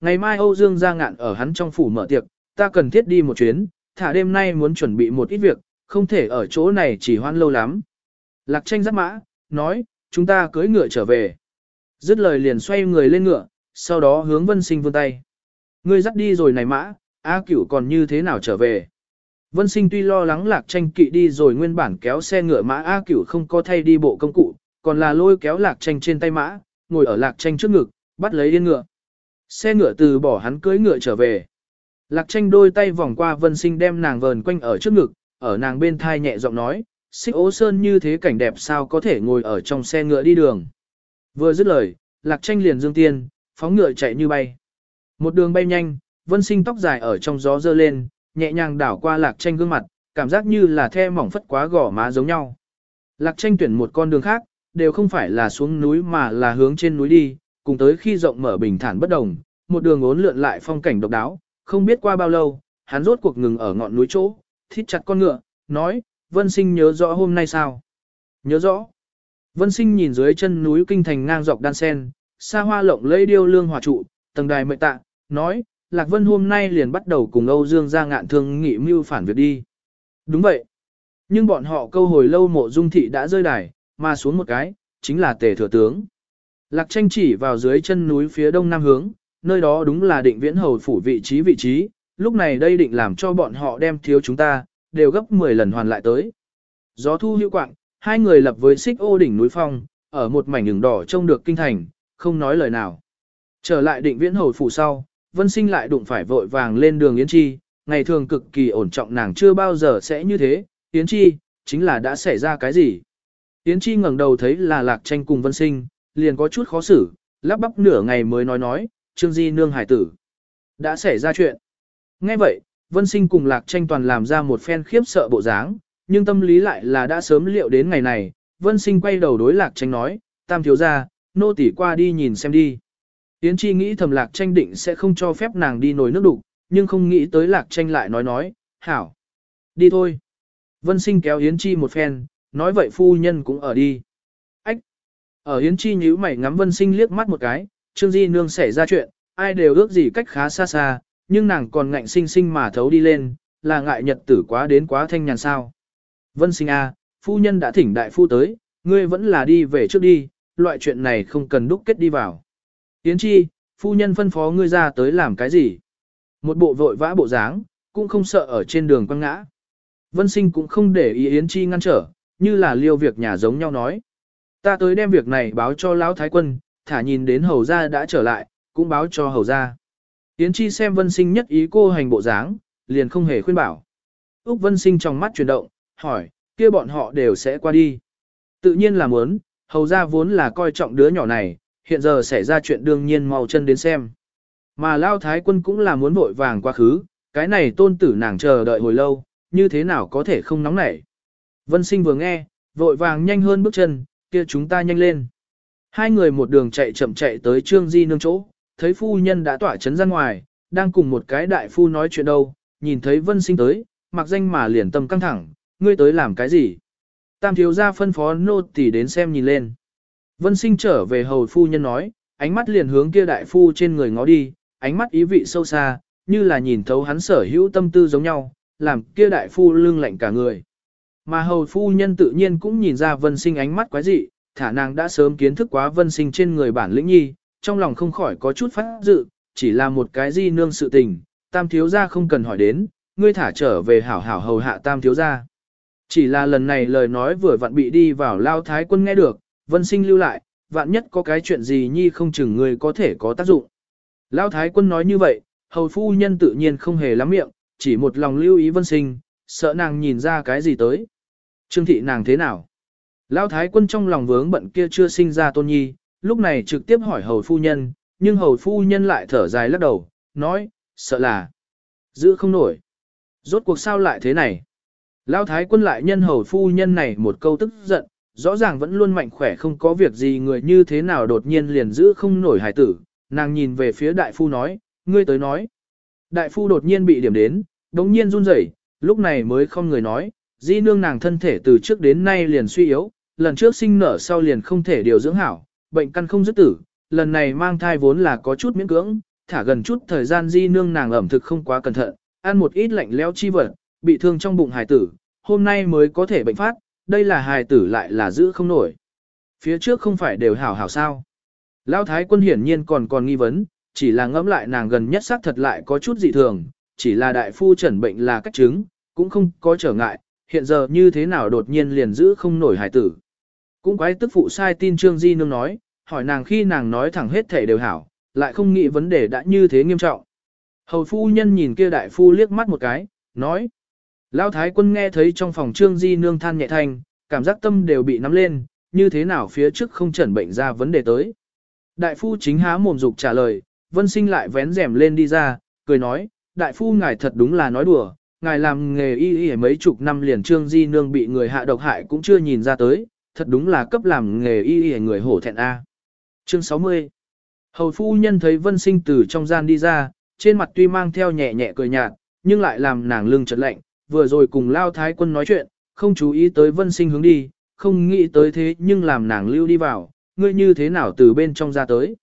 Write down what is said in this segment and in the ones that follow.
Ngày mai Âu Dương ra ngạn ở hắn trong phủ mở tiệc, ta cần thiết đi một chuyến, thả đêm nay muốn chuẩn bị một ít việc, không thể ở chỗ này chỉ hoan lâu lắm. Lạc tranh giáp mã, nói, chúng ta cưỡi ngựa trở về. Dứt lời liền xoay người lên ngựa, sau đó hướng vân sinh vươn tay. Ngươi dắt đi rồi này mã, A cửu còn như thế nào trở về. Vân sinh tuy lo lắng lạc tranh kỵ đi rồi nguyên bản kéo xe ngựa mã A cửu không có thay đi bộ công cụ, còn là lôi kéo lạc tranh trên tay mã, ngồi ở lạc tranh trước ngực, bắt lấy yên ngựa. Xe ngựa từ bỏ hắn cưỡi ngựa trở về. Lạc tranh đôi tay vòng qua vân sinh đem nàng vờn quanh ở trước ngực, ở nàng bên thai nhẹ giọng nói, xích ố sơn như thế cảnh đẹp sao có thể ngồi ở trong xe ngựa đi đường. Vừa dứt lời, lạc tranh liền dương tiên, phóng ngựa chạy như bay. Một đường bay nhanh, vân sinh tóc dài ở trong gió dơ lên, nhẹ nhàng đảo qua lạc tranh gương mặt, cảm giác như là the mỏng phất quá gò má giống nhau. Lạc tranh tuyển một con đường khác, đều không phải là xuống núi mà là hướng trên núi đi, cùng tới khi rộng mở bình thản bất đồng, một đường ốn lượn lại phong cảnh độc đáo, không biết qua bao lâu, hắn rốt cuộc ngừng ở ngọn núi chỗ, thít chặt con ngựa, nói, Vân Sinh nhớ rõ hôm nay sao? Nhớ rõ. Vân Sinh nhìn dưới chân núi kinh thành ngang dọc đan sen, xa hoa lộng lẫy điêu lương hòa trụ, tầng đài mệnh tạ, nói, Lạc Vân hôm nay liền bắt đầu cùng Âu Dương ra ngạn thương nghị mưu phản việc đi. Đúng vậy. Nhưng bọn họ câu hồi lâu mộ dung thị đã rơi đài, mà xuống một cái, chính là tề thừa tướng. Lạc tranh chỉ vào dưới chân núi phía đông nam hướng, nơi đó đúng là định viễn hầu phủ vị trí vị trí, lúc này đây định làm cho bọn họ đem thiếu chúng ta, đều gấp 10 lần hoàn lại tới. Gió thu hữu quạng, hai người lập với xích ô đỉnh núi phong, ở một mảnh đường đỏ trông được kinh thành, không nói lời nào. Trở lại định viễn hầu phủ sau, vân sinh lại đụng phải vội vàng lên đường Yến Chi, ngày thường cực kỳ ổn trọng nàng chưa bao giờ sẽ như thế, Yến Chi, chính là đã xảy ra cái gì. Yến Chi ngẩng đầu thấy là lạc tranh cùng vân sinh, liền có chút khó xử, lắp bắp nửa ngày mới nói nói, Trương Di nương hải tử. Đã xảy ra chuyện. Nghe vậy, Vân Sinh cùng Lạc Tranh toàn làm ra một phen khiếp sợ bộ dáng, nhưng tâm lý lại là đã sớm liệu đến ngày này. Vân Sinh quay đầu đối Lạc Tranh nói, tam thiếu ra, nô tỉ qua đi nhìn xem đi. Yến Chi nghĩ thầm Lạc Tranh định sẽ không cho phép nàng đi nồi nước đục, nhưng không nghĩ tới Lạc Tranh lại nói nói, hảo. Đi thôi. Vân Sinh kéo Yến Chi một phen, nói vậy phu nhân cũng ở đi. Ở Yến Chi nhíu mày ngắm Vân Sinh liếc mắt một cái, Trương Di Nương xảy ra chuyện, ai đều ước gì cách khá xa xa, nhưng nàng còn ngạnh sinh sinh mà thấu đi lên, là ngại nhật tử quá đến quá thanh nhàn sao. Vân sinh A, phu nhân đã thỉnh đại phu tới, ngươi vẫn là đi về trước đi, loại chuyện này không cần đúc kết đi vào. Yến chi, phu nhân phân phó ngươi ra tới làm cái gì? Một bộ vội vã bộ dáng, cũng không sợ ở trên đường quăng ngã. Vân sinh cũng không để ý Yến chi ngăn trở, như là liêu việc nhà giống nhau nói. Ta tới đem việc này báo cho lão thái quân, thả nhìn đến hầu gia đã trở lại, cũng báo cho hầu gia. Yến Chi xem Vân Sinh nhất ý cô hành bộ dáng, liền không hề khuyên bảo. Úc Vân Sinh trong mắt chuyển động, hỏi, kia bọn họ đều sẽ qua đi. Tự nhiên là muốn, hầu gia vốn là coi trọng đứa nhỏ này, hiện giờ xảy ra chuyện đương nhiên mau chân đến xem. Mà Lao Thái quân cũng là muốn vội vàng quá khứ, cái này tôn tử nàng chờ đợi hồi lâu, như thế nào có thể không nóng nảy. Vân Sinh vừa nghe, vội vàng nhanh hơn bước chân, kia chúng ta nhanh lên. Hai người một đường chạy chậm chạy tới Trương Di nương chỗ, thấy phu nhân đã tỏa chấn ra ngoài, đang cùng một cái đại phu nói chuyện đâu, nhìn thấy vân sinh tới, mặc danh mà liền tâm căng thẳng, ngươi tới làm cái gì? Tam thiếu gia phân phó nô tỳ đến xem nhìn lên. Vân sinh trở về hầu phu nhân nói, ánh mắt liền hướng kia đại phu trên người ngó đi, ánh mắt ý vị sâu xa, như là nhìn thấu hắn sở hữu tâm tư giống nhau, làm kia đại phu lưng lạnh cả người. Mà hầu phu nhân tự nhiên cũng nhìn ra vân sinh ánh mắt quái dị, thả nàng đã sớm kiến thức quá vân sinh trên người bản lĩnh nhi, trong lòng không khỏi có chút phát dự, chỉ là một cái di nương sự tình, tam thiếu gia không cần hỏi đến, ngươi thả trở về hảo hảo hầu hạ tam thiếu gia. Chỉ là lần này lời nói vừa vặn bị đi vào lao thái quân nghe được, vân sinh lưu lại, vạn nhất có cái chuyện gì nhi không chừng người có thể có tác dụng. Lao thái quân nói như vậy, hầu phu nhân tự nhiên không hề lắm miệng, chỉ một lòng lưu ý vân sinh, sợ nàng nhìn ra cái gì tới. Trương thị nàng thế nào? Lão thái quân trong lòng vướng bận kia chưa sinh ra tôn nhi, lúc này trực tiếp hỏi hầu phu nhân, nhưng hầu phu nhân lại thở dài lắc đầu, nói, sợ là giữ không nổi. Rốt cuộc sao lại thế này? Lão thái quân lại nhân hầu phu nhân này một câu tức giận, rõ ràng vẫn luôn mạnh khỏe không có việc gì người như thế nào đột nhiên liền giữ không nổi hải tử. Nàng nhìn về phía đại phu nói, ngươi tới nói. Đại phu đột nhiên bị điểm đến, đống nhiên run rẩy, lúc này mới không người nói, di nương nàng thân thể từ trước đến nay liền suy yếu, lần trước sinh nở sau liền không thể điều dưỡng hảo, bệnh căn không dứt tử, lần này mang thai vốn là có chút miễn cưỡng, thả gần chút thời gian di nương nàng ẩm thực không quá cẩn thận, ăn một ít lạnh lẽo chi vật, bị thương trong bụng hài tử, hôm nay mới có thể bệnh phát, đây là hài tử lại là giữ không nổi. Phía trước không phải đều hảo hảo sao. Lão thái quân hiển nhiên còn còn nghi vấn, chỉ là ngẫm lại nàng gần nhất xác thật lại có chút dị thường, chỉ là đại phu chẩn bệnh là cách chứng, cũng không có trở ngại, hiện giờ như thế nào đột nhiên liền giữ không nổi hải tử. Cũng quái tức phụ sai tin Trương Di Nương nói, hỏi nàng khi nàng nói thẳng hết thể đều hảo, lại không nghĩ vấn đề đã như thế nghiêm trọng. Hầu phu nhân nhìn kia đại phu liếc mắt một cái, nói. Lão thái quân nghe thấy trong phòng Trương Di Nương than nhẹ thanh, cảm giác tâm đều bị nắm lên, như thế nào phía trước không chẩn bệnh ra vấn đề tới. Đại phu chính há mồm dục trả lời, vân sinh lại vén rèm lên đi ra, cười nói, đại phu ngài thật đúng là nói đùa, ngài làm nghề y y mấy chục năm liền trương di nương bị người hạ độc hại cũng chưa nhìn ra tới, thật đúng là cấp làm nghề y y người hổ thẹn A. Chương 60 Hầu phu nhân thấy vân sinh từ trong gian đi ra, trên mặt tuy mang theo nhẹ nhẹ cười nhạt, nhưng lại làm nàng lưng chật lạnh, vừa rồi cùng lao thái quân nói chuyện, không chú ý tới vân sinh hướng đi, không nghĩ tới thế nhưng làm nàng lưu đi vào, ngươi như thế nào từ bên trong ra tới.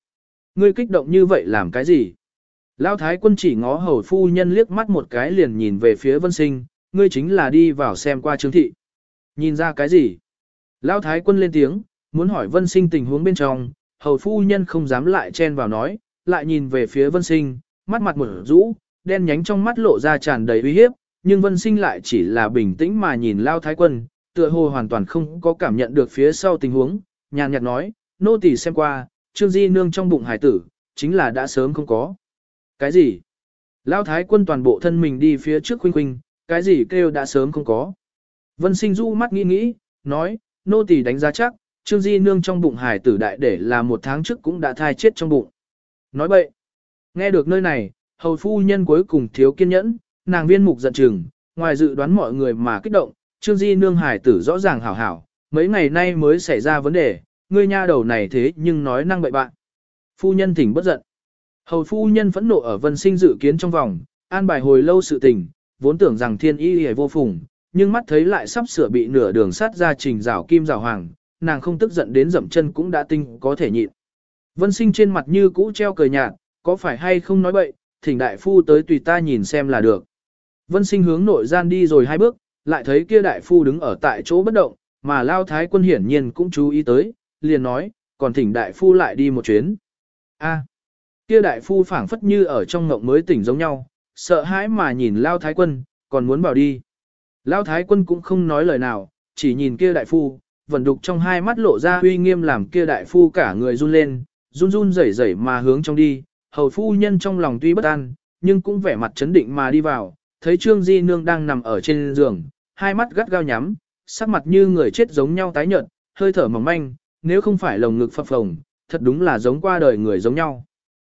Ngươi kích động như vậy làm cái gì? Lão thái quân chỉ ngó hầu phu nhân liếc mắt một cái liền nhìn về phía vân sinh, ngươi chính là đi vào xem qua trương thị. Nhìn ra cái gì? Lão thái quân lên tiếng, muốn hỏi vân sinh tình huống bên trong, hầu phu nhân không dám lại chen vào nói, lại nhìn về phía vân sinh, mắt mặt mở rũ, đen nhánh trong mắt lộ ra tràn đầy uy hiếp, nhưng vân sinh lại chỉ là bình tĩnh mà nhìn Lão thái quân, tựa hồ hoàn toàn không có cảm nhận được phía sau tình huống, nhàn nhạt nói, nô tỳ xem qua, trương di nương trong bụng hải tử, chính là đã sớm không có. Cái gì? Lão thái quân toàn bộ thân mình đi phía trước khuynh khuynh, cái gì kêu đã sớm không có. Vân sinh du mắt nghĩ nghĩ, nói, nô tỳ đánh giá chắc, trương di nương trong bụng hải tử đại để là một tháng trước cũng đã thai chết trong bụng. Nói bậy. Nghe được nơi này, hầu phu nhân cuối cùng thiếu kiên nhẫn, nàng viên mục giận chừng, ngoài dự đoán mọi người mà kích động, trương di nương hải tử rõ ràng hảo hảo, mấy ngày nay mới xảy ra vấn đề, ngươi nha đầu này thế nhưng nói năng bậy bạn. Phu nhân thỉnh bất giận. Hầu phu nhân phẫn nộ ở vân sinh dự kiến trong vòng, an bài hồi lâu sự tình, vốn tưởng rằng thiên y hề vô phùng, nhưng mắt thấy lại sắp sửa bị nửa đường sát ra trình rào kim rào hoàng, nàng không tức giận đến dậm chân cũng đã tinh có thể nhịn. Vân sinh trên mặt như cũ treo cười nhạt, có phải hay không nói bậy, thỉnh đại phu tới tùy ta nhìn xem là được. Vân sinh hướng nội gian đi rồi hai bước, lại thấy kia đại phu đứng ở tại chỗ bất động, mà lao thái quân hiển nhiên cũng chú ý tới, liền nói, còn thỉnh đại phu lại đi một chuyến. A. Kia đại phu phảng phất như ở trong ngộng mới tỉnh giống nhau, sợ hãi mà nhìn Lao Thái Quân, còn muốn bảo đi. Lao Thái Quân cũng không nói lời nào, chỉ nhìn kia đại phu, vẫn đục trong hai mắt lộ ra uy nghiêm làm kia đại phu cả người run lên, run run rẩy rẩy mà hướng trong đi, hầu phu nhân trong lòng tuy bất an, nhưng cũng vẻ mặt chấn định mà đi vào, thấy Trương Di Nương đang nằm ở trên giường, hai mắt gắt gao nhắm, sắc mặt như người chết giống nhau tái nhợt, hơi thở mỏng manh, nếu không phải lồng ngực phập phồng, thật đúng là giống qua đời người giống nhau.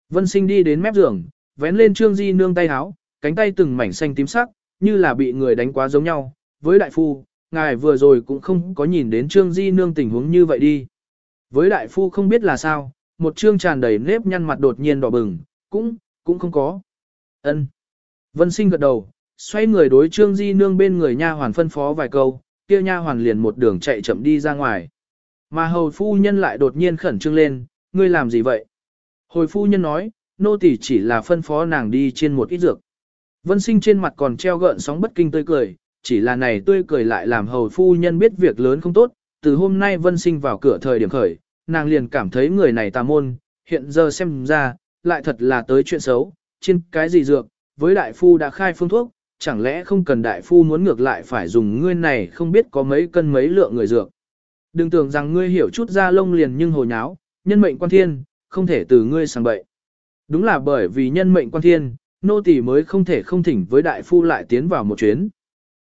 Vân sinh đi đến mép giường, vén lên trương di nương tay háo, cánh tay từng mảnh xanh tím sắc, như là bị người đánh quá giống nhau. Với đại phu, ngài vừa rồi cũng không có nhìn đến trương di nương tình huống như vậy đi. Với đại phu không biết là sao, một trương tràn đầy nếp nhăn mặt đột nhiên đỏ bừng, cũng, cũng không có. ân Vân sinh gật đầu, xoay người đối trương di nương bên người nha hoàn phân phó vài câu, kia nha hoàn liền một đường chạy chậm đi ra ngoài. Mà hầu phu nhân lại đột nhiên khẩn trương lên, ngươi làm gì vậy? Hồi phu nhân nói, nô tỳ chỉ là phân phó nàng đi trên một ít dược. Vân sinh trên mặt còn treo gợn sóng bất kinh tươi cười, chỉ là này tươi cười lại làm hầu phu nhân biết việc lớn không tốt, từ hôm nay vân sinh vào cửa thời điểm khởi, nàng liền cảm thấy người này tà môn, hiện giờ xem ra, lại thật là tới chuyện xấu, trên cái gì dược, với đại phu đã khai phương thuốc, chẳng lẽ không cần đại phu muốn ngược lại phải dùng ngươi này không biết có mấy cân mấy lượng người dược. Đừng tưởng rằng ngươi hiểu chút ra lông liền nhưng hồ nháo, nhân mệnh quan thiên, không thể từ ngươi sang bậy. Đúng là bởi vì nhân mệnh quan thiên, nô tỳ mới không thể không thỉnh với đại phu lại tiến vào một chuyến.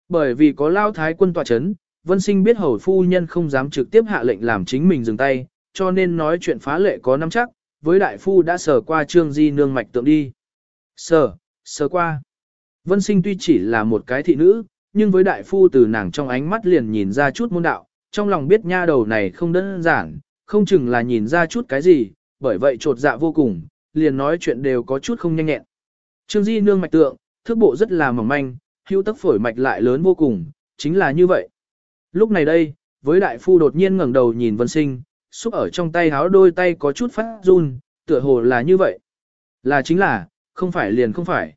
Bởi vì có lao thái quân tòa chấn, vân sinh biết hầu phu nhân không dám trực tiếp hạ lệnh làm chính mình dừng tay, cho nên nói chuyện phá lệ có nắm chắc, với đại phu đã sờ qua trương di nương mạch tượng đi. Sờ, sờ qua. Vân sinh tuy chỉ là một cái thị nữ, nhưng với đại phu từ nàng trong ánh mắt liền nhìn ra chút môn đạo, trong lòng biết nha đầu này không đơn giản, không chừng là nhìn ra chút cái gì, bởi vậy trột dạ vô cùng, liền nói chuyện đều có chút không nhanh nhẹn. Trương Di nương mạch tượng, thước bộ rất là mỏng manh, hưu tắc phổi mạch lại lớn vô cùng, chính là như vậy. Lúc này đây, với đại phu đột nhiên ngẩng đầu nhìn Vân Sinh, xúc ở trong tay háo đôi tay có chút phát run, tựa hồ là như vậy. Là chính là, không phải liền không phải.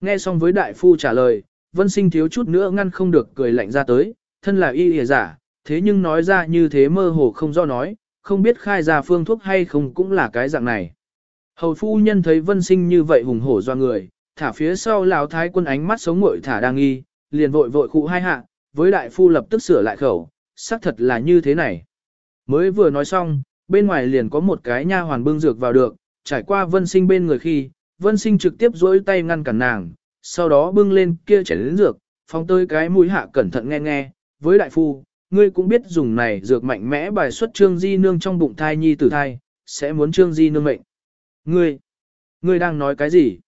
Nghe xong với đại phu trả lời, vân sinh thiếu chút nữa ngăn không được cười lạnh ra tới, thân là y hề giả, thế nhưng nói ra như thế mơ hồ không do nói, không biết khai ra phương thuốc hay không cũng là cái dạng này. Hầu phu nhân thấy vân sinh như vậy hùng hổ do người, thả phía sau lão thái quân ánh mắt sống ngội thả đang nghi, liền vội vội cụ hai hạ, với đại phu lập tức sửa lại khẩu, xác thật là như thế này. Mới vừa nói xong, bên ngoài liền có một cái nha hoàn bưng dược vào được, trải qua vân sinh bên người khi, vân sinh trực tiếp duỗi tay ngăn cản nàng, sau đó bưng lên kia chảy đến dược, phóng tới cái mũi hạ cẩn thận nghe nghe, với đại phu, ngươi cũng biết dùng này dược mạnh mẽ bài xuất trương di nương trong bụng thai nhi tử thai, sẽ muốn trương di nương mệnh. Ngươi, ngươi đang nói cái gì?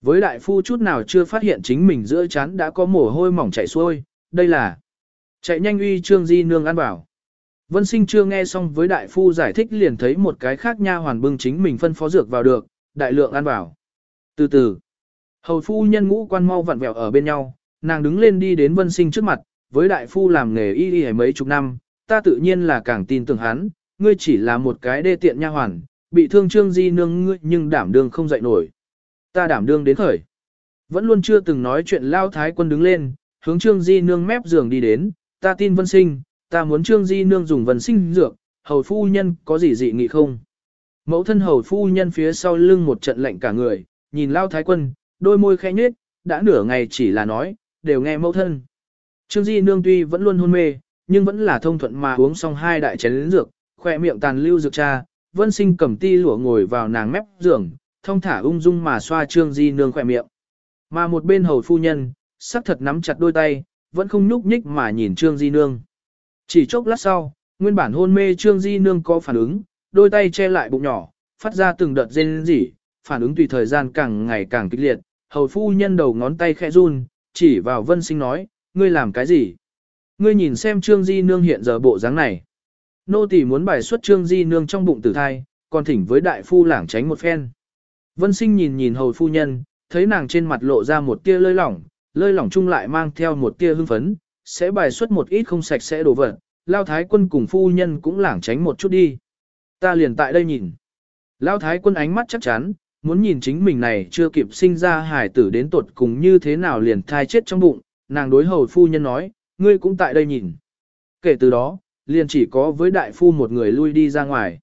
Với đại phu chút nào chưa phát hiện chính mình giữa chán đã có mồ hôi mỏng chảy xuôi, đây là chạy nhanh uy trương di nương ăn bảo. Vân sinh chưa nghe xong với đại phu giải thích liền thấy một cái khác nha hoàn bưng chính mình phân phó dược vào được, đại lượng ăn bảo. Từ từ, hầu phu nhân ngũ quan mau vặn vẹo ở bên nhau, nàng đứng lên đi đến vân sinh trước mặt, với đại phu làm nghề y y mấy chục năm, ta tự nhiên là càng tin tưởng hắn, ngươi chỉ là một cái đê tiện nha hoàn, bị thương trương di nương ngươi nhưng đảm đương không dậy nổi. Ta đảm đương đến khởi. Vẫn luôn chưa từng nói chuyện lao thái quân đứng lên, hướng trương di nương mép giường đi đến, ta tin vân sinh, ta muốn trương di nương dùng vân sinh dược, hầu phu nhân có gì dị nghị không? Mẫu thân hầu phu nhân phía sau lưng một trận lạnh cả người, nhìn lao thái quân, đôi môi khẽ nhếch, đã nửa ngày chỉ là nói, đều nghe mẫu thân. Trương di nương tuy vẫn luôn hôn mê, nhưng vẫn là thông thuận mà uống xong hai đại chén lĩnh dược, khỏe miệng tàn lưu dược cha, vân sinh cầm ti lụa ngồi vào nàng mép giường, thông thả ung dung mà xoa trương di nương khỏe miệng. Mà một bên hầu phu nhân, sắc thật nắm chặt đôi tay, vẫn không nhúc nhích mà nhìn trương di nương. Chỉ chốc lát sau, nguyên bản hôn mê trương di nương có phản ứng, đôi tay che lại bụng nhỏ, phát ra từng đợt rên rỉ, phản ứng tùy thời gian càng ngày càng kịch liệt, hầu phu nhân đầu ngón tay khẽ run, chỉ vào vân sinh nói, ngươi làm cái gì? Ngươi nhìn xem trương di nương hiện giờ bộ dáng này. Nô tỳ muốn bài xuất trương di nương trong bụng tử thai, còn thỉnh với đại phu lảng tránh một phen. Vân sinh nhìn nhìn hầu phu nhân, thấy nàng trên mặt lộ ra một tia lơi lỏng, lơi lỏng chung lại mang theo một tia hưng phấn, sẽ bài xuất một ít không sạch sẽ đổ vật, lao thái quân cùng phu nhân cũng lảng tránh một chút đi. Ta liền tại đây nhìn. Lao thái quân ánh mắt chắc chắn, muốn nhìn chính mình này chưa kịp sinh ra hải tử đến tột cùng như thế nào liền thai chết trong bụng, nàng đối hầu phu nhân nói, ngươi cũng tại đây nhìn. Kể từ đó, liền chỉ có với đại phu một người lui đi ra ngoài.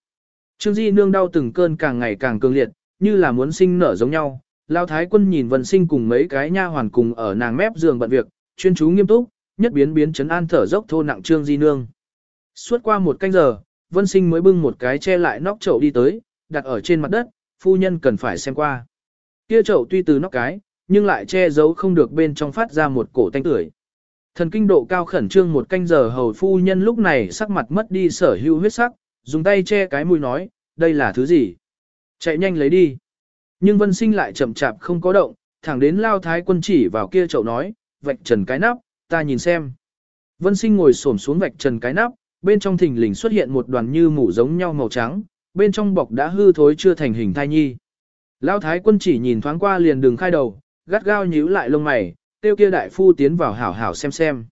Trương Di nương đau từng cơn càng ngày càng cường liệt, như là muốn sinh nở giống nhau. Lao thái quân nhìn vân sinh cùng mấy cái nha hoàn cùng ở nàng mép giường bận việc, chuyên chú nghiêm túc, nhất biến biến chấn an thở dốc thô nặng Trương Di nương. Suốt qua một canh giờ, vân sinh mới bưng một cái che lại nóc chậu đi tới, đặt ở trên mặt đất, phu nhân cần phải xem qua. Kia chậu tuy từ nóc cái, nhưng lại che giấu không được bên trong phát ra một cổ tanh tưởi. Thần kinh độ cao khẩn trương một canh giờ hầu phu nhân lúc này sắc mặt mất đi sở hữu huyết sắc, dùng tay che cái mũi nói, đây là thứ gì? Chạy nhanh lấy đi. Nhưng vân sinh lại chậm chạp không có động, thẳng đến lao thái quân chỉ vào kia chậu nói, vạch trần cái nắp, ta nhìn xem. Vân sinh ngồi xổm xuống vạch trần cái nắp, bên trong thình lình xuất hiện một đoàn như mủ giống nhau màu trắng, bên trong bọc đã hư thối chưa thành hình thai nhi. Lao thái quân chỉ nhìn thoáng qua liền đường khai đầu, gắt gao nhíu lại lông mày, tiêu kia đại phu tiến vào hảo hảo xem xem.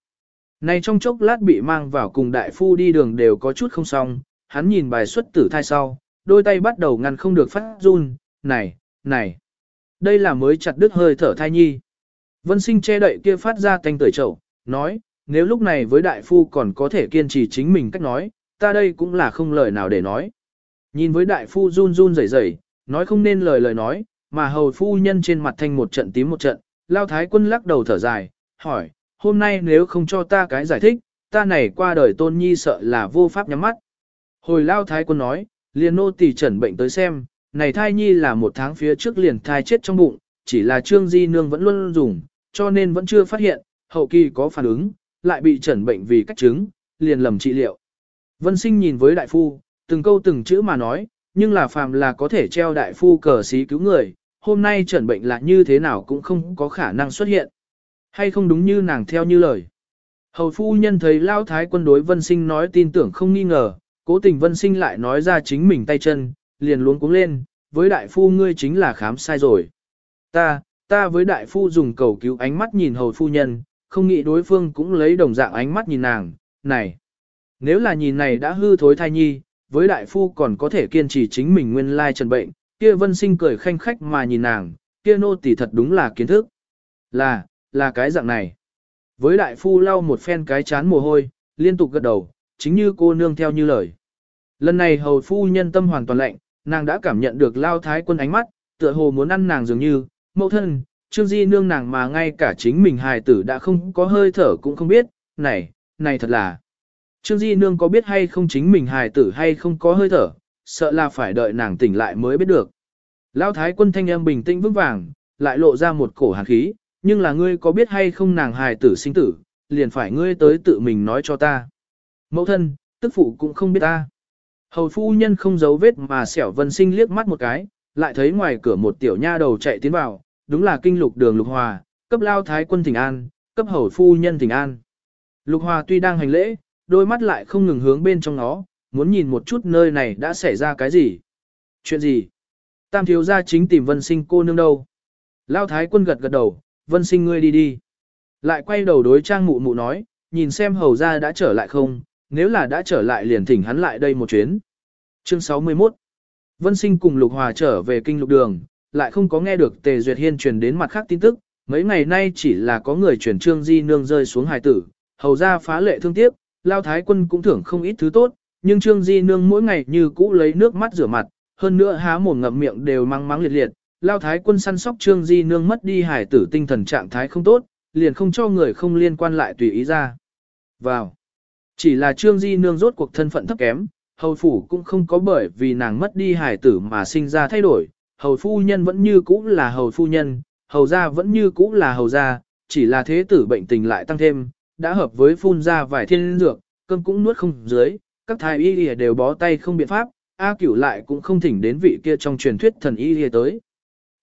Này trong chốc lát bị mang vào cùng đại phu đi đường đều có chút không xong, hắn nhìn bài xuất tử thai sau, đôi tay bắt đầu ngăn không được phát run, này, này, đây là mới chặt đứt hơi thở thai nhi. Vân sinh che đậy kia phát ra thanh tởi chậu, nói, nếu lúc này với đại phu còn có thể kiên trì chính mình cách nói, ta đây cũng là không lời nào để nói. Nhìn với đại phu run run rẩy rẩy, nói không nên lời lời nói, mà hầu phu nhân trên mặt thanh một trận tím một trận, lao thái quân lắc đầu thở dài, hỏi, hôm nay nếu không cho ta cái giải thích, ta này qua đời tôn nhi sợ là vô pháp nhắm mắt. Hồi lao thái quân nói, liền nô tỳ trần bệnh tới xem, này thai nhi là một tháng phía trước liền thai chết trong bụng, chỉ là trương di nương vẫn luôn dùng, cho nên vẫn chưa phát hiện, hậu kỳ có phản ứng, lại bị trần bệnh vì cách chứng, liền lầm trị liệu. Vân sinh nhìn với đại phu, từng câu từng chữ mà nói, nhưng là phàm là có thể treo đại phu cờ xí cứu người, hôm nay trần bệnh là như thế nào cũng không có khả năng xuất hiện. Hay không đúng như nàng theo như lời. Hầu phu nhân thấy lao thái quân đối vân sinh nói tin tưởng không nghi ngờ, cố tình vân sinh lại nói ra chính mình tay chân, liền luống cuống lên, với đại phu ngươi chính là khám sai rồi. Ta, ta với đại phu dùng cầu cứu ánh mắt nhìn hầu phu nhân, không nghĩ đối phương cũng lấy đồng dạng ánh mắt nhìn nàng, này. Nếu là nhìn này đã hư thối thai nhi, với đại phu còn có thể kiên trì chính mình nguyên lai trần bệnh, kia vân sinh cười khanh khách mà nhìn nàng, kia nô tỳ thật đúng là kiến thức. Là, là cái dạng này. Với đại phu lau một phen cái chán mồ hôi, liên tục gật đầu, chính như cô nương theo như lời. Lần này hầu phu nhân tâm hoàn toàn lạnh, nàng đã cảm nhận được lao thái quân ánh mắt, tựa hồ muốn ăn nàng dường như, mẫu thân, trương di nương nàng mà ngay cả chính mình hài tử đã không có hơi thở cũng không biết, này, này thật là. Trương di nương có biết hay không chính mình hài tử hay không có hơi thở, sợ là phải đợi nàng tỉnh lại mới biết được. Lão thái quân thanh âm bình tĩnh vững vàng, lại lộ ra một cổ hàn khí, nhưng là ngươi có biết hay không nàng hài tử sinh tử, liền phải ngươi tới tự mình nói cho ta. Mẫu thân, tức phụ cũng không biết ta. Hầu phu nhân không giấu vết mà xẻo vân sinh liếc mắt một cái, lại thấy ngoài cửa một tiểu nha đầu chạy tiến vào, đúng là kinh lục đường lục hòa, cấp lao thái quân thỉnh an, cấp hầu phu nhân thỉnh an. Lục hòa tuy đang hành lễ, đôi mắt lại không ngừng hướng bên trong nó, muốn nhìn một chút nơi này đã xảy ra cái gì. Chuyện gì? Tam thiếu gia chính tìm vân sinh cô nương đâu. Lao thái quân gật gật đầu, vân sinh ngươi đi đi. Lại quay đầu đối trang mụ mụ nói, nhìn xem hầu gia đã trở lại không, nếu là đã trở lại liền thỉnh hắn lại đây một chuyến. Chương 61 Vân sinh cùng Lục Hòa trở về kinh lục đường, lại không có nghe được Tề Duyệt Hiên truyền đến mặt khác tin tức, mấy ngày nay chỉ là có người truyền trương di nương rơi xuống hài tử, hầu gia phá lệ thương tiếc, lao thái quân cũng thưởng không ít thứ tốt, nhưng trương di nương mỗi ngày như cũ lấy nước mắt rửa mặt, hơn nữa há mồm ngậm miệng đều mắng mắng liệt liệt, lao thái quân săn sóc trương di nương mất đi hải tử tinh thần trạng thái không tốt, liền không cho người không liên quan lại tùy ý ra. Vào. Chỉ là trương di nương rốt cuộc thân phận thấp kém, hầu phủ cũng không có bởi vì nàng mất đi hải tử mà sinh ra thay đổi, hầu phu nhân vẫn như cũ là hầu phu nhân, hầu gia vẫn như cũ là hầu gia, chỉ là thế tử bệnh tình lại tăng thêm, đã hợp với phun ra vài thiên dược, cơm cũng nuốt không dưới, các thái y đều bó tay không biện pháp, A cửu lại cũng không thỉnh đến vị kia trong truyền thuyết thần y tới.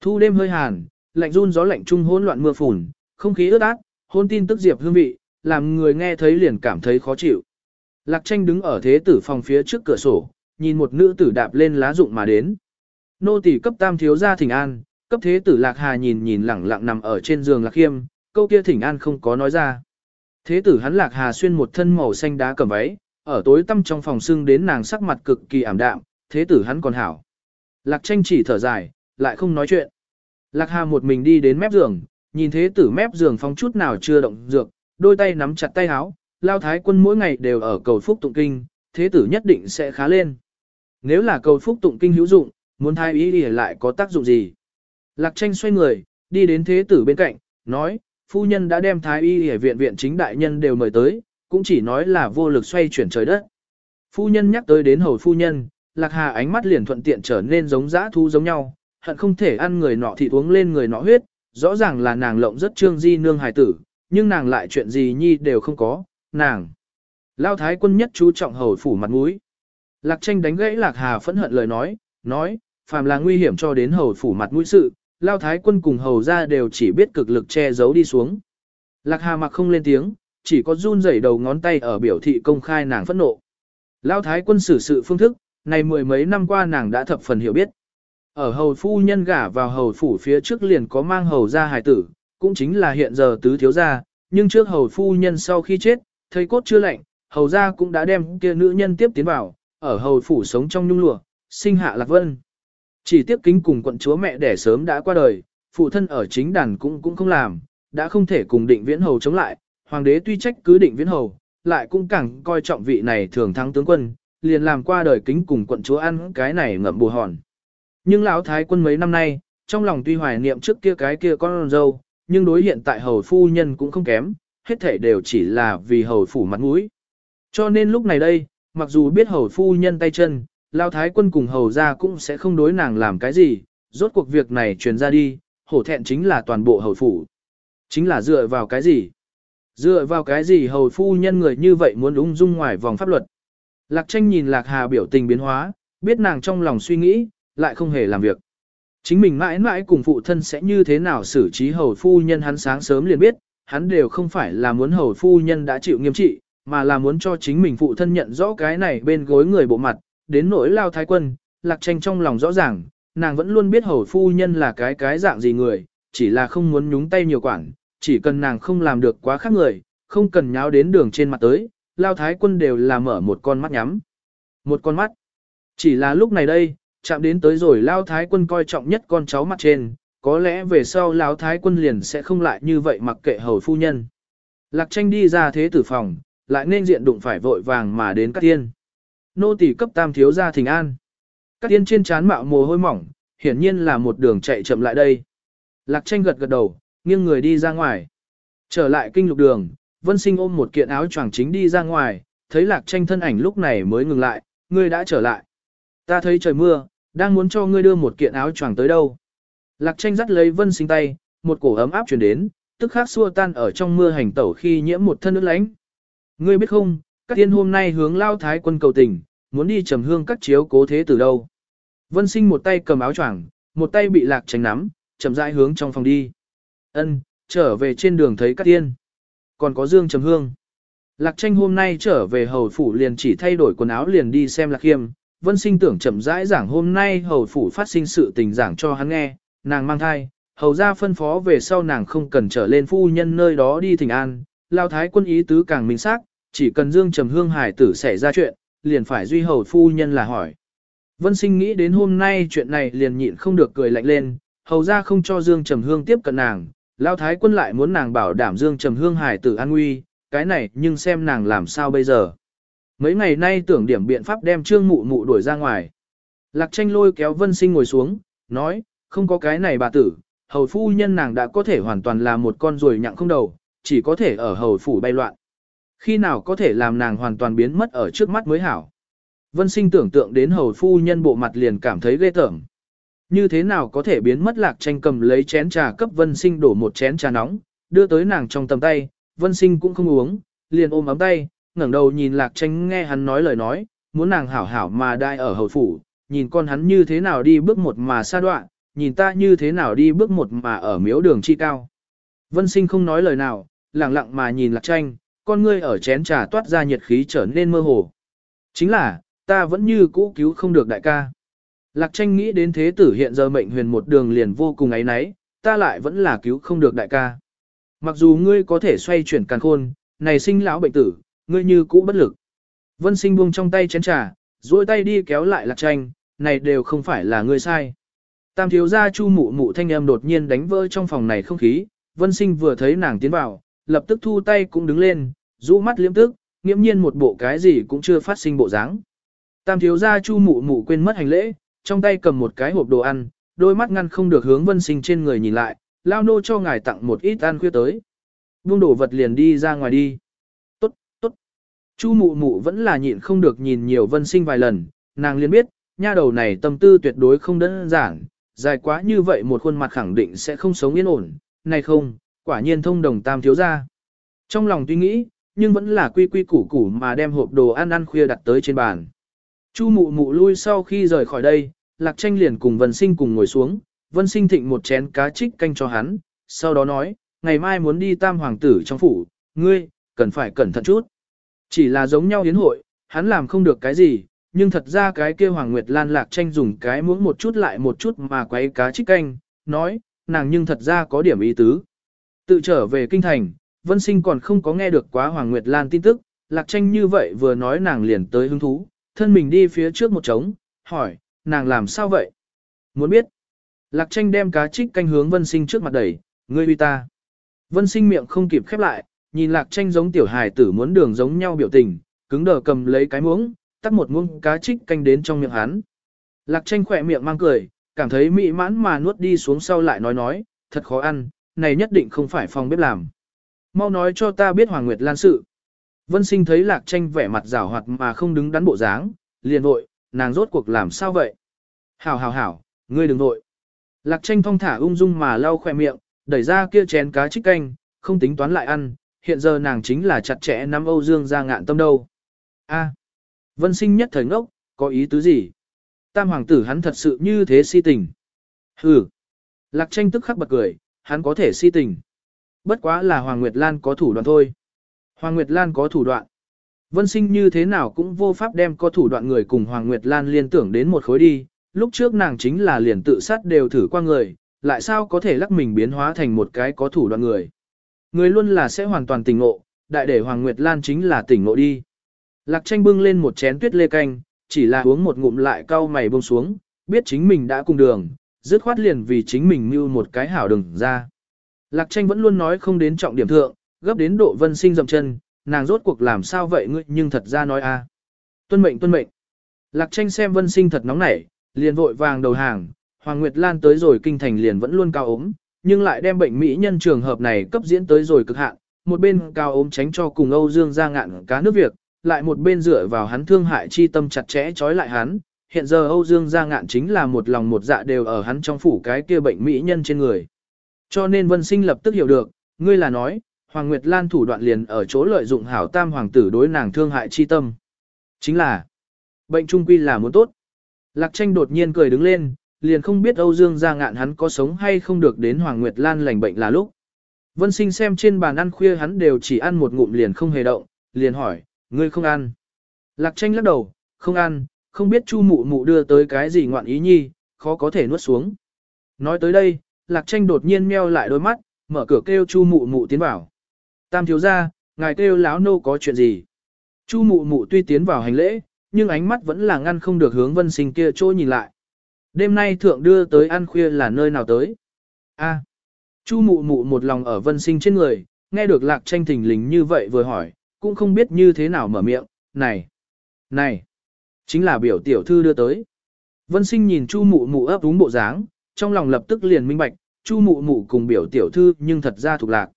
Thu đêm hơi hàn, lạnh run gió lạnh trung hỗn loạn mưa phùn, không khí ướt át, hôn tin tức diệp hương vị, làm người nghe thấy liền cảm thấy khó chịu. Lạc tranh đứng ở thế tử phòng phía trước cửa sổ, nhìn một nữ tử đạp lên lá rụng mà đến. Nô tỳ cấp tam thiếu gia thỉnh an, cấp thế tử lạc hà nhìn nhìn lẳng lặng nằm ở trên giường lạc khiêm, câu kia thỉnh an không có nói ra. Thế tử hắn lạc hà xuyên một thân màu xanh đá cầm váy, ở tối tăm trong phòng xưng đến nàng sắc mặt cực kỳ ảm đạm, thế tử hắn còn hảo. Lạc tranh chỉ thở dài, lại không nói chuyện. Lạc hà một mình đi đến mép giường, nhìn thế tử mép giường phong chút nào chưa động dược, đôi tay nắm chặt tay áo, lao thái quân mỗi ngày đều ở cầu phúc tụng kinh, thế tử nhất định sẽ khá lên. Nếu là cầu phúc tụng kinh hữu dụng, muốn thái ý thì lại có tác dụng gì? Lạc tranh xoay người, đi đến thế tử bên cạnh, nói, phu nhân đã đem thái y y viện viện chính đại nhân đều mời tới, cũng chỉ nói là vô lực xoay chuyển trời đất. Phu nhân nhắc tới đến hầu phu nhân, lạc hà ánh mắt liền thuận tiện trở nên giống dã thu giống nhau, hận không thể ăn người nọ thịt uống lên người nọ huyết, rõ ràng là nàng lộng rất trương di nương hài tử, nhưng nàng lại chuyện gì nhi đều không có, nàng. Lao thái quân nhất chú trọng hầu phủ mặt mũi. Lạc tranh đánh gãy lạc hà phẫn hận lời nói, nói, phàm là nguy hiểm cho đến hầu phủ mặt mũi sự, lao thái quân cùng hầu ra đều chỉ biết cực lực che giấu đi xuống. Lạc hà mặc không lên tiếng, chỉ có run rẩy đầu ngón tay ở biểu thị công khai nàng phẫn nộ. Lao thái quân xử sự phương thức, này mười mấy năm qua nàng đã thập phần hiểu biết. Ở hầu phu nhân gả vào hầu phủ phía trước liền có mang hầu ra hài tử, cũng chính là hiện giờ tứ thiếu gia, nhưng trước hầu phu nhân sau khi chết, thấy cốt chưa lạnh, hầu ra cũng đã đem kia nữ nhân tiếp tiến vào, ở hầu phủ sống trong nhung lụa, sinh hạ lạc vân. Chỉ tiếp kính cùng quận chúa mẹ đẻ sớm đã qua đời, phụ thân ở chính đàn cũng cũng không làm, đã không thể cùng định viễn hầu chống lại, hoàng đế tuy trách cứ định viễn hầu, lại cũng càng coi trọng vị này thường thắng tướng quân, liền làm qua đời kính cùng quận chúa ăn cái này ngậm bù hòn. Nhưng lão thái quân mấy năm nay, trong lòng tuy hoài niệm trước kia cái kia con dâu, nhưng đối hiện tại hầu phu nhân cũng không kém, hết thể đều chỉ là vì hầu phủ mặt mũi. Cho nên lúc này đây, mặc dù biết hầu phu nhân tay chân, lao thái quân cùng hầu ra cũng sẽ không đối nàng làm cái gì, rốt cuộc việc này truyền ra đi, hổ thẹn chính là toàn bộ hầu phủ. Chính là dựa vào cái gì? Dựa vào cái gì hầu phu nhân người như vậy muốn ung dung ngoài vòng pháp luật? Lạc tranh nhìn lạc hà biểu tình biến hóa, biết nàng trong lòng suy nghĩ, lại không hề làm việc. Chính mình mãi mãi cùng phụ thân sẽ như thế nào xử trí hầu phu nhân hắn sáng sớm liền biết, hắn đều không phải là muốn hầu phu nhân đã chịu nghiêm trị, mà là muốn cho chính mình phụ thân nhận rõ cái này bên gối người bộ mặt, đến nỗi lao thái quân, lạc tranh trong lòng rõ ràng, nàng vẫn luôn biết hầu phu nhân là cái cái dạng gì người, chỉ là không muốn nhúng tay nhiều quản, chỉ cần nàng không làm được quá khác người, không cần nháo đến đường trên mặt tới, lao thái quân đều là mở một con mắt nhắm. Một con mắt. Chỉ là lúc này đây, chạm đến tới rồi lao thái quân coi trọng nhất con cháu mặt trên, có lẽ về sau lao thái quân liền sẽ không lại như vậy mặc kệ hầu phu nhân. Lạc tranh đi ra thế tử phòng, lại nên diện đụng phải vội vàng mà đến các tiên. Nô tỳ cấp tam thiếu ra thình an. Các tiên trên chán mạo mồ hôi mỏng, hiển nhiên là một đường chạy chậm lại đây. Lạc tranh gật gật đầu, nghiêng người đi ra ngoài. Trở lại kinh lục đường, vân sinh ôm một kiện áo choàng chính đi ra ngoài, thấy lạc tranh thân ảnh lúc này mới ngừng lại, ngươi đã trở lại. Ta thấy trời mưa, đang muốn cho ngươi đưa một kiện áo choàng tới đâu. Lạc tranh dắt lấy vân sinh tay, một cổ ấm áp truyền đến, tức khắc xua tan ở trong mưa hành tẩu khi nhiễm một thân nước lánh. Ngươi biết không, các tiên hôm nay hướng lao thái quân cầu tình, muốn đi trầm hương các chiếu cố thế từ đâu. Vân sinh một tay cầm áo choàng, một tay bị lạc tranh nắm, chậm rãi hướng trong phòng đi. Ân, trở về trên đường thấy cát tiên. Còn có Dương Trầm Hương. Lạc tranh hôm nay trở về hầu phủ liền chỉ thay đổi quần áo liền đi xem lạc khiêm. Vân sinh tưởng chậm rãi giảng hôm nay hầu phủ phát sinh sự tình giảng cho hắn nghe, nàng mang thai, hầu ra phân phó về sau nàng không cần trở lên phu nhân nơi đó đi thỉnh an, lao thái quân ý tứ càng minh xác, chỉ cần Dương Trầm Hương hải tử xảy ra chuyện, liền phải duy hầu phu nhân là hỏi. Vân sinh nghĩ đến hôm nay chuyện này liền nhịn không được cười lạnh lên, hầu ra không cho Dương Trầm Hương tiếp cận nàng, lao thái quân lại muốn nàng bảo đảm Dương Trầm Hương hải tử an nguy, cái này nhưng xem nàng làm sao bây giờ. Mấy ngày nay tưởng điểm biện pháp đem trương mụ mụ đuổi ra ngoài. Lạc tranh lôi kéo vân sinh ngồi xuống, nói, không có cái này bà tử, hầu phu nhân nàng đã có thể hoàn toàn là một con ruồi nhặng không đầu, chỉ có thể ở hầu phủ bay loạn. Khi nào có thể làm nàng hoàn toàn biến mất ở trước mắt mới hảo. Vân sinh tưởng tượng đến hầu phu nhân bộ mặt liền cảm thấy ghê tởm. Như thế nào có thể biến mất lạc tranh cầm lấy chén trà cấp vân sinh đổ một chén trà nóng, đưa tới nàng trong tầm tay, vân sinh cũng không uống, liền ôm ấm tay, ngẩng đầu nhìn lạc tranh nghe hắn nói lời nói, muốn nàng hảo hảo mà đai ở hầu phủ, nhìn con hắn như thế nào đi bước một mà xa đoạn, nhìn ta như thế nào đi bước một mà ở miếu đường chi cao. Vân sinh không nói lời nào, lặng lặng mà nhìn lạc tranh, con ngươi ở chén trà toát ra nhiệt khí trở nên mơ hồ. Chính là, ta vẫn như cũ cứu không được đại ca. Lạc tranh nghĩ đến thế tử hiện giờ mệnh huyền một đường liền vô cùng ấy náy, ta lại vẫn là cứu không được đại ca. Mặc dù ngươi có thể xoay chuyển càn khôn, này sinh lão bệnh tử, ngươi như cũ bất lực. Vân sinh buông trong tay chén trà, duỗi tay đi kéo lại lạc tranh, này đều không phải là ngươi sai. Tam thiếu gia chu mụ mụ thanh âm đột nhiên đánh vỡ trong phòng này không khí, vân sinh vừa thấy nàng tiến vào, lập tức thu tay cũng đứng lên, rũ mắt liếm tức, nghiễm nhiên một bộ cái gì cũng chưa phát sinh bộ dáng. Tam thiếu gia chu mụ mụ quên mất hành lễ, trong tay cầm một cái hộp đồ ăn, đôi mắt ngăn không được hướng vân sinh trên người nhìn lại, lao nô cho ngài tặng một ít ăn khuya tới. Buông đổ vật liền đi ra ngoài đi. Tốt, tốt. Chu mụ mụ vẫn là nhịn không được nhìn nhiều vân sinh vài lần, nàng liền biết, nha đầu này tâm tư tuyệt đối không đơn giản, dài quá như vậy một khuôn mặt khẳng định sẽ không sống yên ổn, này không, quả nhiên thông đồng tam thiếu ra. Trong lòng tuy nghĩ, nhưng vẫn là quy quy củ củ mà đem hộp đồ ăn ăn khuya đặt tới trên bàn. Chu mụ mụ lui sau khi rời khỏi đây, lạc tranh liền cùng vân sinh cùng ngồi xuống, vân sinh thịnh một chén cá trích canh cho hắn, sau đó nói, ngày mai muốn đi tam hoàng tử trong phủ, ngươi, cần phải cẩn thận chút. Chỉ là giống nhau hiến hội, hắn làm không được cái gì, nhưng thật ra cái kia Hoàng Nguyệt Lan lạc tranh dùng cái muỗng một chút lại một chút mà quấy cá trích canh, nói, nàng nhưng thật ra có điểm ý tứ. Tự trở về kinh thành, Vân Sinh còn không có nghe được quá Hoàng Nguyệt Lan tin tức, lạc tranh như vậy vừa nói nàng liền tới hứng thú, thân mình đi phía trước một trống, hỏi, nàng làm sao vậy? Muốn biết? Lạc tranh đem cá trích canh hướng Vân Sinh trước mặt đẩy, ngươi uy ta. Vân Sinh miệng không kịp khép lại, nhìn lạc tranh giống tiểu hài tử muốn đường giống nhau biểu tình, cứng đờ cầm lấy cái muỗng, tắt một muỗng cá trích canh đến trong miệng hắn. Lạc tranh khỏe miệng mang cười, cảm thấy mỹ mãn mà nuốt đi xuống sau lại nói nói, thật khó ăn, này nhất định không phải phòng bếp làm. Mau nói cho ta biết Hoàng Nguyệt Lan sự. Vân sinh thấy lạc tranh vẻ mặt rảo hoạt mà không đứng đắn bộ dáng, liền vội, nàng rốt cuộc làm sao vậy? Hảo hảo hảo, ngươi đừng vội. Lạc tranh thong thả ung dung mà lau khỏe miệng, đẩy ra kia chén cá trích canh, không tính toán lại ăn, hiện giờ nàng chính là chặt chẽ nắm Âu Dương ra ngạn tâm đâu. A. Vân sinh nhất thời ngốc, có ý tứ gì? Tam hoàng tử hắn thật sự như thế si tình. Hừ. Lạc tranh tức khắc bật cười, hắn có thể si tình. Bất quá là Hoàng Nguyệt Lan có thủ đoạn thôi. Hoàng Nguyệt Lan có thủ đoạn. Vân sinh như thế nào cũng vô pháp đem có thủ đoạn người cùng Hoàng Nguyệt Lan liên tưởng đến một khối đi. Lúc trước nàng chính là liền tự sát đều thử qua người, lại sao có thể lắc mình biến hóa thành một cái có thủ đoạn người. Người luôn là sẽ hoàn toàn tỉnh ngộ, đại để Hoàng Nguyệt Lan chính là tỉnh ngộ đi. Lạc tranh bưng lên một chén tuyết lê canh, chỉ là uống một ngụm lại cau mày buông xuống, biết chính mình đã cùng đường, dứt khoát liền vì chính mình mưu một cái hảo đừng ra. Lạc tranh vẫn luôn nói không đến trọng điểm thượng, gấp đến độ vân sinh dậm chân, nàng rốt cuộc làm sao vậy ngươi nhưng thật ra nói a. Tuân mệnh tuân mệnh. Lạc tranh xem vân sinh thật nóng nảy, liền vội vàng đầu hàng, Hoàng Nguyệt Lan tới rồi kinh thành liền vẫn luôn cao ốm, nhưng lại đem bệnh mỹ nhân trường hợp này cấp diễn tới rồi cực hạn, một bên cao ốm tránh cho cùng Âu Dương ra ngạn cá nước việc, lại một bên dựa vào hắn thương hại chi tâm chặt chẽ trói lại hắn. Hiện giờ Âu Dương gia ngạn chính là một lòng một dạ đều ở hắn trong phủ cái kia bệnh mỹ nhân trên người. Cho nên Vân Sinh lập tức hiểu được, ngươi là nói, Hoàng Nguyệt Lan thủ đoạn liền ở chỗ lợi dụng hảo tam hoàng tử đối nàng thương hại chi tâm. Chính là, bệnh trung quy là muốn tốt. Lạc tranh đột nhiên cười đứng lên, liền không biết Âu Dương gia ngạn hắn có sống hay không được đến Hoàng Nguyệt Lan lành bệnh là lúc. Vân sinh xem trên bàn ăn khuya hắn đều chỉ ăn một ngụm liền không hề động, liền hỏi, ngươi không ăn. Lạc tranh lắc đầu, không ăn, không biết chu mụ mụ đưa tới cái gì ngoạn ý nhi, khó có thể nuốt xuống. Nói tới đây, lạc tranh đột nhiên meo lại đôi mắt, mở cửa kêu chu mụ mụ tiến vào. Tam thiếu gia, ngài kêu láo nô có chuyện gì. Chu mụ mụ tuy tiến vào hành lễ, nhưng ánh mắt vẫn là ngăn không được hướng vân sinh kia trôi nhìn lại. Đêm nay thượng đưa tới ăn khuya là nơi nào tới? A. Chu mụ mụ một lòng ở vân sinh trên người, nghe được lạc tranh thình lình như vậy vừa hỏi, cũng không biết như thế nào mở miệng, này, này, chính là biểu tiểu thư đưa tới. Vân sinh nhìn chu mụ mụ ấp úng bộ dáng, trong lòng lập tức liền minh bạch, chu mụ mụ cùng biểu tiểu thư nhưng thật ra thuộc lạc.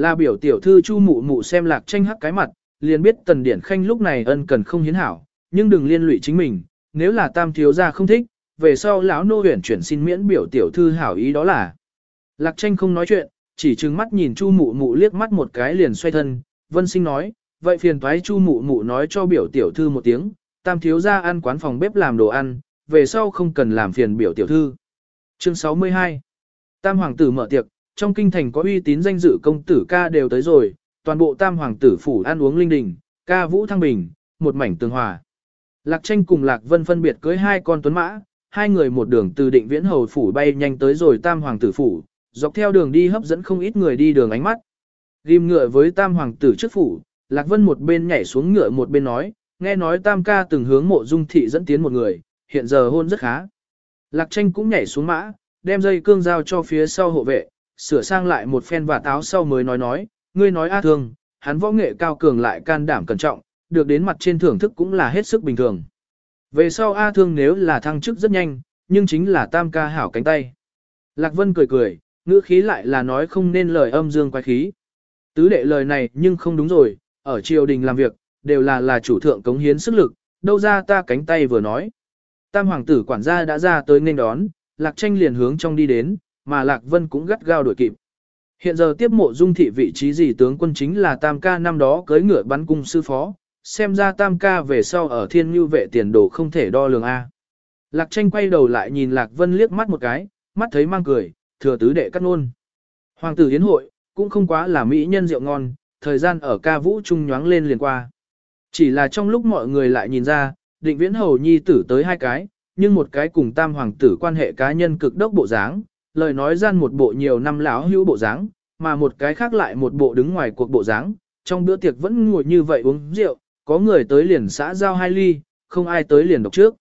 Là biểu tiểu thư chu mụ mụ xem lạc tranh hắc cái mặt, liền biết tần điển khanh lúc này ân cần không hiến hảo, nhưng đừng liên lụy chính mình, nếu là tam thiếu gia không thích, về sau lão nô huyền chuyển xin miễn biểu tiểu thư hảo ý đó là. Lạc tranh không nói chuyện, chỉ trừng mắt nhìn chu mụ mụ liếc mắt một cái liền xoay thân, vân sinh nói, vậy phiền toái chu mụ mụ nói cho biểu tiểu thư một tiếng, tam thiếu gia ăn quán phòng bếp làm đồ ăn, về sau không cần làm phiền biểu tiểu thư. Chương 62 Tam hoàng tử mở tiệc, trong kinh thành có uy tín danh dự công tử ca đều tới rồi, toàn bộ tam hoàng tử phủ ăn uống linh đình, ca vũ thăng bình, một mảnh tường hòa. Lạc tranh cùng Lạc Vân phân biệt cưới hai con tuấn mã, hai người một đường từ định viễn hầu phủ bay nhanh tới rồi tam hoàng tử phủ, dọc theo đường đi hấp dẫn không ít người đi đường ánh mắt. Ghim ngựa với tam hoàng tử trước phủ, Lạc Vân một bên nhảy xuống ngựa một bên nói, nghe nói tam ca từng hướng mộ dung thị dẫn tiến một người, hiện giờ hôn rất khá. Lạc tranh cũng nhảy xuống mã, đem dây cương giao cho phía sau hộ vệ, sửa sang lại một phen và táo sau mới nói nói, ngươi nói a thương, hắn võ nghệ cao cường lại can đảm cẩn trọng, được đến mặt trên thưởng thức cũng là hết sức bình thường. Về sau A thương nếu là thăng chức rất nhanh, nhưng chính là tam ca hảo cánh tay. Lạc Vân cười cười, ngữ khí lại là nói không nên lời âm dương quái khí. Tứ đệ lời này nhưng không đúng rồi, ở triều đình làm việc, đều là là chủ thượng cống hiến sức lực, đâu ra ta cánh tay vừa nói. Tam hoàng tử quản gia đã ra tới nên đón, Lạc Tranh liền hướng trong đi đến, mà Lạc Vân cũng gắt gao đuổi kịp. Hiện giờ tiếp mộ dung thị vị trí gì tướng quân chính là Tam ca năm đó cưới ngựa bắn cung sư phó, xem ra Tam ca về sau ở thiên như vệ tiền đồ không thể đo lường A. Lạc Tranh quay đầu lại nhìn Lạc Vân liếc mắt một cái, mắt thấy mang cười, thừa tứ đệ cắt nôn. Hoàng tử yến hội, cũng không quá là mỹ nhân rượu ngon, thời gian ở ca vũ trung nhoáng lên liền qua. Chỉ là trong lúc mọi người lại nhìn ra, định viễn hầu nhi tử tới hai cái, nhưng một cái cùng tam hoàng tử quan hệ cá nhân cực đốc bộ dáng, lời nói gian một bộ nhiều năm lão hữu bộ dáng, mà một cái khác lại một bộ đứng ngoài cuộc bộ dáng, trong bữa tiệc vẫn ngồi như vậy uống rượu, có người tới liền xã giao hai ly, không ai tới liền độc trước.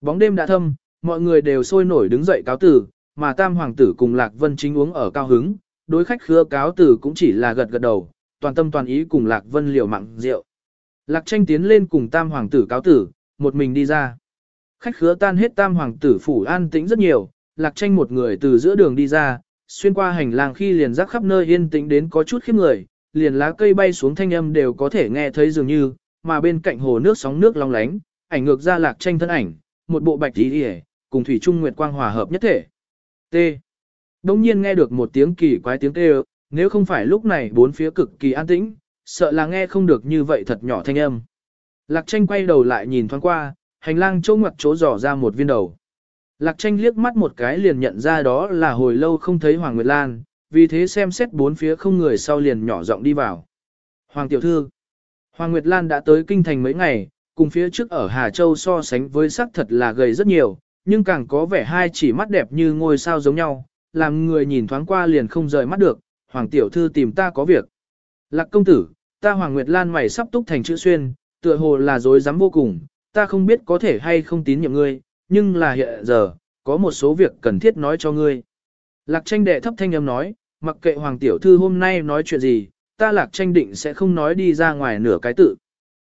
Bóng đêm đã thâm, mọi người đều sôi nổi đứng dậy cáo tử, mà tam hoàng tử cùng Lạc Vân chính uống ở cao hứng, đối khách khứa cáo tử cũng chỉ là gật gật đầu, toàn tâm toàn ý cùng Lạc Vân liều mặn rượu. Lạc tranh tiến lên cùng tam hoàng tử cáo tử, một mình đi ra. Khách khứa tan hết tam hoàng tử phủ an tĩnh rất nhiều, lạc tranh một người từ giữa đường đi ra, xuyên qua hành lang khi liền rắc khắp nơi yên tĩnh đến có chút khiếp người, liền lá cây bay xuống thanh âm đều có thể nghe thấy dường như, mà bên cạnh hồ nước sóng nước long lánh, ảnh ngược ra lạc tranh thân ảnh, một bộ bạch tí hề, cùng thủy trung nguyệt quang hòa hợp nhất thể. T. Đông nhiên nghe được một tiếng kỳ quái tiếng kêu, nếu không phải lúc này bốn phía cực kỳ an tĩnh, sợ là nghe không được như vậy thật nhỏ thanh âm. Lạc tranh quay đầu lại nhìn thoáng qua, hành lang chỗ ngoặt chỗ dò ra một viên đầu. Lạc tranh liếc mắt một cái liền nhận ra đó là hồi lâu không thấy Hoàng Nguyệt Lan, vì thế xem xét bốn phía không người sau liền nhỏ giọng đi vào. Hoàng tiểu thư, Hoàng Nguyệt Lan đã tới kinh thành mấy ngày, cùng phía trước ở Hà Châu so sánh với sắc thật là gầy rất nhiều, nhưng càng có vẻ hai chỉ mắt đẹp như ngôi sao giống nhau, làm người nhìn thoáng qua liền không rời mắt được, Hoàng tiểu thư tìm ta có việc. Lạc công tử, ta Hoàng Nguyệt Lan mày sắp túc thành chữ xuyên, tựa hồ là dối dám vô cùng, ta không biết có thể hay không tín nhiệm ngươi, nhưng là hiện giờ, có một số việc cần thiết nói cho ngươi. Lạc tranh đệ thấp thanh âm nói, mặc kệ hoàng tiểu thư hôm nay nói chuyện gì, ta lạc tranh định sẽ không nói đi ra ngoài nửa cái tự.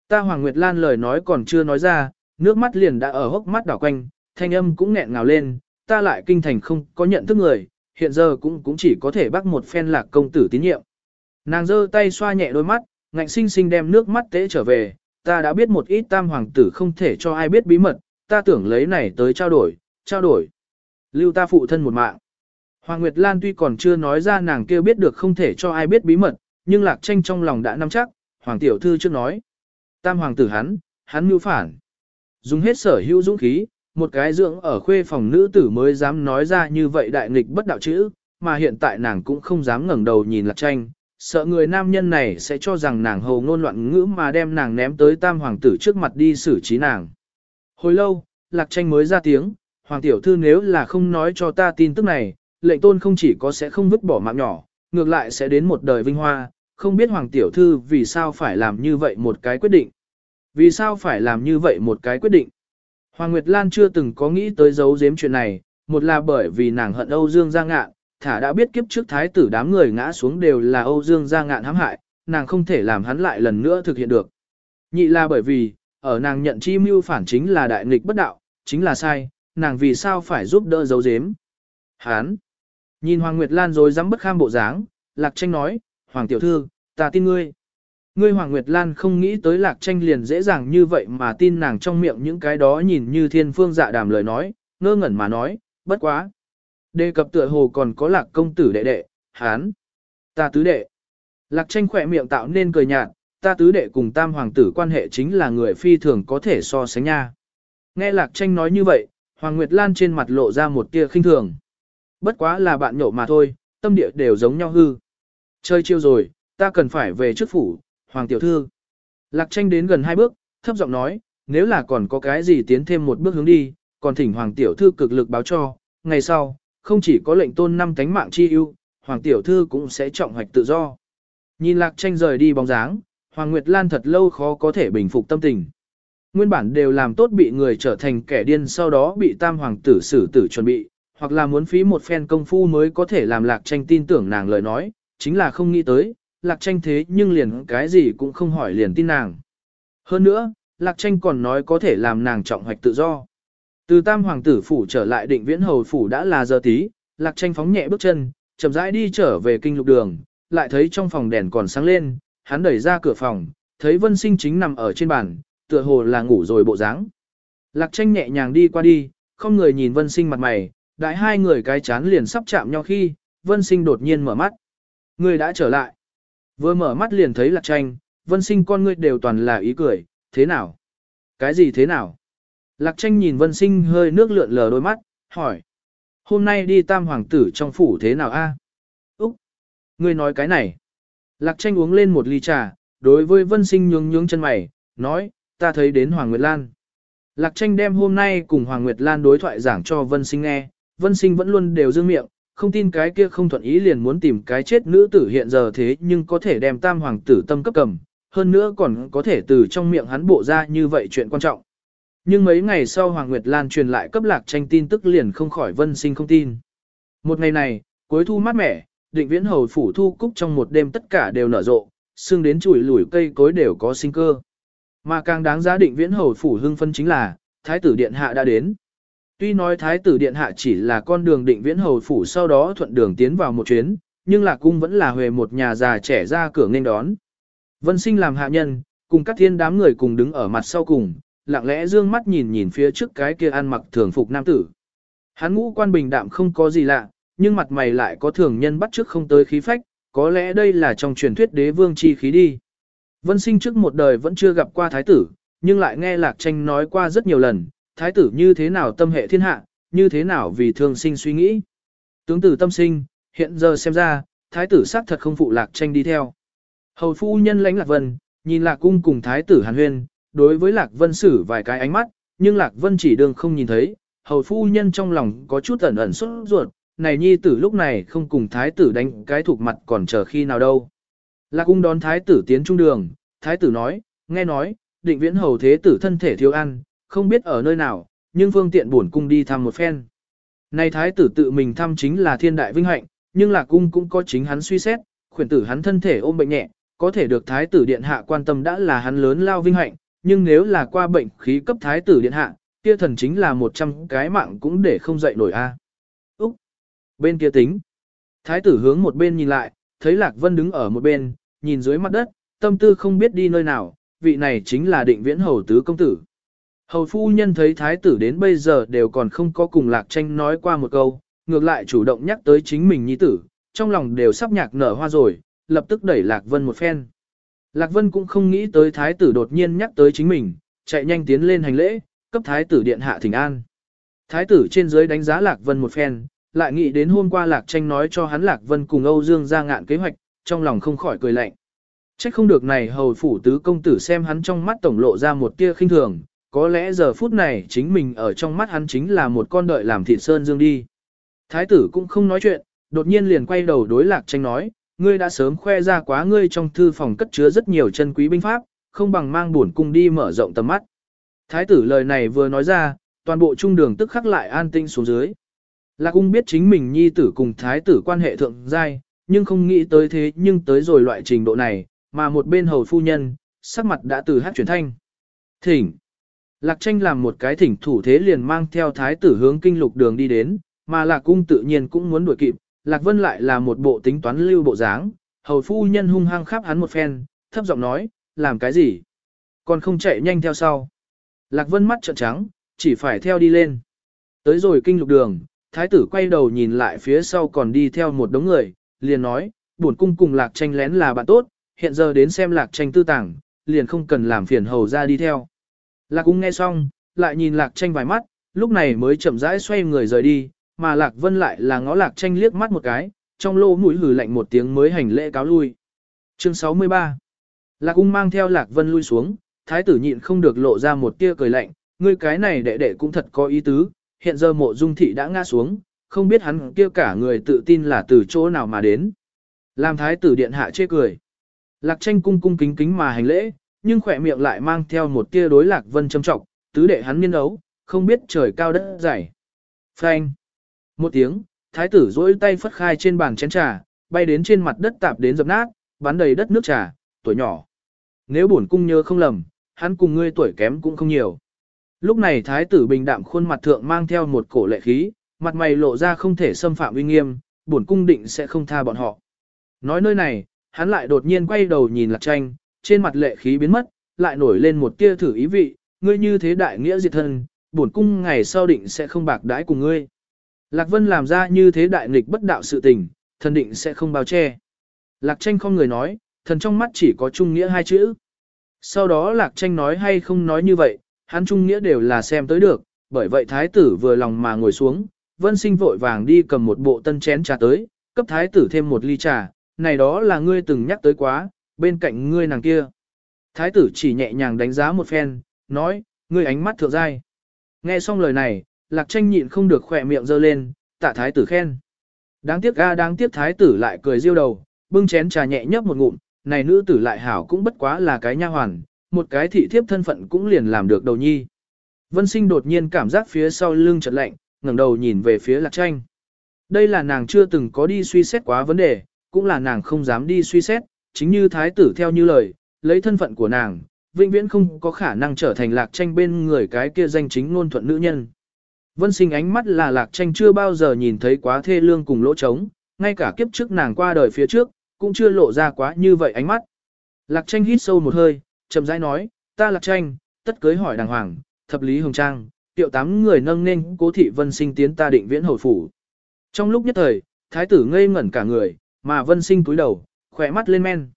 Ta Hoàng Nguyệt Lan lời nói còn chưa nói ra, nước mắt liền đã ở hốc mắt đảo quanh, thanh âm cũng nghẹn ngào lên, ta lại kinh thành không có nhận thức người, hiện giờ cũng cũng chỉ có thể bắt một phen lạc công tử tín nhiệm. Nàng giơ tay xoa nhẹ đôi mắt, ngạnh sinh sinh đem nước mắt tế trở về, ta đã biết một ít tam hoàng tử không thể cho ai biết bí mật, ta tưởng lấy này tới trao đổi, trao đổi. Lưu ta phụ thân một mạng. Hoàng Nguyệt Lan tuy còn chưa nói ra nàng kêu biết được không thể cho ai biết bí mật, nhưng lạc tranh trong lòng đã nắm chắc, Hoàng Tiểu Thư trước nói. Tam hoàng tử hắn, hắn mưu phản. Dùng hết sở hữu dũng khí, một cái dưỡng ở khuê phòng nữ tử mới dám nói ra như vậy đại nghịch bất đạo chữ, mà hiện tại nàng cũng không dám ngẩng đầu nhìn lạc tranh, sợ người nam nhân này sẽ cho rằng nàng hầu ngôn loạn ngữ mà đem nàng ném tới tam hoàng tử trước mặt đi xử trí nàng. Hồi lâu, lạc tranh mới ra tiếng, hoàng tiểu thư nếu là không nói cho ta tin tức này, lệnh tôn không chỉ có sẽ không vứt bỏ mạng nhỏ, ngược lại sẽ đến một đời vinh hoa, không biết Hoàng Tiểu Thư vì sao phải làm như vậy một cái quyết định. Vì sao phải làm như vậy một cái quyết định. Hoàng Nguyệt Lan chưa từng có nghĩ tới giấu giếm chuyện này, một là bởi vì nàng hận Âu Dương Gia Ngạn, thả đã biết kiếp trước thái tử đám người ngã xuống đều là Âu Dương Gia Ngạn hãm hại, nàng không thể làm hắn lại lần nữa thực hiện được. Nhị là bởi vì, ở nàng nhận chi mưu phản chính là đại nghịch bất đạo, chính là sai, nàng vì sao phải giúp đỡ giấu giếm. Hán! Nhìn Hoàng Nguyệt Lan rồi dám bất kham bộ dáng, Lạc Tranh nói, Hoàng Tiểu Thư, ta tin ngươi. Ngươi Hoàng Nguyệt Lan không nghĩ tới lạc tranh liền dễ dàng như vậy mà tin nàng trong miệng những cái đó nhìn như thiên phương dạ đàm lời nói, ngơ ngẩn mà nói, bất quá. Đề cập tựa hồ còn có lạc công tử đệ đệ, hán. Ta tứ đệ. Lạc tranh khỏe miệng tạo nên cười nhạt, ta tứ đệ cùng tam hoàng tử quan hệ chính là người phi thường có thể so sánh nha. Nghe lạc tranh nói như vậy, Hoàng Nguyệt Lan trên mặt lộ ra một tia khinh thường. Bất quá là bạn nhậu mà thôi, tâm địa đều giống nhau hư. Chơi chiêu rồi, ta cần phải về trước phủ, Hoàng Tiểu Thư. Lạc tranh đến gần hai bước, thấp giọng nói, nếu là còn có cái gì tiến thêm một bước hướng đi, còn thỉnh Hoàng Tiểu Thư cực lực báo cho, ngày sau, không chỉ có lệnh tôn năm cánh mạng chi ưu, Hoàng Tiểu Thư cũng sẽ trọng hoạch tự do. Nhìn Lạc tranh rời đi bóng dáng, Hoàng Nguyệt Lan thật lâu khó có thể bình phục tâm tình. Nguyên bản đều làm tốt bị người trở thành kẻ điên sau đó bị tam hoàng tử xử tử chuẩn bị, hoặc là muốn phí một phen công phu mới có thể làm lạc tranh tin tưởng nàng lời nói, chính là không nghĩ tới, lạc tranh thế nhưng liền cái gì cũng không hỏi liền tin nàng. Hơn nữa, lạc tranh còn nói có thể làm nàng trọng hoạch tự do. Từ tam hoàng tử phủ trở lại định viễn hầu phủ đã là giờ tí, lạc tranh phóng nhẹ bước chân, chậm rãi đi trở về kinh lục đường, lại thấy trong phòng đèn còn sáng lên, hắn đẩy ra cửa phòng, thấy vân sinh chính nằm ở trên bàn, tựa hồ là ngủ rồi bộ dáng. Lạc tranh nhẹ nhàng đi qua đi, không người nhìn vân sinh mặt mày, đại hai người cái chán liền sắp chạm nhau khi, vân sinh đột nhiên mở mắt. Người đã trở lại. Vừa mở mắt liền thấy lạc tranh, vân sinh con ngươi đều toàn là ý cười, thế nào? Cái gì thế nào? Lạc tranh nhìn vân sinh hơi nước lượn lờ đôi mắt, hỏi. Hôm nay đi tam hoàng tử trong phủ thế nào a? Úc! Ngươi nói cái này. Lạc tranh uống lên một ly trà, đối với vân sinh nhướng nhướng chân mày, nói, ta thấy đến Hoàng Nguyệt Lan. Lạc tranh đem hôm nay cùng Hoàng Nguyệt Lan đối thoại giảng cho vân sinh nghe, vân sinh vẫn luôn đều dương miệng, không tin cái kia không thuận ý liền muốn tìm cái chết nữ tử hiện giờ thế nhưng có thể đem tam hoàng tử tâm cấp cầm, hơn nữa còn có thể từ trong miệng hắn bộ ra như vậy chuyện quan trọng. Nhưng mấy ngày sau Hoàng Nguyệt Lan truyền lại cấp lạc tranh tin tức liền không khỏi vân sinh không tin. Một ngày này, cuối thu mát mẻ, định viễn hầu phủ thu cúc trong một đêm tất cả đều nở rộ, xương đến chùi lủi cây cối đều có sinh cơ. Mà càng đáng giá định viễn hầu phủ hưng phân chính là, Thái tử Điện Hạ đã đến. Tuy nói Thái tử Điện Hạ chỉ là con đường định viễn hầu phủ sau đó thuận đường tiến vào một chuyến, nhưng là cung vẫn là huề một nhà già trẻ ra cửa nên đón. Vân sinh làm hạ nhân, cùng các thiên đám người cùng đứng ở mặt sau cùng, lặng lẽ dương mắt nhìn nhìn phía trước cái kia ăn mặc thường phục nam tử. Hắn ngũ quan bình đạm không có gì lạ, nhưng mặt mày lại có thường nhân bắt trước không tới khí phách, có lẽ đây là trong truyền thuyết đế vương chi khí đi. Vân sinh trước một đời vẫn chưa gặp qua thái tử, nhưng lại nghe lạc tranh nói qua rất nhiều lần, thái tử như thế nào tâm hệ thiên hạ, như thế nào vì thương sinh suy nghĩ. Tướng tử tâm sinh, hiện giờ xem ra, thái tử xác thật không phụ lạc tranh đi theo. Hầu phu nhân lãnh lạc vân, nhìn lạc cung cùng thái tử hàn huyên, đối với lạc vân xử vài cái ánh mắt, nhưng lạc vân chỉ đường không nhìn thấy, hầu phu nhân trong lòng có chút ẩn ẩn xuất ruột, này nhi tử lúc này không cùng thái tử đánh cái thuộc mặt còn chờ khi nào đâu. Lạc cung đón thái tử tiến trung đường, thái tử nói, nghe nói, định viễn hầu thế tử thân thể thiếu ăn, không biết ở nơi nào, nhưng phương tiện buồn cung đi thăm một phen. Này thái tử tự mình thăm chính là thiên đại vinh hạnh, nhưng lạc cung cũng có chính hắn suy xét, khuyển tử hắn thân thể ôm bệnh nhẹ, có thể được thái tử điện hạ quan tâm đã là hắn lớn lao vinh hạnh, nhưng nếu là qua bệnh khí cấp thái tử điện hạ, kia thần chính là một trăm cái mạng cũng để không dậy nổi a. Bên kia tính. Thái tử hướng một bên nhìn lại, thấy Lạc Vân đứng ở một bên, nhìn dưới mặt đất, tâm tư không biết đi nơi nào, vị này chính là định viễn hầu tứ công tử. Hầu phu nhân thấy thái tử đến bây giờ đều còn không có cùng Lạc Tranh nói qua một câu, ngược lại chủ động nhắc tới chính mình nhi tử, trong lòng đều sắp nhạc nở hoa rồi, lập tức đẩy Lạc Vân một phen. Lạc Vân cũng không nghĩ tới thái tử đột nhiên nhắc tới chính mình, chạy nhanh tiến lên hành lễ, cấp thái tử điện hạ thỉnh an. Thái tử trên dưới đánh giá Lạc Vân một phen, lại nghĩ đến hôm qua Lạc Tranh nói cho hắn Lạc Vân cùng Âu Dương ra ngạn kế hoạch, trong lòng không khỏi cười lạnh. Trách không được này hầu phủ tứ công tử xem hắn trong mắt tổng lộ ra một tia khinh thường, có lẽ giờ phút này chính mình ở trong mắt hắn chính là một con đợi làm thịt sơn dương đi. Thái tử cũng không nói chuyện, đột nhiên liền quay đầu đối lạc tranh nói, ngươi đã sớm khoe ra quá ngươi trong thư phòng cất chứa rất nhiều chân quý binh pháp, không bằng mang buồn cung đi mở rộng tầm mắt. Thái tử lời này vừa nói ra, toàn bộ trung đường tức khắc lại an tinh xuống dưới. Lạc cung biết chính mình nhi tử cùng thái tử quan hệ thượng giai, nhưng không nghĩ tới thế nhưng tới rồi loại trình độ này, mà một bên hầu phu nhân, sắc mặt đã từ hát chuyển thanh. Thỉnh. Lạc tranh làm một cái thỉnh thủ thế liền mang theo thái tử hướng kinh lục đường đi đến, mà lạc cung tự nhiên cũng muốn đuổi kịp, lạc vân lại là một bộ tính toán lưu bộ dáng, hầu phu nhân hung hăng khắp hắn một phen, thấp giọng nói, làm cái gì? Còn không chạy nhanh theo sau. Lạc vân mắt trợn trắng, chỉ phải theo đi lên. Tới rồi kinh lục đường, thái tử quay đầu nhìn lại phía sau còn đi theo một đống người, liền nói, Buồn cung cùng lạc tranh lén là bạn tốt, hiện giờ đến xem lạc tranh tư tàng, liền không cần làm phiền hầu ra đi theo. Lạc cung nghe xong, lại nhìn lạc tranh vài mắt, lúc này mới chậm rãi xoay người rời đi, mà lạc vân lại là ngó lạc tranh liếc mắt một cái, trong lô mũi hừ lạnh một tiếng mới hành lễ cáo lui. Chương 63 Lạc cung mang theo lạc vân lui xuống, thái tử nhịn không được lộ ra một tia cười lạnh, ngươi cái này đệ đệ cũng thật có ý tứ, hiện giờ mộ dung thị đã ngã xuống, không biết hắn kia cả người tự tin là từ chỗ nào mà đến. Làm thái tử điện hạ chê cười. Lạc tranh cung cung kính kính mà hành lễ, nhưng khỏe miệng lại mang theo một tia đối lạc vân châm trọng, tứ đệ hắn niên ấu, không biết trời cao đất dày. Phanh. Một tiếng, thái tử dỗi tay phất khai trên bàn chén trà, bay đến trên mặt đất tạp đến dập nát, bắn đầy đất nước trà, tuổi nhỏ. Nếu bổn cung nhớ không lầm, hắn cùng ngươi tuổi kém cũng không nhiều. Lúc này thái tử bình đạm khuôn mặt thượng mang theo một cổ lệ khí, mặt mày lộ ra không thể xâm phạm uy nghiêm, bổn cung định sẽ không tha bọn họ. Nói nơi này, hắn lại đột nhiên quay đầu nhìn lạc tranh, trên mặt lệ khí biến mất, lại nổi lên một tia thử ý vị, ngươi như thế đại nghĩa diệt thân, bổn cung ngày sau định sẽ không bạc đãi cùng ngươi. Lạc Vân làm ra như thế đại nghịch bất đạo sự tình, thần định sẽ không bao che. Lạc tranh không người nói, thần trong mắt chỉ có trung nghĩa hai chữ. Sau đó Lạc tranh nói hay không nói như vậy, hắn trung nghĩa đều là xem tới được, bởi vậy thái tử vừa lòng mà ngồi xuống, vân sinh vội vàng đi cầm một bộ tân chén trà tới, cấp thái tử thêm một ly trà, này đó là ngươi từng nhắc tới quá, bên cạnh ngươi nàng kia. Thái tử chỉ nhẹ nhàng đánh giá một phen, nói, ngươi ánh mắt thượng dai. Nghe xong lời này, lạc tranh nhịn không được khỏe miệng giơ lên, tạ thái tử khen. Đáng tiếc ga đáng tiếc thái tử lại cười riêu đầu, bưng chén trà nhẹ nhấp một ngụm, này nữ tử lại hảo cũng bất quá là cái nha hoàn, một cái thị thiếp thân phận cũng liền làm được đầu nhi. Vân sinh đột nhiên cảm giác phía sau lưng chợt lạnh, ngẩng đầu nhìn về phía lạc tranh. Đây là nàng chưa từng có đi suy xét quá vấn đề, cũng là nàng không dám đi suy xét, chính như thái tử theo như lời, lấy thân phận của nàng, vĩnh viễn không có khả năng trở thành lạc tranh bên người cái kia danh chính ngôn thuận nữ nhân. Vân sinh ánh mắt là lạc tranh chưa bao giờ nhìn thấy quá thê lương cùng lỗ trống, ngay cả kiếp trước nàng qua đời phía trước, cũng chưa lộ ra quá như vậy ánh mắt. Lạc tranh hít sâu một hơi, chậm rãi nói, ta lạc tranh, tất cưới hỏi đàng hoàng, thập lý hồng trang, tiệu tám người nâng nên cố thị vân sinh tiến ta định viễn hồi phủ. Trong lúc nhất thời, thái tử ngây ngẩn cả người, mà vân sinh túi đầu, khỏe mắt lên men.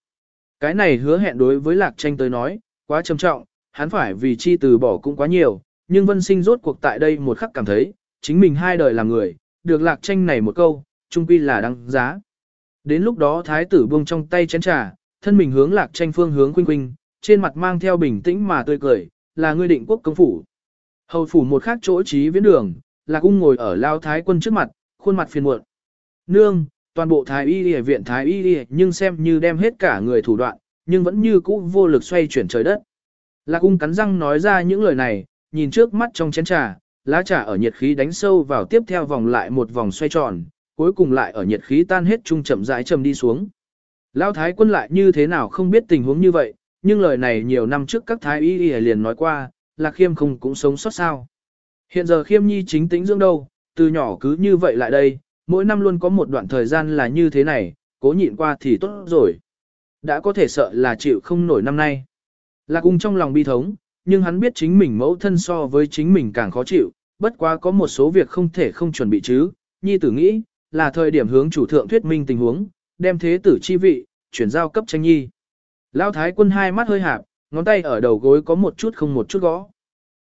Cái này hứa hẹn đối với lạc tranh tới nói, quá trầm trọng, hắn phải vì chi từ bỏ cũng quá nhiều, nhưng vân sinh rốt cuộc tại đây một khắc cảm thấy, chính mình hai đời làm người, được lạc tranh này một câu, trung quy là đăng giá. Đến lúc đó thái tử buông trong tay chén trà, thân mình hướng lạc tranh phương hướng quinh quinh, trên mặt mang theo bình tĩnh mà tươi cười, là ngươi định quốc công phủ. Hầu phủ một khác chỗ trí viễn đường, là cung ngồi ở lao thái quân trước mặt, khuôn mặt phiền muộn. Nương, toàn bộ thái y y viện thái y y nhưng xem như đem hết cả người thủ đoạn, nhưng vẫn như cũ vô lực xoay chuyển trời đất. Lạc cung cắn răng nói ra những lời này, nhìn trước mắt trong chén trà, lá trà ở nhiệt khí đánh sâu vào tiếp theo vòng lại một vòng xoay tròn, cuối cùng lại ở nhiệt khí tan hết trung chậm rãi trầm đi xuống. lao thái quân lại như thế nào không biết tình huống như vậy, nhưng lời này nhiều năm trước các thái y y liền nói qua, là khiêm không cũng sống sót sao. Hiện giờ khiêm nhi chính tính dưỡng đâu, từ nhỏ cứ như vậy lại đây, mỗi năm luôn có một đoạn thời gian là như thế này, cố nhịn qua thì tốt rồi. Đã có thể sợ là chịu không nổi năm nay. Lạc cung trong lòng bi thống, nhưng hắn biết chính mình mẫu thân so với chính mình càng khó chịu, bất quá có một số việc không thể không chuẩn bị chứ, nhi tử nghĩ, là thời điểm hướng chủ thượng thuyết minh tình huống, đem thế tử chi vị, chuyển giao cấp tranh nhi. Lão thái quân hai mắt hơi hạp, ngón tay ở đầu gối có một chút không một chút gõ.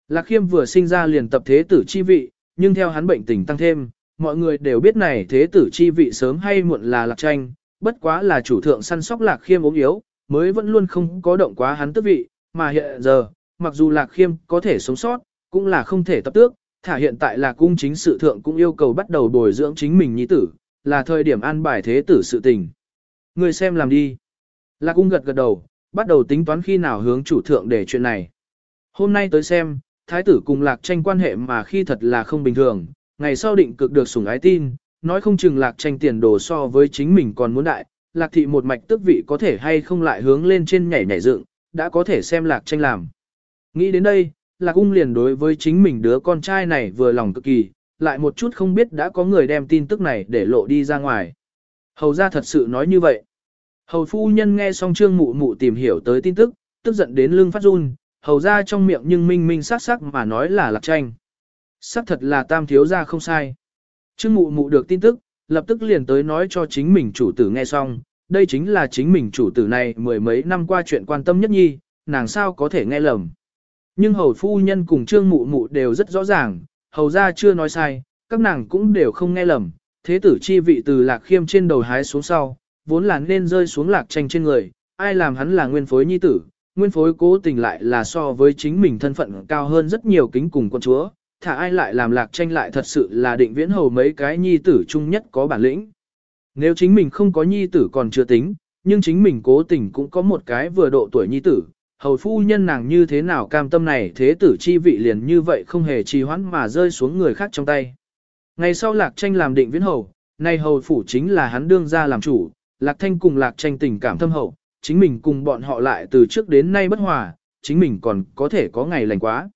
Lạc khiêm vừa sinh ra liền tập thế tử chi vị, nhưng theo hắn bệnh tình tăng thêm, mọi người đều biết này thế tử chi vị sớm hay muộn là lạc tranh, bất quá là chủ thượng săn sóc lạc khiêm ốm yếu, mới vẫn luôn không có động quá hắn tước vị, mà hiện giờ, mặc dù lạc khiêm có thể sống sót, cũng là không thể tập tước, thả hiện tại là cung chính sự thượng cũng yêu cầu bắt đầu bồi dưỡng chính mình nhi tử, là thời điểm an bài thế tử sự tình. Người xem làm đi. Lạc cung gật gật đầu, bắt đầu tính toán khi nào hướng chủ thượng để chuyện này. Hôm nay tới xem, thái tử cùng lạc tranh quan hệ mà khi thật là không bình thường, ngày sau định cực được sủng ái tin, nói không chừng lạc tranh tiền đồ so với chính mình còn muốn đại, lạc thị một mạch tức vị có thể hay không lại hướng lên trên nhảy nhảy dựng, đã có thể xem lạc tranh làm. Nghĩ đến đây, lạc cung liền đối với chính mình đứa con trai này vừa lòng cực kỳ, lại một chút không biết đã có người đem tin tức này để lộ đi ra ngoài. Hầu ra thật sự nói như vậy. Hầu phu nhân nghe xong trương mụ mụ tìm hiểu tới tin tức, tức giận đến lưng phát run, hầu ra trong miệng nhưng minh minh sắc sắc mà nói là lạc tranh. Sắc thật là tam thiếu ra không sai. Trương mụ mụ được tin tức, lập tức liền tới nói cho chính mình chủ tử nghe xong, đây chính là chính mình chủ tử này mười mấy năm qua chuyện quan tâm nhất nhi, nàng sao có thể nghe lầm. Nhưng hầu phu nhân cùng trương mụ mụ đều rất rõ ràng, hầu ra chưa nói sai, các nàng cũng đều không nghe lầm, thế tử chi vị từ lạc khiêm trên đầu hái xuống sau, vốn là nên rơi xuống lạc tranh trên người, ai làm hắn là nguyên phối nhi tử, nguyên phối cố tình lại là so với chính mình thân phận cao hơn rất nhiều kính cùng con chúa, thả ai lại làm lạc tranh lại thật sự là định viễn hầu mấy cái nhi tử chung nhất có bản lĩnh. Nếu chính mình không có nhi tử còn chưa tính, nhưng chính mình cố tình cũng có một cái vừa độ tuổi nhi tử, hầu phu nhân nàng như thế nào cam tâm này thế tử chi vị liền như vậy không hề trì hoãn mà rơi xuống người khác trong tay. Ngày sau lạc tranh làm định viễn hầu, nay hầu phủ chính là hắn đương ra làm chủ, lạc thanh cùng lạc tranh tình cảm thâm hậu, chính mình cùng bọn họ lại từ trước đến nay bất hòa, chính mình còn có thể có ngày lành quá.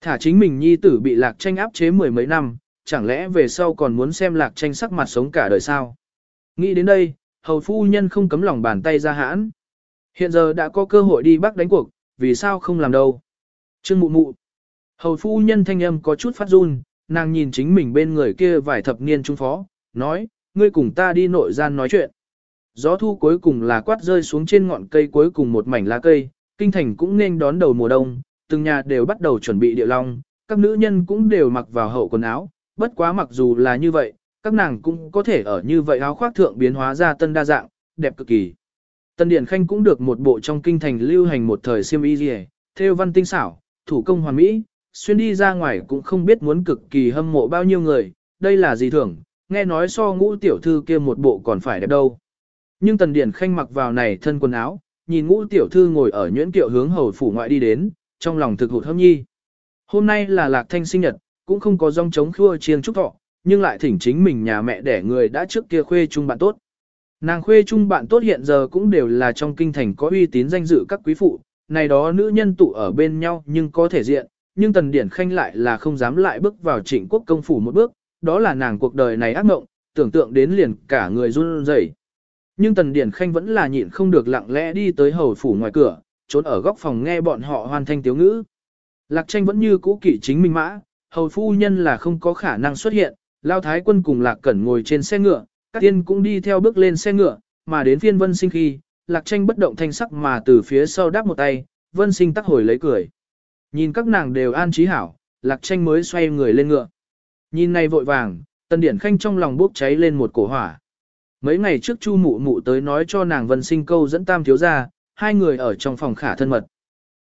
Thả chính mình nhi tử bị lạc tranh áp chế mười mấy năm, chẳng lẽ về sau còn muốn xem lạc tranh sắc mặt sống cả đời sao? Nghĩ đến đây, hầu phu nhân không cấm lòng bàn tay ra hãn. Hiện giờ đã có cơ hội đi bắc đánh cuộc, vì sao không làm đâu? Trương mụ mụ. Hầu phu nhân thanh âm có chút phát run, nàng nhìn chính mình bên người kia vài thập niên trung phó, nói, ngươi cùng ta đi nội gian nói chuyện. Gió thu cuối cùng là quát rơi xuống trên ngọn cây cuối cùng một mảnh lá cây, kinh thành cũng nên đón đầu mùa đông, từng nhà đều bắt đầu chuẩn bị địa long, các nữ nhân cũng đều mặc vào hậu quần áo, bất quá mặc dù là như vậy, các nàng cũng có thể ở như vậy áo khoác thượng biến hóa ra tân đa dạng, đẹp cực kỳ. Tân Điển Khanh cũng được một bộ trong kinh thành lưu hành một thời siêm y dì theo văn tinh xảo, thủ công hoàn mỹ, xuyên đi ra ngoài cũng không biết muốn cực kỳ hâm mộ bao nhiêu người, đây là gì thưởng, nghe nói so ngũ tiểu thư kia một bộ còn phải đẹp đâu. Nhưng Tần Điển Khanh mặc vào này thân quần áo, nhìn ngũ tiểu thư ngồi ở nhuyễn kiệu hướng hầu phủ ngoại đi đến, trong lòng thực hụt hâm nhi. Hôm nay là lạc thanh sinh nhật, cũng không có rong trống khua chiêng chúc thọ, nhưng lại thỉnh chính mình nhà mẹ đẻ người đã trước kia khuê chung bạn tốt. Nàng khuê chung bạn tốt hiện giờ cũng đều là trong kinh thành có uy tín danh dự các quý phụ, này đó nữ nhân tụ ở bên nhau nhưng có thể diện, nhưng Tần Điển Khanh lại là không dám lại bước vào trịnh quốc công phủ một bước, đó là nàng cuộc đời này ác mộng, tưởng tượng đến liền cả người run rẩy. Nhưng Tần Điển Khanh vẫn là nhịn không được lặng lẽ đi tới hầu phủ ngoài cửa, trốn ở góc phòng nghe bọn họ hoàn thanh tiếu ngữ. Lạc tranh vẫn như cũ kỵ chính minh mã, hầu phu nhân là không có khả năng xuất hiện, lao thái quân cùng lạc cẩn ngồi trên xe ngựa, các tiên cũng đi theo bước lên xe ngựa, mà đến phiên vân sinh khi, lạc tranh bất động thanh sắc mà từ phía sau đáp một tay, vân sinh tắc hồi lấy cười. Nhìn các nàng đều an trí hảo, lạc tranh mới xoay người lên ngựa. Nhìn này vội vàng, tần điển khanh trong lòng bốc cháy lên một cổ hỏa. Mấy ngày trước chu mụ mụ tới nói cho nàng vân sinh câu dẫn tam thiếu ra, hai người ở trong phòng khả thân mật.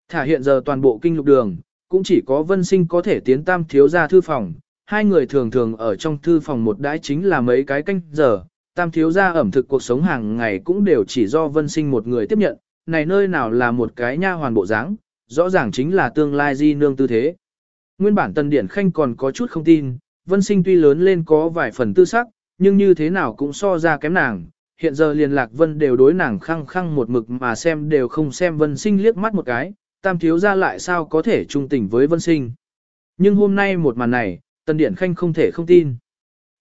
Thả hiện giờ toàn bộ kinh lục đường, cũng chỉ có vân sinh có thể tiến tam thiếu ra thư phòng, hai người thường thường ở trong thư phòng một đãi chính là mấy cái canh giờ, tam thiếu ra ẩm thực cuộc sống hàng ngày cũng đều chỉ do vân sinh một người tiếp nhận, này nơi nào là một cái nha hoàn bộ dáng, rõ ràng chính là tương lai di nương tư thế. Nguyên bản Tần Điển Khanh còn có chút không tin, Vân Sinh tuy lớn lên có vài phần tư sắc, nhưng như thế nào cũng so ra kém nàng. Hiện giờ liền Lạc Vân đều đối nàng khăng khăng một mực mà xem đều không xem Vân Sinh liếc mắt một cái, tam thiếu ra lại sao có thể trung tình với Vân Sinh. Nhưng hôm nay một màn này, Tần Điển Khanh không thể không tin.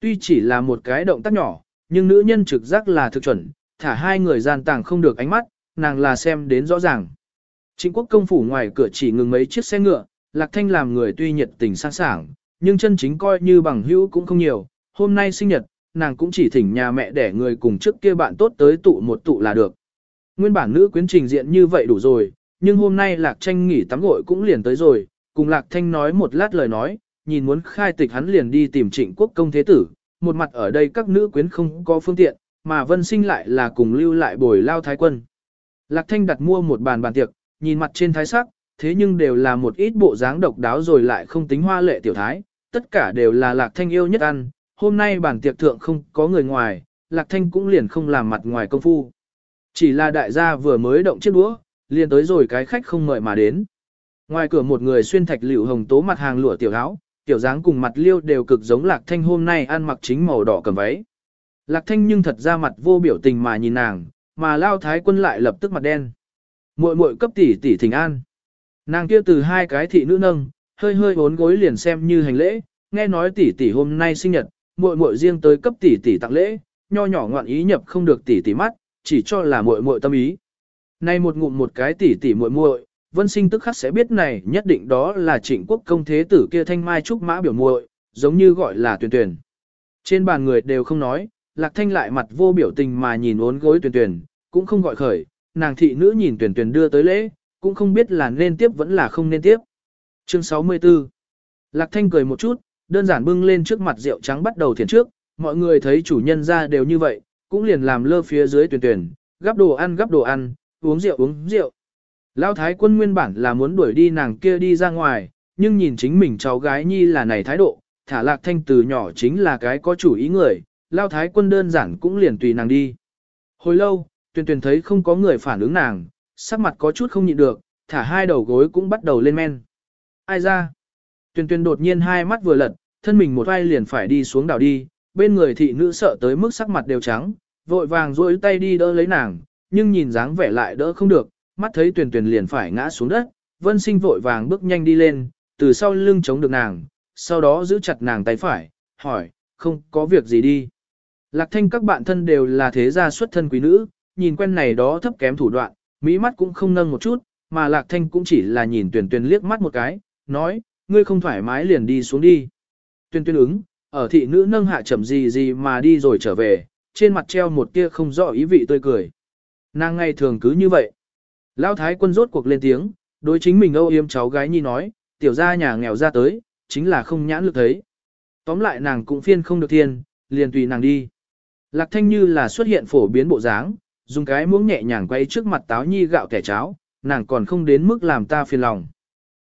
Tuy chỉ là một cái động tác nhỏ, nhưng nữ nhân trực giác là thực chuẩn, thả hai người gian tàng không được ánh mắt, nàng là xem đến rõ ràng. Trịnh quốc công phủ ngoài cửa chỉ ngừng mấy chiếc xe ngựa, Lạc Thanh làm người tuy nhiệt tình sẵn sàng nhưng chân chính coi như bằng hữu cũng không nhiều. Hôm nay sinh nhật, nàng cũng chỉ thỉnh nhà mẹ để người cùng trước kia bạn tốt tới tụ một tụ là được. Nguyên bản nữ quyến trình diện như vậy đủ rồi, nhưng hôm nay Lạc Tranh nghỉ tắm gội cũng liền tới rồi, cùng Lạc Thanh nói một lát lời nói, nhìn muốn khai tịch hắn liền đi tìm trịnh quốc công thế tử, một mặt ở đây các nữ quyến không có phương tiện, mà vân sinh lại là cùng lưu lại bồi lao thái quân. Lạc Thanh đặt mua một bàn bàn tiệc, nhìn mặt trên thái sắc, thế nhưng đều là một ít bộ dáng độc đáo rồi lại không tính hoa lệ tiểu thái, tất cả đều là Lạc Thanh yêu nhất ăn, hôm nay bản tiệc thượng không có người ngoài, Lạc Thanh cũng liền không làm mặt ngoài công phu. Chỉ là đại gia vừa mới động chiếc đũa, liền tới rồi cái khách không mời mà đến. Ngoài cửa một người xuyên thạch liễu hồng tố mặt hàng lụa tiểu áo, tiểu dáng cùng mặt liêu đều cực giống Lạc Thanh hôm nay ăn mặc chính màu đỏ cầm váy. Lạc Thanh nhưng thật ra mặt vô biểu tình mà nhìn nàng, mà Lao Thái quân lại lập tức mặt đen. Muội muội cấp tỷ tỷ thỉnh an. Nàng kia từ hai cái thị nữ nâng, hơi hơi bốn gối liền xem như hành lễ, nghe nói tỷ tỷ hôm nay sinh nhật, muội muội riêng tới cấp tỷ tỷ tặng lễ, nho nhỏ ngoạn ý nhập không được tỷ tỷ mắt, chỉ cho là muội muội tâm ý. Nay một ngụm một cái tỷ tỷ muội muội, Vân Sinh tức khắc sẽ biết này nhất định đó là Trịnh Quốc công thế tử kia thanh mai trúc mã biểu muội, giống như gọi là Tuyền Tuyền. Trên bàn người đều không nói, Lạc Thanh lại mặt vô biểu tình mà nhìn uốn gối Tuyền Tuyền, cũng không gọi khởi, nàng thị nữ nhìn Tuyền Tuyền đưa tới lễ, cũng không biết là nên tiếp vẫn là không nên tiếp. Chương 64 Lạc Thanh cười một chút, đơn giản bưng lên trước mặt rượu trắng bắt đầu thiền trước, mọi người thấy chủ nhân ra đều như vậy, cũng liền làm lơ phía dưới Tuyền Tuyền, gắp đồ ăn gắp đồ ăn, uống rượu uống rượu. Lão thái quân nguyên bản là muốn đuổi đi nàng kia đi ra ngoài, nhưng nhìn chính mình cháu gái nhi là này thái độ, thả lạc thanh từ nhỏ chính là cái có chủ ý người, Lão thái quân đơn giản cũng liền tùy nàng đi. Hồi lâu, tuyển tuyển thấy không có người phản ứng nàng, sắc mặt có chút không nhịn được, thả hai đầu gối cũng bắt đầu lên men. Ai ra? Tuyền Tuyền đột nhiên hai mắt vừa lật, thân mình một vai liền phải đi xuống đảo đi, bên người thị nữ sợ tới mức sắc mặt đều trắng, vội vàng duỗi tay đi đỡ lấy nàng, nhưng nhìn dáng vẻ lại đỡ không được, mắt thấy Tuyền Tuyền liền phải ngã xuống đất, vân sinh vội vàng bước nhanh đi lên, từ sau lưng chống được nàng, sau đó giữ chặt nàng tay phải, hỏi, không có việc gì đi. Lạc thanh các bạn thân đều là thế gia xuất thân quý nữ, nhìn quen này đó thấp kém thủ đoạn, mỹ mắt cũng không nâng một chút, mà lạc thanh cũng chỉ là nhìn tuyển tuyển liếc mắt một cái, nói, ngươi không thoải mái liền đi xuống đi. Tuyên tuyên ứng, ở thị nữ nâng hạ chậm gì gì mà đi rồi trở về, trên mặt treo một tia không rõ ý vị tươi cười. Nàng ngày thường cứ như vậy. Lão thái quân rốt cuộc lên tiếng, đối chính mình âu yếm cháu gái nhi nói, tiểu gia nhà nghèo ra tới, chính là không nhãn lực thấy. Tóm lại nàng cũng phiên không được thiên, liền tùy nàng đi. Lạc thanh như là xuất hiện phổ biến bộ dáng, dùng cái muỗng nhẹ nhàng quay trước mặt táo nhi gạo kẻ cháo, nàng còn không đến mức làm ta phiền lòng.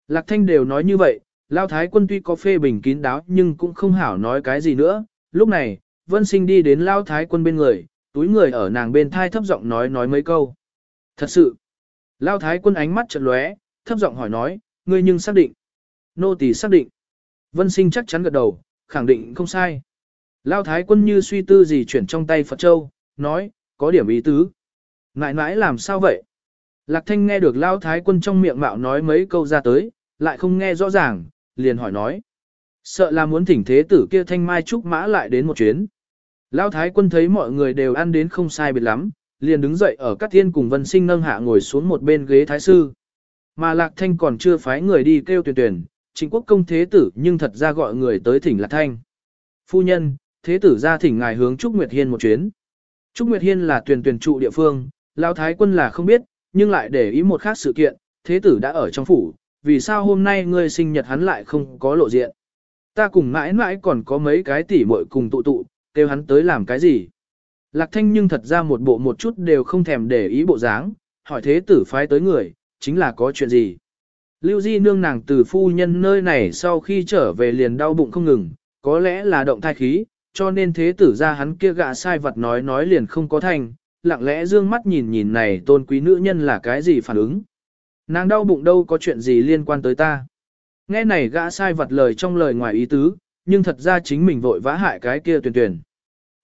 Lạc thanh đều nói như vậy, Lão thái quân tuy có phê bình kín đáo nhưng cũng không hảo nói cái gì nữa. Lúc này, vân sinh đi đến Lão thái quân bên người, túi người ở nàng bên thai thấp giọng nói nói mấy câu. Thật sự, Lao thái quân ánh mắt chợt lóe, thấp giọng hỏi nói, ngươi nhưng xác định. Nô tỳ xác định. Vân sinh chắc chắn gật đầu, khẳng định không sai. Lao thái quân như suy tư gì chuyển trong tay Phật Châu, nói, có điểm ý tứ. Ngại nãi làm sao vậy? Lạc thanh nghe được Lao thái quân trong miệng mạo nói mấy câu ra tới, lại không nghe rõ ràng, liền hỏi nói. Sợ là muốn thỉnh thế tử kia thanh mai trúc mã lại đến một chuyến. Lão thái quân thấy mọi người đều ăn đến không sai biệt lắm, liền đứng dậy ở các thiên cùng vân sinh nâng hạ ngồi xuống một bên ghế thái sư. Mà Lạc Thanh còn chưa phái người đi kêu tuyển tuyển, chính quốc công thế tử nhưng thật ra gọi người tới thỉnh Lạc Thanh. Phu nhân, thế tử ra thỉnh ngài hướng Trúc Nguyệt Hiên một chuyến. Trúc Nguyệt Hiên là tuyển tuyển trụ địa phương, Lão Thái quân là không biết, nhưng lại để ý một khác sự kiện, thế tử đã ở trong phủ, vì sao hôm nay ngươi sinh nhật hắn lại không có lộ diện. Ta cùng mãi mãi còn có mấy cái tỉ muội cùng tụ tụ, kêu hắn tới làm cái gì. Lạc thanh nhưng thật ra một bộ một chút đều không thèm để ý bộ dáng, hỏi thế tử phái tới người, chính là có chuyện gì. Lưu Di nương nàng từ phu nhân nơi này sau khi trở về liền đau bụng không ngừng, có lẽ là động thai khí, cho nên thế tử ra hắn kia gạ sai vật nói nói liền không có thành, lặng lẽ dương mắt nhìn nhìn này tôn quý nữ nhân là cái gì phản ứng. Nàng đau bụng đâu có chuyện gì liên quan tới ta. Nghe này gã sai vật lời trong lời ngoài ý tứ, nhưng thật ra chính mình vội vã hại cái kia tuyển tuyển.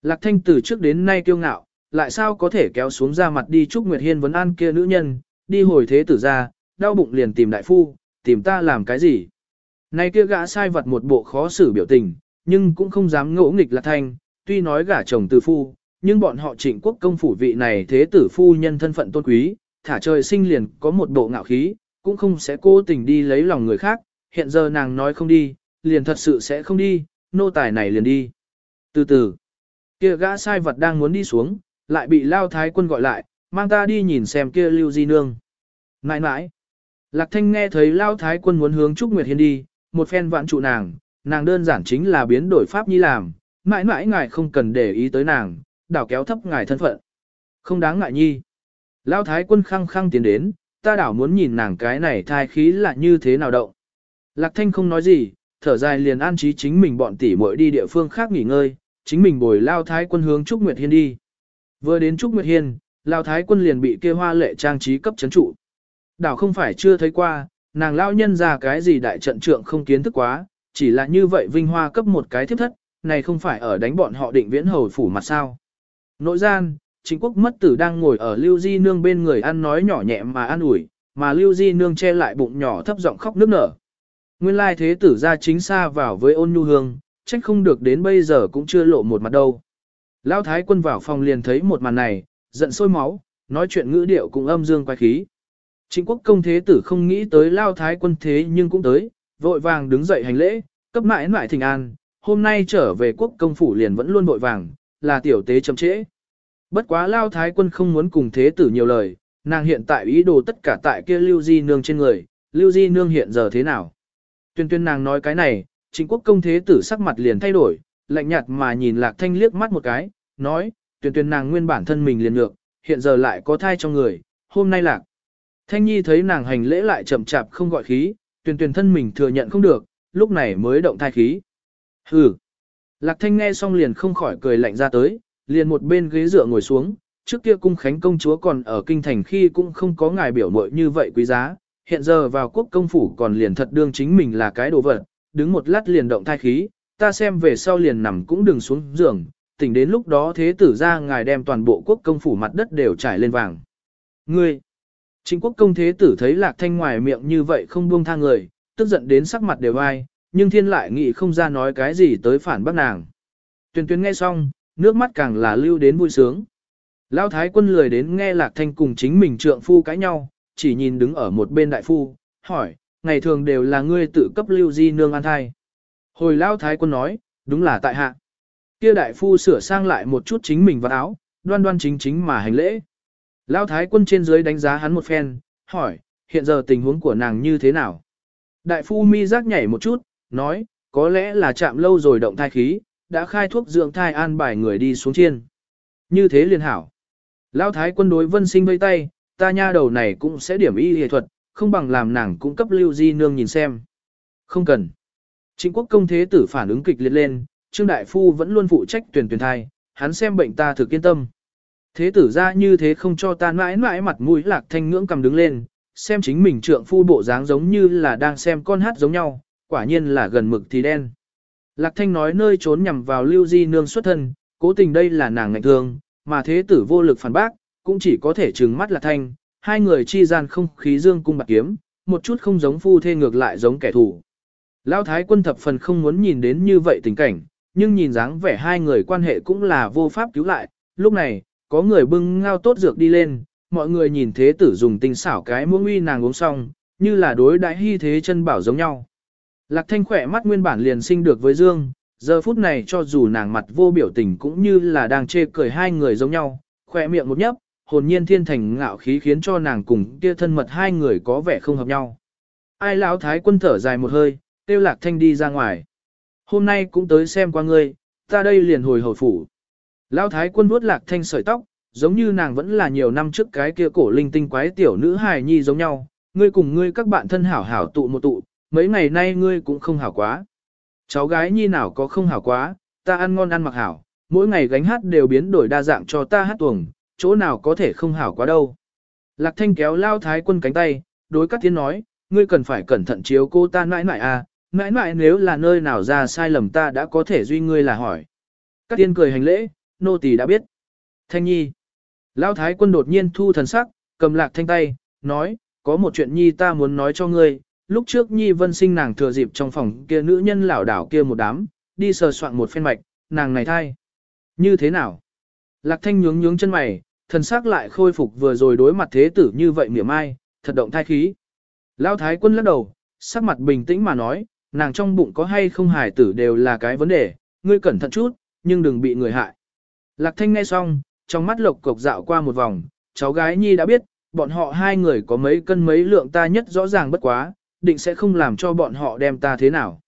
Lạc thanh từ trước đến nay kiêu ngạo, lại sao có thể kéo xuống ra mặt đi chúc Nguyệt Hiên vấn an kia nữ nhân, đi hồi thế tử ra, đau bụng liền tìm đại phu, tìm ta làm cái gì. Này kia gã sai vật một bộ khó xử biểu tình, nhưng cũng không dám ngỗ nghịch Lạc thanh, tuy nói gả chồng từ phu, nhưng bọn họ trịnh quốc công phủ vị này thế tử phu nhân thân phận tôn quý, thả trời sinh liền có một bộ ngạo khí, cũng không sẽ cố tình đi lấy lòng người khác, hiện giờ nàng nói không đi, liền thật sự sẽ không đi, nô tài này liền đi. Từ từ, kia gã sai vật đang muốn đi xuống, lại bị lao thái quân gọi lại, mang ta đi nhìn xem kia lưu di nương. Nãi nãi, lạc thanh nghe thấy lao thái quân muốn hướng Trúc Nguyệt Hiên đi, một phen vạn trụ nàng, nàng đơn giản chính là biến đổi pháp nhi làm, mãi mãi ngài không cần để ý tới nàng, đảo kéo thấp ngài thân phận. Không đáng ngại nhi. Lao thái quân khăng khăng tiến đến, ta đảo muốn nhìn nàng cái này thai khí là như thế nào động. Lạc thanh không nói gì, thở dài liền an trí chính mình bọn tỷ muội đi địa phương khác nghỉ ngơi, chính mình bồi lao thái quân hướng Trúc Nguyệt Hiên đi. Vừa đến Trúc Nguyệt Hiên, lao thái quân liền bị kia hoa lệ trang trí cấp chấn trụ. Đảo không phải chưa thấy qua, nàng lao nhân ra cái gì đại trận trượng không kiến thức quá, chỉ là như vậy vinh hoa cấp một cái thiếp thất, này không phải ở đánh bọn họ định viễn hầu phủ mặt sao. Nội gian, chính quốc mất tử đang ngồi ở Lưu Di Nương bên người ăn nói nhỏ nhẹ mà ăn ủi, mà Lưu Di Nương che lại bụng nhỏ thấp giọng khóc nức nở. Nguyên lai thế tử ra chính xa vào với ôn nhu hương, trách không được đến bây giờ cũng chưa lộ một mặt đâu. Lão thái quân vào phòng liền thấy một màn này, giận sôi máu, nói chuyện ngữ điệu cũng âm dương quái khí. Trịnh quốc công thế tử không nghĩ tới lao thái quân thế nhưng cũng tới, vội vàng đứng dậy hành lễ, cấp mãi mãi thỉnh an, hôm nay trở về quốc công phủ liền vẫn luôn vội vàng, là tiểu tế chậm trễ. Bất quá lao thái quân không muốn cùng thế tử nhiều lời, nàng hiện tại ý đồ tất cả tại kia lưu di nương trên người, lưu di nương hiện giờ thế nào. Tuyên tuyên nàng nói cái này, chính quốc công thế tử sắc mặt liền thay đổi, lạnh nhạt mà nhìn lạc thanh liếc mắt một cái, nói, tuyên tuyên nàng nguyên bản thân mình liền ngược, hiện giờ lại có thai trong người, hôm nay lạc. Thanh nhi thấy nàng hành lễ lại chậm chạp không gọi khí, tuyên tuyên thân mình thừa nhận không được, lúc này mới động thai khí. Hừ. Lạc thanh nghe xong liền không khỏi cười lạnh ra tới, liền một bên ghế dựa ngồi xuống, trước kia cung khánh công chúa còn ở kinh thành khi cũng không có ngài biểu mội như vậy quý giá, hiện giờ vào quốc công phủ còn liền thật đương chính mình là cái đồ vật, đứng một lát liền động thai khí, ta xem về sau liền nằm cũng đừng xuống giường, tỉnh đến lúc đó thế tử ra ngài đem toàn bộ quốc công phủ mặt đất đều trải lên vàng. Ngươi, chính quốc công thế tử thấy lạc thanh ngoài miệng như vậy không buông tha người, tức giận đến sắc mặt đều ai, nhưng thiên lại nghĩ không ra nói cái gì tới phản bác nàng. Tuyền tuyên nghe xong, nước mắt càng là lưu đến vui sướng. Lão thái quân lười đến nghe lạc thanh cùng chính mình trượng phu cãi nhau, chỉ nhìn đứng ở một bên đại phu, hỏi, ngày thường đều là ngươi tự cấp lưu di nương ăn thai. Hồi Lão thái quân nói, đúng là tại hạ. Kia đại phu sửa sang lại một chút chính mình vào áo, đoan đoan chính chính mà hành lễ. Lão thái quân trên dưới đánh giá hắn một phen, hỏi, hiện giờ tình huống của nàng như thế nào? Đại phu mi giác nhảy một chút, nói, có lẽ là chạm lâu rồi động thai khí, đã khai thuốc dưỡng thai an bài người đi xuống chiên. Như thế liền hảo. Lão thái quân đối vân sinh vây tay, ta nha đầu này cũng sẽ điểm y y thuật, không bằng làm nàng cung cấp lưu di nương nhìn xem. Không cần. Trịnh quốc công thế tử phản ứng kịch liệt lên, Trương Đại Phu vẫn luôn phụ trách tuyển tuyển thai, hắn xem bệnh ta thực yên tâm. Thế tử ra như thế không cho ta mãi mãi mặt mũi lạc thanh ngưỡng cầm đứng lên, xem chính mình trượng phu bộ dáng giống như là đang xem con hát giống nhau, quả nhiên là gần mực thì đen. Lạc thanh nói nơi trốn nhằm vào lưu di nương xuất thân, cố tình đây là nàng ngạnh thương, mà thế tử vô lực phản bác, cũng chỉ có thể trừng mắt lạc thanh, hai người chi gian không khí dương cung bạc kiếm, một chút không giống phu thê ngược lại giống kẻ thù. Lão thái quân thập phần không muốn nhìn đến như vậy tình cảnh, nhưng nhìn dáng vẻ hai người quan hệ cũng là vô pháp cứu lại, lúc này, có người bưng ngao tốt dược đi lên, mọi người nhìn thế tử dùng tinh xảo cái muỗng uy nàng uống xong, như là đối đãi hy thế chân bảo giống nhau. Lạc thanh khỏe mắt nguyên bản liền sinh được với Dương, giờ phút này cho dù nàng mặt vô biểu tình cũng như là đang chê cười hai người giống nhau, khỏe miệng một nhấp, hồn nhiên thiên thành ngạo khí khiến cho nàng cùng kia thân mật hai người có vẻ không hợp nhau. Ai lão thái quân thở dài một hơi, tiêu lạc thanh đi ra ngoài. Hôm nay cũng tới xem qua ngươi, ta đây liền hồi hồi phủ. Lão thái quân vuốt lạc thanh sợi tóc, giống như nàng vẫn là nhiều năm trước cái kia cổ linh tinh quái tiểu nữ hài nhi giống nhau, ngươi cùng ngươi các bạn thân hảo hảo tụ một tụ, mấy ngày nay ngươi cũng không hảo quá. Cháu gái nhi nào có không hảo quá, ta ăn ngon ăn mặc hảo, mỗi ngày gánh hát đều biến đổi đa dạng cho ta hát tuồng, chỗ nào có thể không hảo quá đâu. Lạc thanh kéo lao thái quân cánh tay, đối các tiến nói, ngươi cần phải cẩn thận chiếu cô ta nãi mãi à, nãi mãi nếu là nơi nào ra sai lầm ta đã có thể duy ngươi là hỏi. Các tiên cười hành lễ, nô tỳ đã biết. Thanh nhi. lao thái quân đột nhiên thu thần sắc, cầm lạc thanh tay, nói, có một chuyện nhi ta muốn nói cho ngươi, lúc trước nhi vân sinh nàng thừa dịp trong phòng kia nữ nhân lão đảo kia một đám, đi sờ soạn một phen mạch, nàng này thai. Như thế nào? Lạc thanh nhướng nhướng chân mày, thần sắc lại khôi phục vừa rồi đối mặt thế tử như vậy mỉa mai, thật động thai khí. Lão thái quân lắc đầu, sắc mặt bình tĩnh mà nói, nàng trong bụng có hay không hài tử đều là cái vấn đề, ngươi cẩn thận chút, nhưng đừng bị người hại. Lạc thanh nghe xong, trong mắt lộc cục dạo qua một vòng, cháu gái nhi đã biết, bọn họ hai người có mấy cân mấy lượng ta nhất rõ ràng bất quá, định sẽ không làm cho bọn họ đem ta thế nào.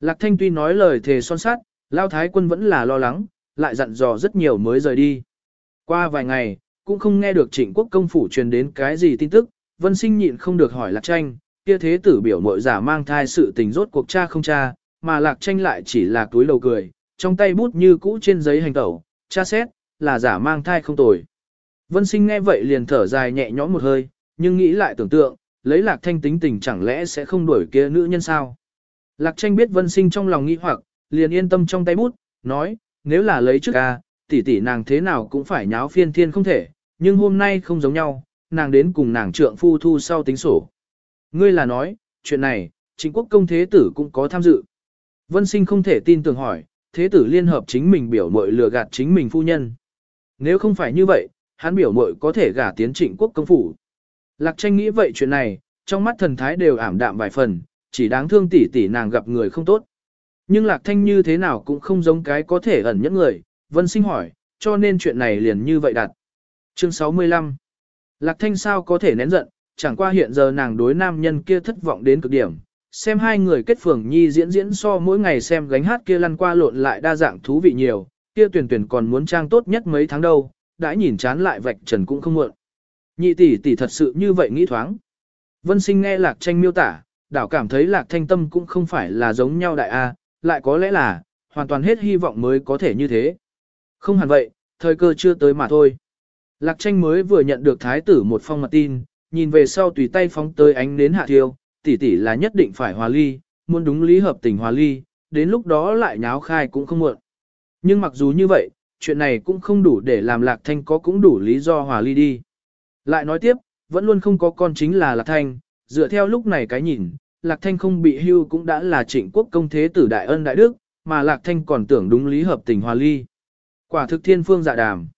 Lạc thanh tuy nói lời thề son sát, lao thái quân vẫn là lo lắng, lại dặn dò rất nhiều mới rời đi. Qua vài ngày, cũng không nghe được trịnh quốc công phủ truyền đến cái gì tin tức, vân sinh nhịn không được hỏi lạc tranh, kia thế tử biểu mội giả mang thai sự tình rốt cuộc cha không cha, mà lạc tranh lại chỉ là túi lầu cười, trong tay bút như cũ trên giấy hành tẩu, cha xét, là giả mang thai không tồi. Vân sinh nghe vậy liền thở dài nhẹ nhõm một hơi, nhưng nghĩ lại tưởng tượng, lấy lạc thanh tính tình chẳng lẽ sẽ không đuổi kia nữ nhân sao. Lạc tranh biết vân sinh trong lòng nghĩ hoặc, liền yên tâm trong tay bút, nói, nếu là lấy trước ca, tỷ tỷ nàng thế nào cũng phải nháo phiên thiên không thể, nhưng hôm nay không giống nhau, nàng đến cùng nàng trượng phu thu sau tính sổ. Ngươi là nói, chuyện này, chính quốc công thế tử cũng có tham dự. Vân sinh không thể tin tưởng hỏi, thế tử liên hợp chính mình biểu mội lừa gạt chính mình phu nhân. Nếu không phải như vậy, hắn biểu mội có thể gả tiến trịnh quốc công phủ. Lạc tranh nghĩ vậy chuyện này, trong mắt thần thái đều ảm đạm vài phần, chỉ đáng thương tỷ tỷ nàng gặp người không tốt. Nhưng lạc thanh như thế nào cũng không giống cái có thể ẩn những người, vân sinh hỏi, cho nên chuyện này liền như vậy đặt. Chương 65 Lạc thanh sao có thể nén giận, chẳng qua hiện giờ nàng đối nam nhân kia thất vọng đến cực điểm. Xem hai người kết phường nhi diễn diễn so mỗi ngày xem gánh hát kia lăn qua lộn lại đa dạng thú vị nhiều, kia tuyển tuyển còn muốn trang tốt nhất mấy tháng đâu, đã nhìn chán lại vạch trần cũng không muộn. Nhị tỷ tỷ thật sự như vậy nghĩ thoáng. Vân sinh nghe lạc tranh miêu tả, đảo cảm thấy lạc thanh tâm cũng không phải là giống nhau đại A, lại có lẽ là, hoàn toàn hết hy vọng mới có thể như thế. Không hẳn vậy, thời cơ chưa tới mà thôi. Lạc tranh mới vừa nhận được thái tử một phong mật tin, nhìn về sau tùy tay phóng tới ánh đến hạ thiêu, tỷ tỷ là nhất định phải hòa ly, muốn đúng lý hợp tình hòa ly, đến lúc đó lại nháo khai cũng không muộn. Nhưng mặc dù như vậy, chuyện này cũng không đủ để làm Lạc Thanh có cũng đủ lý do hòa ly đi. Lại nói tiếp, vẫn luôn không có con chính là Lạc Thanh, dựa theo lúc này cái nhìn, Lạc Thanh không bị hưu cũng đã là trịnh quốc công thế tử đại ân đại đức, mà Lạc Thanh còn tưởng đúng lý hợp tình hòa ly. Quả thực thiên phương dạ đàm.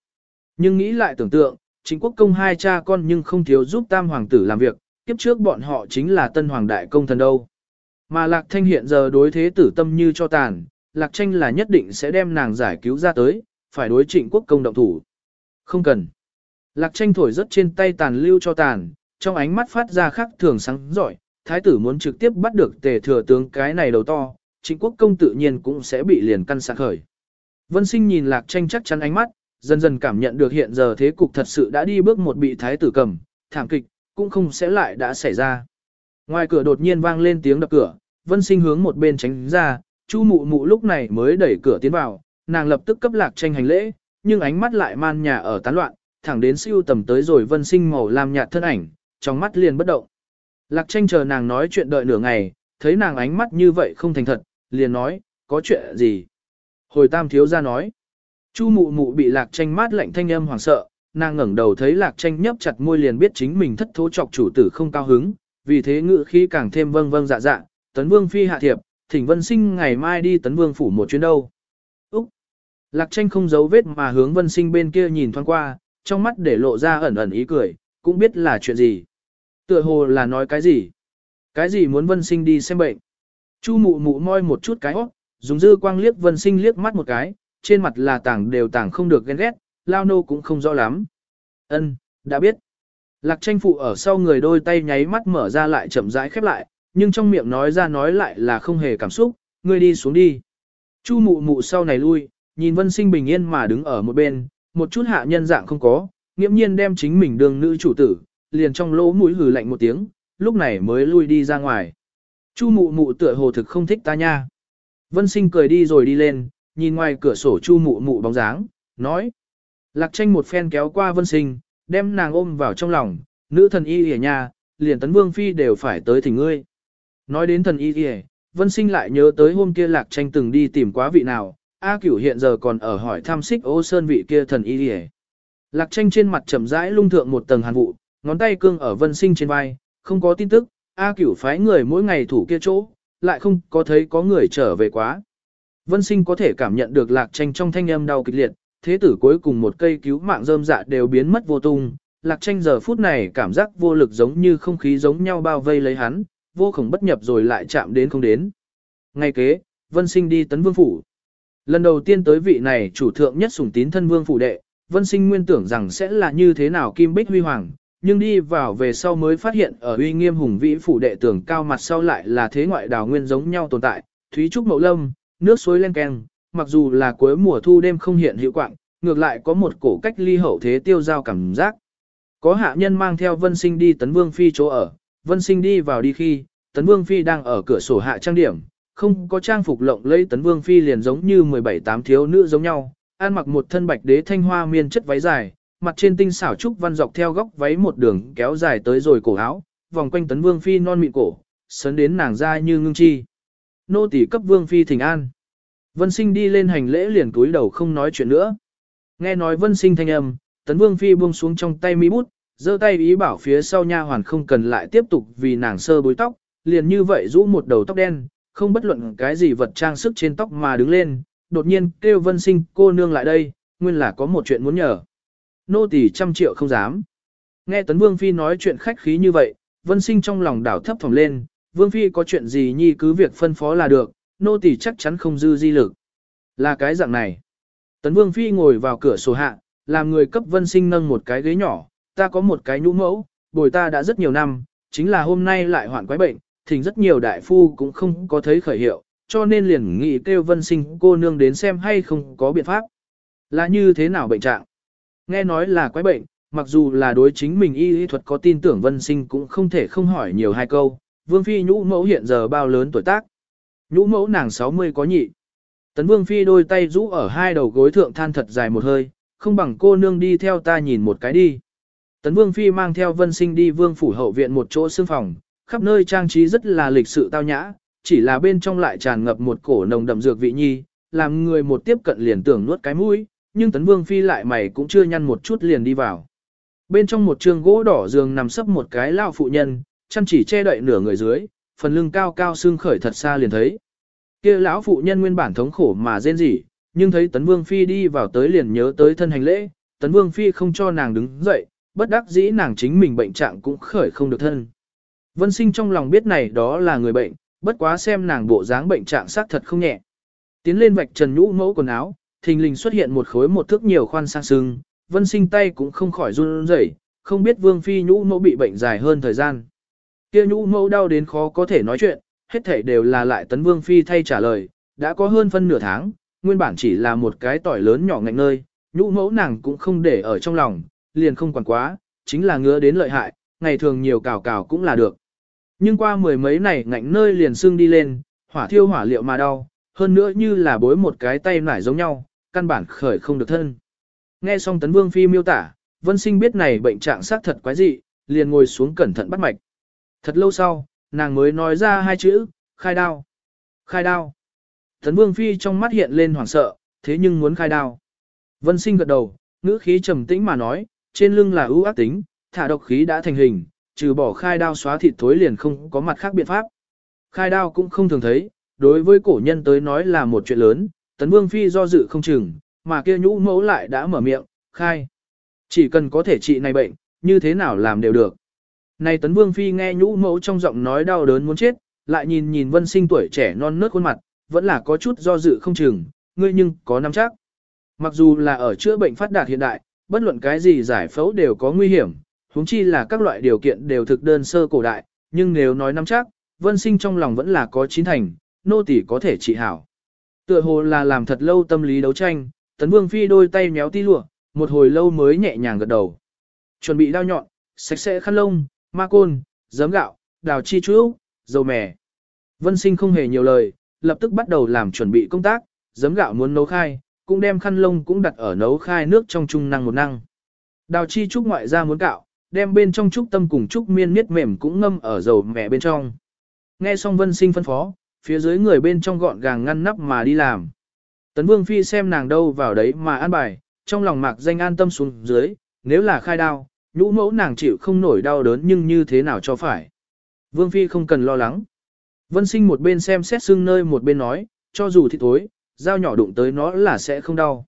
Nhưng nghĩ lại tưởng tượng, trịnh quốc công hai cha con nhưng không thiếu giúp tam hoàng tử làm việc, kiếp trước bọn họ chính là tân hoàng đại công thần đâu. Mà Lạc Thanh hiện giờ đối thế tử tâm như cho tàn, Lạc Tranh là nhất định sẽ đem nàng giải cứu ra tới, phải đối trịnh quốc công động thủ. Không cần. Lạc Tranh thổi rất trên tay tàn lưu cho tàn, trong ánh mắt phát ra khắc thường sáng giỏi, thái tử muốn trực tiếp bắt được tề thừa tướng cái này đầu to, trịnh quốc công tự nhiên cũng sẽ bị liền căn sạc khởi. Vân sinh nhìn Lạc Tranh chắc chắn ánh mắt, dần dần cảm nhận được hiện giờ thế cục thật sự đã đi bước một bị thái tử cầm, thảm kịch, cũng không sẽ lại đã xảy ra. Ngoài cửa đột nhiên vang lên tiếng đập cửa, Vân sinh hướng một bên tránh ra, Chu mụ mụ lúc này mới đẩy cửa tiến vào, nàng lập tức cấp lạc tranh hành lễ, nhưng ánh mắt lại man nhà ở tán loạn, thẳng đến siêu tầm tới rồi vân sinh màu lam nhạt thân ảnh, trong mắt liền bất động. Lạc tranh chờ nàng nói chuyện đợi nửa ngày, thấy nàng ánh mắt như vậy không thành thật, liền nói, có chuyện gì? Hồi tam thiếu ra nói, chu mụ mụ bị lạc tranh mát lạnh thanh âm hoảng sợ, nàng ngẩng đầu thấy lạc tranh nhấp chặt môi liền biết chính mình thất thố chọc chủ tử không cao hứng, vì thế ngự khi càng thêm vâng vâng dạ dạ, tấn vương phi hạ thiệp, thỉnh vân sinh ngày mai đi tấn vương phủ một chuyến đâu. Úc! Lạc tranh không giấu vết mà hướng vân sinh bên kia nhìn thoáng qua, trong mắt để lộ ra ẩn ẩn ý cười, cũng biết là chuyện gì. Tựa hồ là nói cái gì? Cái gì muốn vân sinh đi xem bệnh? Chu mụ mụ moi một chút cái óc, dùng dư quang liếc vân sinh liếc mắt một cái, trên mặt là tảng đều tảng không được ghen ghét, lao nô cũng không rõ lắm. Ân, đã biết. Lạc tranh phụ ở sau người đôi tay nháy mắt mở ra lại chậm rãi khép lại, nhưng trong miệng nói ra nói lại là không hề cảm xúc, ngươi đi xuống đi. Chu mụ mụ sau này lui, nhìn vân sinh bình yên mà đứng ở một bên, một chút hạ nhân dạng không có, nghiễm nhiên đem chính mình đường nữ chủ tử, liền trong lỗ mũi hừ lạnh một tiếng, lúc này mới lui đi ra ngoài. Chu mụ mụ tựa hồ thực không thích ta nha. Vân sinh cười đi rồi đi lên, nhìn ngoài cửa sổ chu mụ mụ bóng dáng, nói. Lạc tranh một phen kéo qua vân sinh, đem nàng ôm vào trong lòng, nữ thần y hề nha, liền tấn vương phi đều phải tới thỉnh ngươi. Nói đến thần y kìa, vân sinh lại nhớ tới hôm kia lạc tranh từng đi tìm quá vị nào, A cửu hiện giờ còn ở hỏi thăm xích ô sơn vị kia thần y đi Lạc tranh trên mặt chậm rãi lung thượng một tầng hàn vụ, ngón tay cương ở vân sinh trên vai, không có tin tức, A cửu phái người mỗi ngày thủ kia chỗ, lại không có thấy có người trở về quá. Vân sinh có thể cảm nhận được lạc tranh trong thanh âm đau kịch liệt, thế tử cuối cùng một cây cứu mạng rơm dạ đều biến mất vô tung. Lạc tranh giờ phút này cảm giác vô lực giống như không khí giống nhau bao vây lấy hắn, vô khổng bất nhập rồi lại chạm đến không đến. Ngay kế, Vân sinh đi tấn vương phủ. Lần đầu tiên tới vị này chủ thượng nhất sủng tín thân vương phủ đệ, Vân sinh nguyên tưởng rằng sẽ là như thế nào kim bích huy hoàng, nhưng đi vào về sau mới phát hiện ở uy nghiêm hùng vĩ phủ đệ tưởng cao mặt sau lại là thế ngoại đào nguyên giống nhau tồn tại, thúy trúc mậu lâm, nước suối len keng, mặc dù là cuối mùa thu đêm không hiện hiệu quạng, ngược lại có một cổ cách ly hậu thế tiêu giao cảm giác. Có hạ nhân mang theo Vân Sinh đi Tấn Vương Phi chỗ ở, Vân Sinh đi vào đi khi, Tấn Vương Phi đang ở cửa sổ hạ trang điểm, không có trang phục lộng lẫy Tấn Vương Phi liền giống như 17-8 thiếu nữ giống nhau, ăn mặc một thân bạch đế thanh hoa miên chất váy dài, mặt trên tinh xảo trúc văn dọc theo góc váy một đường kéo dài tới rồi cổ áo, vòng quanh Tấn Vương Phi non mịn cổ, sấn đến nàng ra như ngưng chi. Nô tỳ cấp Vương Phi thỉnh an. Vân sinh đi lên hành lễ liền túi đầu không nói chuyện nữa. Nghe nói vân sinh thanh âm, tấn vương phi buông xuống trong tay mi bút, giơ tay ý bảo phía sau nha hoàn không cần lại tiếp tục vì nàng sơ bối tóc, liền như vậy rũ một đầu tóc đen, không bất luận cái gì vật trang sức trên tóc mà đứng lên, đột nhiên kêu vân sinh cô nương lại đây, nguyên là có một chuyện muốn nhờ. Nô tỳ trăm triệu không dám. Nghe tấn vương phi nói chuyện khách khí như vậy, vân sinh trong lòng đảo thấp phòng lên, vương phi có chuyện gì nhi cứ việc phân phó là được, nô tỳ chắc chắn không dư di lực. Là cái dạng này. Tấn Vương Phi ngồi vào cửa sổ hạ, làm người cấp vân sinh nâng một cái ghế nhỏ, ta có một cái nhũ mẫu, bồi ta đã rất nhiều năm, chính là hôm nay lại hoạn quái bệnh, thỉnh rất nhiều đại phu cũng không có thấy khởi hiệu, cho nên liền nghị kêu vân sinh cô nương đến xem hay không có biện pháp. Là như thế nào bệnh trạng? Nghe nói là quái bệnh, mặc dù là đối chính mình y y thuật có tin tưởng vân sinh cũng không thể không hỏi nhiều hai câu. Vương Phi nhũ mẫu hiện giờ bao lớn tuổi tác? Nhũ mẫu nàng 60 có nhị. Tấn Vương Phi đôi tay rũ ở hai đầu gối thượng than thật dài một hơi, không bằng cô nương đi theo ta nhìn một cái đi. Tấn Vương Phi mang theo Vân Sinh đi vương phủ hậu viện một chỗ xương phòng, khắp nơi trang trí rất là lịch sự tao nhã, chỉ là bên trong lại tràn ngập một cổ nồng đậm dược vị nhi, làm người một tiếp cận liền tưởng nuốt cái mũi, nhưng Tấn Vương Phi lại mày cũng chưa nhăn một chút liền đi vào. Bên trong một trường gỗ đỏ giường nằm sấp một cái lao phụ nhân, chăn chỉ che đậy nửa người dưới, phần lưng cao cao xương khởi thật xa liền thấy. Kia lão phụ nhân nguyên bản thống khổ mà rên rỉ, nhưng thấy Tấn Vương phi đi vào tới liền nhớ tới thân hành lễ, Tấn Vương phi không cho nàng đứng dậy, bất đắc dĩ nàng chính mình bệnh trạng cũng khởi không được thân. Vân Sinh trong lòng biết này đó là người bệnh, bất quá xem nàng bộ dáng bệnh trạng xác thật không nhẹ. Tiến lên vạch trần nhũ mẫu quần áo, thình lình xuất hiện một khối một thước nhiều khoan sang sưng, Vân Sinh tay cũng không khỏi run rẩy, không biết Vương phi nhũ mẫu bị bệnh dài hơn thời gian. Kia nhũ mẫu đau đến khó có thể nói chuyện, hết thảy đều là lại tấn vương phi thay trả lời, đã có hơn phân nửa tháng, nguyên bản chỉ là một cái tỏi lớn nhỏ ngạnh nơi, nhũ mẫu nàng cũng không để ở trong lòng, liền không quản quá, chính là ngứa đến lợi hại, ngày thường nhiều cào cào cũng là được. Nhưng qua mười mấy này ngạnh nơi liền xương đi lên, hỏa thiêu hỏa liệu mà đau, hơn nữa như là bối một cái tay nải giống nhau, căn bản khởi không được thân. Nghe xong tấn vương phi miêu tả, vân sinh biết này bệnh trạng xác thật quái dị, liền ngồi xuống cẩn thận bắt mạch. Thật lâu sau, nàng mới nói ra hai chữ, khai đao. Khai đao. Tấn Vương Phi trong mắt hiện lên hoảng sợ, thế nhưng muốn khai đao. Vân sinh gật đầu, ngữ khí trầm tĩnh mà nói, trên lưng là ưu ác tính, thả độc khí đã thành hình, trừ bỏ khai đao xóa thịt thối liền không có mặt khác biện pháp. Khai đao cũng không thường thấy, đối với cổ nhân tới nói là một chuyện lớn, Tấn Vương Phi do dự không chừng, mà kia nhũ mẫu lại đã mở miệng, khai. Chỉ cần có thể trị này bệnh, như thế nào làm đều được. Này Tấn Vương Phi nghe nhũ mẫu trong giọng nói đau đớn muốn chết, lại nhìn nhìn vân sinh tuổi trẻ non nớt khuôn mặt, vẫn là có chút do dự không chừng, ngươi nhưng có nắm chắc. Mặc dù là ở chữa bệnh phát đạt hiện đại, bất luận cái gì giải phẫu đều có nguy hiểm, huống chi là các loại điều kiện đều thực đơn sơ cổ đại, nhưng nếu nói nắm chắc, vân sinh trong lòng vẫn là có chín thành, nô tỳ có thể trị hảo. Tựa hồ là làm thật lâu tâm lý đấu tranh, Tấn Vương Phi đôi tay méo ti lụa, một hồi lâu mới nhẹ nhàng gật đầu. Chuẩn bị đao nhọn, sạch sẽ khăn lông, ma côn, giấm gạo, đào chi chú, dầu mè. Vân sinh không hề nhiều lời, lập tức bắt đầu làm chuẩn bị công tác, giấm gạo muốn nấu khai, cũng đem khăn lông cũng đặt ở nấu khai nước trong chung năng một năng. Đào chi trúc ngoại ra muốn gạo, đem bên trong trúc tâm cùng trúc miên miết mềm cũng ngâm ở dầu mẹ bên trong. Nghe xong vân sinh phân phó, phía dưới người bên trong gọn gàng ngăn nắp mà đi làm. Tấn Vương Phi xem nàng đâu vào đấy mà an bài, trong lòng mạc danh an tâm xuống dưới, nếu là khai đao, nhũ mẫu nàng chịu không nổi đau đớn nhưng như thế nào cho phải. Vương Phi không cần lo lắng. Vân sinh một bên xem xét xương nơi một bên nói, cho dù thì tối, dao nhỏ đụng tới nó là sẽ không đau.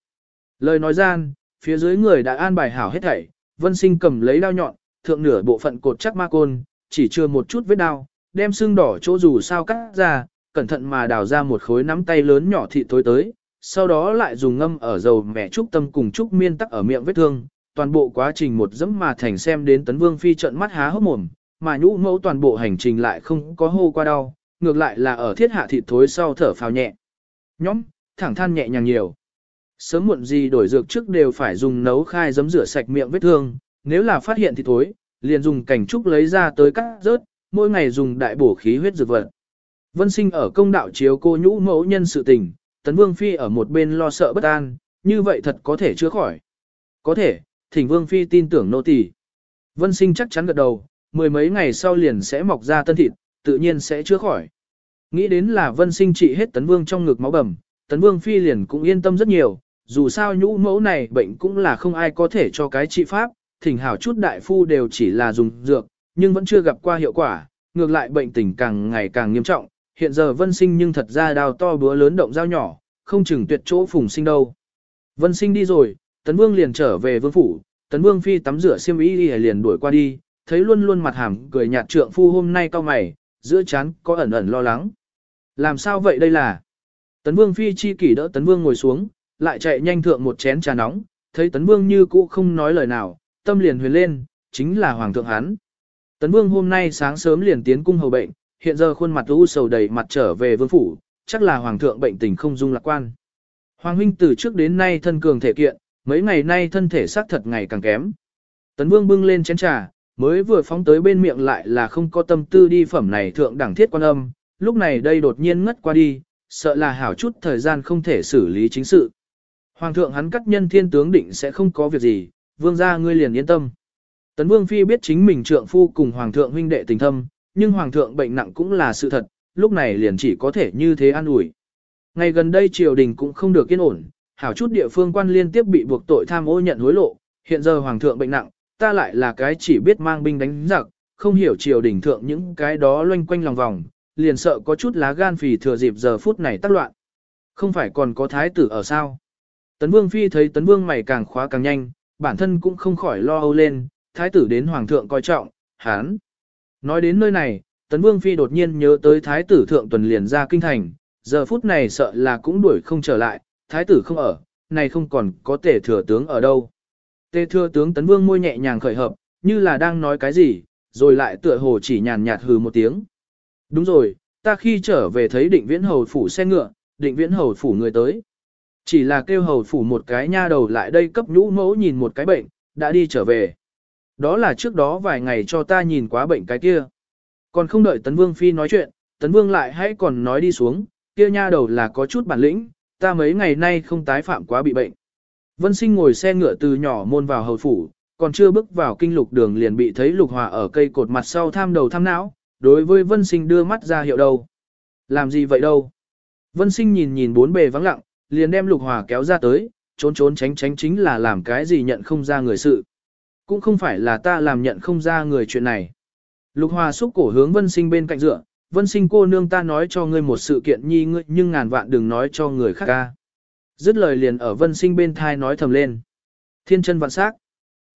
Lời nói gian, phía dưới người đã an bài hảo hết thảy, vân sinh cầm lấy đao nhọn, thượng nửa bộ phận cột chắc ma côn, chỉ chưa một chút vết đao, đem xương đỏ chỗ dù sao cắt ra, cẩn thận mà đào ra một khối nắm tay lớn nhỏ thịt tối tới, sau đó lại dùng ngâm ở dầu mẹ trúc tâm cùng trúc miên tắc ở miệng vết thương, toàn bộ quá trình một dẫm mà thành xem đến tấn vương phi trợn mắt há hốc mồm, mà nhũ mẫu toàn bộ hành trình lại không có hô qua đau, ngược lại là ở thiết hạ thịt thối sau thở phào nhẹ. Nhóm, thẳng than nhẹ nhàng nhiều. Sớm muộn gì đổi dược trước đều phải dùng nấu khai giấm rửa sạch miệng vết thương, nếu là phát hiện thì thối, liền dùng cảnh trúc lấy ra tới cắt rớt, mỗi ngày dùng đại bổ khí huyết dược vật. Vân sinh ở công đạo chiếu cô nhũ mẫu nhân sự tình, tấn vương phi ở một bên lo sợ bất an, như vậy thật có thể chữa khỏi. Có thể, thỉnh vương phi tin tưởng nô tỳ. Vân sinh chắc chắn gật đầu, mười mấy ngày sau liền sẽ mọc ra tân thịt, tự nhiên sẽ chữa khỏi. Nghĩ đến là vân sinh trị hết tấn vương trong ngực máu bầm, tấn vương phi liền cũng yên tâm rất nhiều, dù sao nhũ mẫu này bệnh cũng là không ai có thể cho cái trị pháp, thỉnh hảo chút đại phu đều chỉ là dùng dược, nhưng vẫn chưa gặp qua hiệu quả, ngược lại bệnh tình càng ngày càng nghiêm trọng, hiện giờ vân sinh nhưng thật ra đào to búa lớn động dao nhỏ, không chừng tuyệt chỗ phùng sinh đâu. Vân sinh đi rồi, tấn vương liền trở về vương phủ, tấn vương phi tắm rửa xiêm y liền đuổi qua đi, thấy luôn luôn mặt hàm cười nhạt trượng phu hôm nay cao mày, giữa chán có ẩn ẩn lo lắng. Làm sao vậy đây là? Tấn vương phi chi kỷ đỡ tấn vương ngồi xuống, lại chạy nhanh thượng một chén trà nóng, thấy tấn vương như cũ không nói lời nào, tâm liền huyền lên, chính là hoàng thượng hắn. Tấn vương hôm nay sáng sớm liền tiến cung hầu bệnh, hiện giờ khuôn mặt u sầu đầy mặt trở về vương phủ, chắc là hoàng thượng bệnh tình không dung lạc quan. Hoàng huynh từ trước đến nay thân cường thể kiện, mấy ngày nay thân thể xác thật ngày càng kém. Tấn vương bưng lên chén trà, mới vừa phóng tới bên miệng lại là không có tâm tư đi phẩm này thượng đẳng thiết quan âm, lúc này đây đột nhiên ngất qua đi, sợ là hảo chút thời gian không thể xử lý chính sự. Hoàng thượng hắn cắt nhân thiên tướng định sẽ không có việc gì, vương gia ngươi liền yên tâm. Tấn vương phi biết chính mình trượng phu cùng hoàng thượng huynh đệ tình thâm, nhưng hoàng thượng bệnh nặng cũng là sự thật, lúc này liền chỉ có thể như thế an ủi. Ngày gần đây triều đình cũng không được yên ổn, hảo chút địa phương quan liên tiếp bị buộc tội tham ô nhận hối lộ, hiện giờ hoàng thượng bệnh nặng, ta lại là cái chỉ biết mang binh đánh giặc, không hiểu triều đình thượng những cái đó loanh quanh lòng vòng, liền sợ có chút lá gan phì thừa dịp giờ phút này tác loạn. Không phải còn có thái tử ở sao? Tấn Vương Phi thấy Tấn Vương mày càng khóa càng nhanh, bản thân cũng không khỏi lo âu lên, thái tử đến hoàng thượng coi trọng, hán. Nói đến nơi này, Tấn Vương Phi đột nhiên nhớ tới thái tử thượng tuần liền ra kinh thành, giờ phút này sợ là cũng đuổi không trở lại, thái tử không ở, này không còn có tể thừa tướng ở đâu. Tề thừa tướng Tấn Vương môi nhẹ nhàng khởi hợp, như là đang nói cái gì, rồi lại tựa hồ chỉ nhàn nhạt hừ một tiếng. Đúng rồi, ta khi trở về thấy định viễn hầu phủ xe ngựa, định viễn hầu phủ người tới. Chỉ là kêu hầu phủ một cái nha đầu lại đây cấp nhũ mẫu nhìn một cái bệnh, đã đi trở về. Đó là trước đó vài ngày cho ta nhìn quá bệnh cái kia. Còn không đợi Tấn Vương Phi nói chuyện, Tấn Vương lại hãy còn nói đi xuống, kia nha đầu là có chút bản lĩnh, ta mấy ngày nay không tái phạm quá bị bệnh. Vân sinh ngồi xe ngựa từ nhỏ môn vào hầu phủ, còn chưa bước vào kinh lục đường liền bị thấy lục hòa ở cây cột mặt sau tham đầu tham não, đối với vân sinh đưa mắt ra hiệu đâu. Làm gì vậy đâu? Vân sinh nhìn nhìn bốn bề vắng lặng, liền đem lục hòa kéo ra tới, trốn trốn tránh tránh chính là làm cái gì nhận không ra người sự. Cũng không phải là ta làm nhận không ra người chuyện này. Lục hòa xúc cổ hướng vân sinh bên cạnh dựa, vân sinh cô nương ta nói cho ngươi một sự kiện nhi ngươi nhưng ngàn vạn đừng nói cho người khác ca. Dứt lời liền ở vân sinh bên thai nói thầm lên. Thiên chân vạn sắc.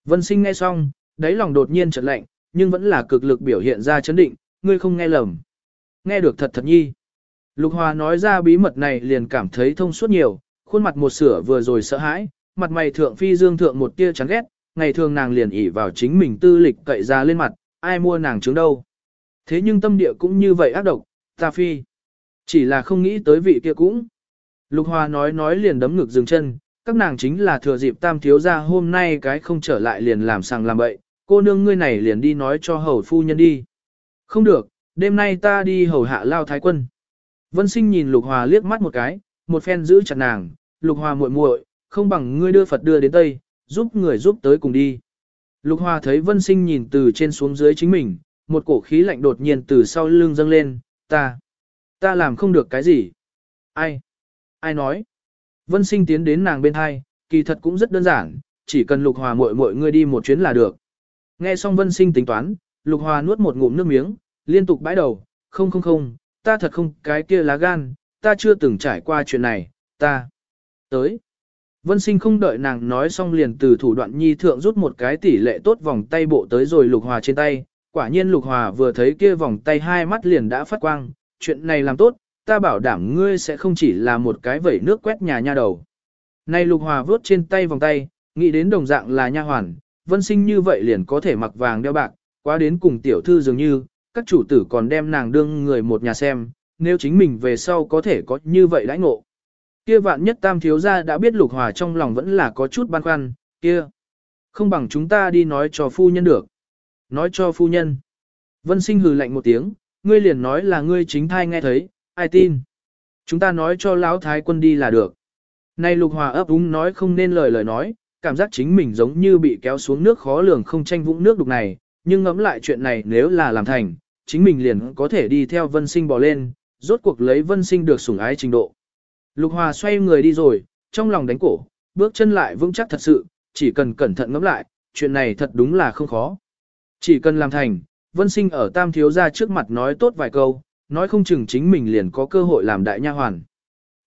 Vân sinh nghe xong, đáy lòng đột nhiên chợt lạnh, nhưng vẫn là cực lực biểu hiện ra chấn định, ngươi không nghe lầm. Nghe được thật thật nhi. Lục Hòa nói ra bí mật này liền cảm thấy thông suốt nhiều, khuôn mặt một sửa vừa rồi sợ hãi, mặt mày thượng phi dương thượng một tia chán ghét, ngày thường nàng liền ỉ vào chính mình tư lịch cậy ra lên mặt, ai mua nàng trứng đâu. Thế nhưng tâm địa cũng như vậy ác độc, ta phi. Chỉ là không nghĩ tới vị kia cũng. Lục Hòa nói nói liền đấm ngực dừng chân, các nàng chính là thừa dịp tam thiếu ra hôm nay cái không trở lại liền làm sàng làm bậy, cô nương ngươi này liền đi nói cho hầu phu nhân đi. Không được, đêm nay ta đi hầu hạ lao thái quân. Vân sinh nhìn Lục Hòa liếc mắt một cái, một phen giữ chặt nàng, Lục Hòa muội muội, không bằng ngươi đưa Phật đưa đến Tây, giúp người giúp tới cùng đi. Lục Hòa thấy Vân Sinh nhìn từ trên xuống dưới chính mình, một cổ khí lạnh đột nhiên từ sau lưng dâng lên, ta, ta làm không được cái gì. Ai? Ai nói? Vân Sinh tiến đến nàng bên hai, kỳ thật cũng rất đơn giản, chỉ cần Lục Hòa muội muội ngươi đi một chuyến là được. Nghe xong Vân Sinh tính toán, Lục Hòa nuốt một ngụm nước miếng, liên tục bãi đầu, không không không, ta thật không cái kia lá gan, ta chưa từng trải qua chuyện này, ta. Tới. Vân sinh không đợi nàng nói xong liền từ thủ đoạn nhi thượng rút một cái tỷ lệ tốt vòng tay bộ tới rồi lục hòa trên tay. Quả nhiên lục hòa vừa thấy kia vòng tay hai mắt liền đã phát quang, chuyện này làm tốt, ta bảo đảm ngươi sẽ không chỉ là một cái vẩy nước quét nhà nha đầu. Này lục hòa vớt trên tay vòng tay, nghĩ đến đồng dạng là nha hoàn, vân sinh như vậy liền có thể mặc vàng đeo bạc, quá đến cùng tiểu thư dường như, các chủ tử còn đem nàng đương người một nhà xem, nếu chính mình về sau có thể có như vậy đãi ngộ. Kia vạn nhất tam thiếu gia đã biết lục hòa trong lòng vẫn là có chút băn khoăn, kia. Không bằng chúng ta đi nói cho phu nhân được. Nói cho phu nhân. Vân sinh hừ lạnh một tiếng, ngươi liền nói là ngươi chính thai nghe thấy, ai tin. Chúng ta nói cho lão thái quân đi là được. Này lục hòa ấp úng nói không nên lời lời nói, cảm giác chính mình giống như bị kéo xuống nước khó lường không tranh vũng nước đục này, nhưng ngẫm lại chuyện này nếu là làm thành, chính mình liền có thể đi theo vân sinh bò lên, rốt cuộc lấy vân sinh được sủng ái trình độ. Lục Hòa xoay người đi rồi, trong lòng đánh cổ, bước chân lại vững chắc thật sự, chỉ cần cẩn thận ngẫm lại, chuyện này thật đúng là không khó. Chỉ cần làm thành, vân sinh ở tam thiếu gia trước mặt nói tốt vài câu, nói không chừng chính mình liền có cơ hội làm đại nha hoàn.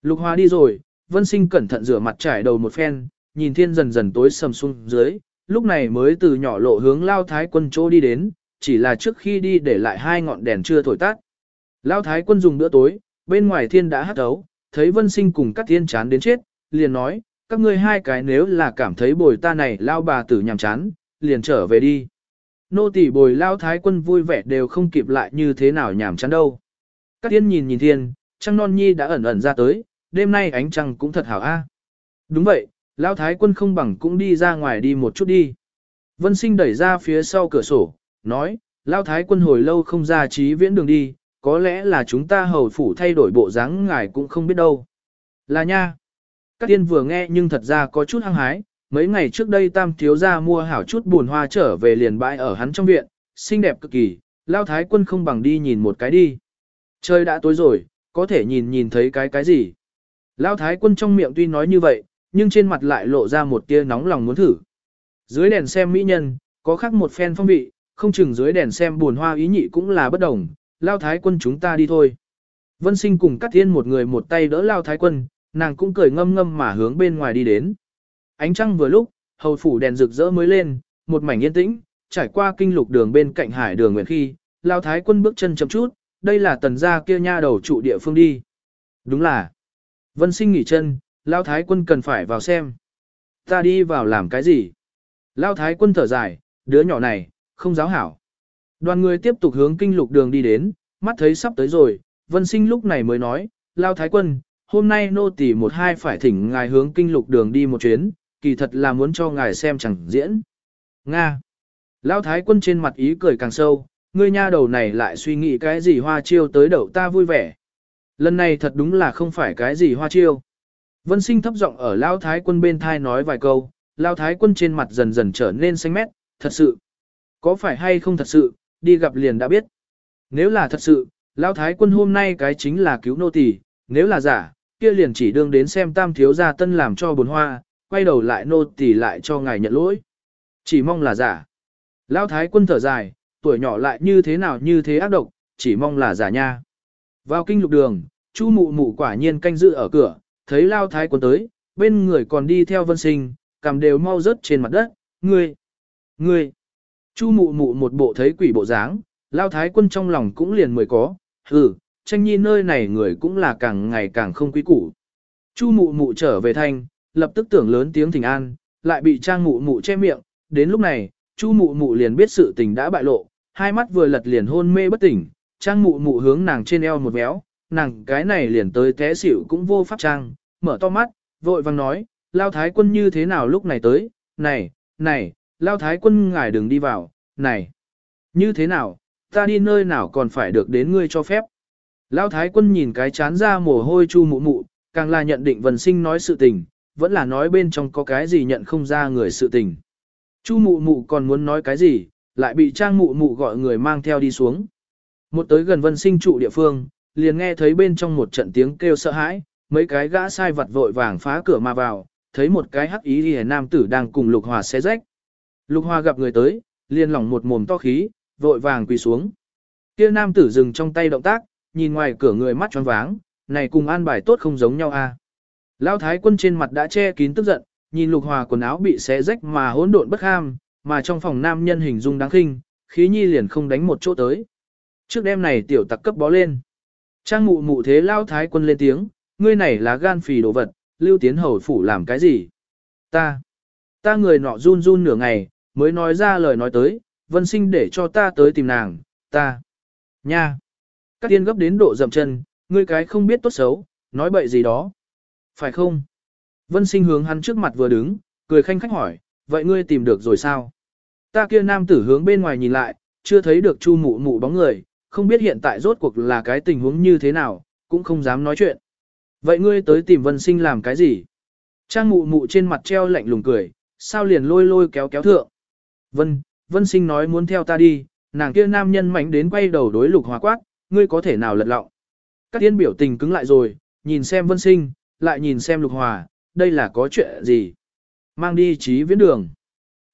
Lục Hòa đi rồi, vân sinh cẩn thận rửa mặt trải đầu một phen, nhìn thiên dần dần tối sầm xuống dưới, lúc này mới từ nhỏ lộ hướng lao thái quân chỗ đi đến, chỉ là trước khi đi để lại hai ngọn đèn chưa thổi tắt. Lão thái quân dùng bữa tối, bên ngoài thiên đã hắt ấu, thấy vân sinh cùng các thiên chán đến chết, liền nói, các ngươi hai cái nếu là cảm thấy bồi ta này lao bà tử nhàm chán, liền trở về đi. Nô tỳ bồi lao thái quân vui vẻ đều không kịp lại như thế nào nhàm chán đâu. Các thiên nhìn nhìn thiên, trăng non nhi đã ẩn ẩn ra tới, đêm nay ánh trăng cũng thật hảo a. Đúng vậy, lao thái quân không bằng cũng đi ra ngoài đi một chút đi. Vân sinh đẩy ra phía sau cửa sổ, nói, lao thái quân hồi lâu không ra trí viễn đường đi, có lẽ là chúng ta hầu phủ thay đổi bộ dáng ngài cũng không biết đâu. Là nha. Các tiên vừa nghe nhưng thật ra có chút hăng hái, mấy ngày trước đây tam thiếu gia mua hảo chút buồn hoa trở về liền bãi ở hắn trong viện, xinh đẹp cực kỳ, lao thái quân không bằng đi nhìn một cái đi. Trời đã tối rồi, có thể nhìn nhìn thấy cái cái gì. Lao thái quân trong miệng tuy nói như vậy, nhưng trên mặt lại lộ ra một tia nóng lòng muốn thử. Dưới đèn xem mỹ nhân, có khác một phen phong vị, không chừng dưới đèn xem buồn hoa ý nhị cũng là bất đồng, lao thái quân chúng ta đi thôi. Vân sinh cùng Cát Thiên một người một tay đỡ lao thái quân, nàng cũng cười ngâm ngâm mà hướng bên ngoài đi đến. Ánh trăng vừa lúc, hầu phủ đèn rực rỡ mới lên, một mảnh yên tĩnh, trải qua kinh lục đường bên cạnh hải đường nguyện khi, lao thái quân bước chân chậm chút, đây là tần gia kia nha đầu trụ địa phương đi. Đúng là. Vân sinh nghỉ chân, lao thái quân cần phải vào xem. Ta đi vào làm cái gì? Lao thái quân thở dài, đứa nhỏ này, không giáo hảo. Đoàn người tiếp tục hướng kinh lục đường đi đến, mắt thấy sắp tới rồi, vân sinh lúc này mới nói, lao thái quân, hôm nay nô tỳ một hai phải thỉnh ngài hướng kinh lục đường đi một chuyến, kỳ thật là muốn cho ngài xem chẳng diễn. Nga. Lao thái quân trên mặt ý cười càng sâu, ngươi nha đầu này lại suy nghĩ cái gì hoa chiêu tới đầu ta vui vẻ. Lần này thật đúng là không phải cái gì hoa chiêu. Vân sinh thấp giọng ở Lao thái quân bên thai nói vài câu, Lao thái quân trên mặt dần dần trở nên xanh mét, thật sự. Có phải hay không thật sự, đi gặp liền đã biết. Nếu là thật sự, Lão Thái quân hôm nay cái chính là cứu nô tỳ, nếu là giả, kia liền chỉ đương đến xem tam thiếu gia tân làm cho bồn hoa, quay đầu lại nô tỳ lại cho ngài nhận lỗi. Chỉ mong là giả. Lão Thái quân thở dài, tuổi nhỏ lại như thế nào như thế ác độc, chỉ mong là giả nha. Vào kinh lục đường, Chu mụ mụ quả nhiên canh giữ ở cửa, thấy Lão Thái quân tới, bên người còn đi theo vân sinh, cầm đều mau rớt trên mặt đất, ngươi, ngươi. Chu mụ mụ một bộ thấy quỷ bộ dáng, lao thái quân trong lòng cũng liền mười có, hừ, tranh nhi nơi này người cũng là càng ngày càng không quý củ. Chu mụ mụ trở về thanh, lập tức tưởng lớn tiếng thỉnh an, lại bị trang mụ mụ che miệng, đến lúc này, chu mụ mụ liền biết sự tình đã bại lộ, hai mắt vừa lật liền hôn mê bất tỉnh, trang mụ mụ hướng nàng trên eo một véo, nàng cái này liền tới té xỉu cũng vô pháp trang, mở to mắt, vội vang nói, lao thái quân như thế nào lúc này tới, này, này, lao thái quân ngài đừng đi vào, này, như thế nào, ta đi nơi nào còn phải được đến ngươi cho phép. Lao thái quân nhìn cái chán ra mồ hôi chu mụ mụ, càng là nhận định vần sinh nói sự tình, vẫn là nói bên trong có cái gì nhận không ra người sự tình. Chu mụ mụ còn muốn nói cái gì, lại bị trang mụ mụ gọi người mang theo đi xuống. Một tới gần vân sinh trụ địa phương, liền nghe thấy bên trong một trận tiếng kêu sợ hãi, mấy cái gã sai vật vội vàng phá cửa mà vào, thấy một cái hắc ý hề nam tử đang cùng lục hòa xé rách. Lục Hoa gặp người tới, liền lỏng một mồm to khí, vội vàng quỳ xuống. Kia nam tử dừng trong tay động tác, nhìn ngoài cửa người mắt tròn váng, này cùng an bài tốt không giống nhau a. À. Lão thái quân trên mặt đã che kín tức giận, nhìn lục hòa quần áo bị xé rách mà hỗn độn bất ham, mà trong phòng nam nhân hình dung đáng khinh, khí nhi liền không đánh một chỗ tới. Trước đêm này tiểu tặc cấp bó lên. Trang mụ mụ thế lao thái quân lên tiếng, ngươi này là gan phì đồ vật, lưu tiến hầu phủ làm cái gì? Ta, ta người nọ run run nửa ngày, mới nói ra lời nói tới, vân sinh để cho ta tới tìm nàng, ta. Nha. Các tiên gấp đến độ dậm chân, ngươi cái không biết tốt xấu, nói bậy gì đó. Phải không? Vân sinh hướng hắn trước mặt vừa đứng, cười khanh khách hỏi, vậy ngươi tìm được rồi sao? Ta kia nam tử hướng bên ngoài nhìn lại, chưa thấy được chu mụ mụ bóng người, không biết hiện tại rốt cuộc là cái tình huống như thế nào, cũng không dám nói chuyện. Vậy ngươi tới tìm vân sinh làm cái gì? Trang mụ mụ trên mặt treo lạnh lùng cười, sao liền lôi lôi kéo kéo thượng. Vân, vân sinh nói muốn theo ta đi, nàng kia nam nhân mạnh đến quay đầu đối lục hòa quát, ngươi có thể nào lật lọng. Các tiên biểu tình cứng lại rồi, nhìn xem vân sinh, lại nhìn xem lục hòa, đây là có chuyện gì? Mang đi trí viễn đường.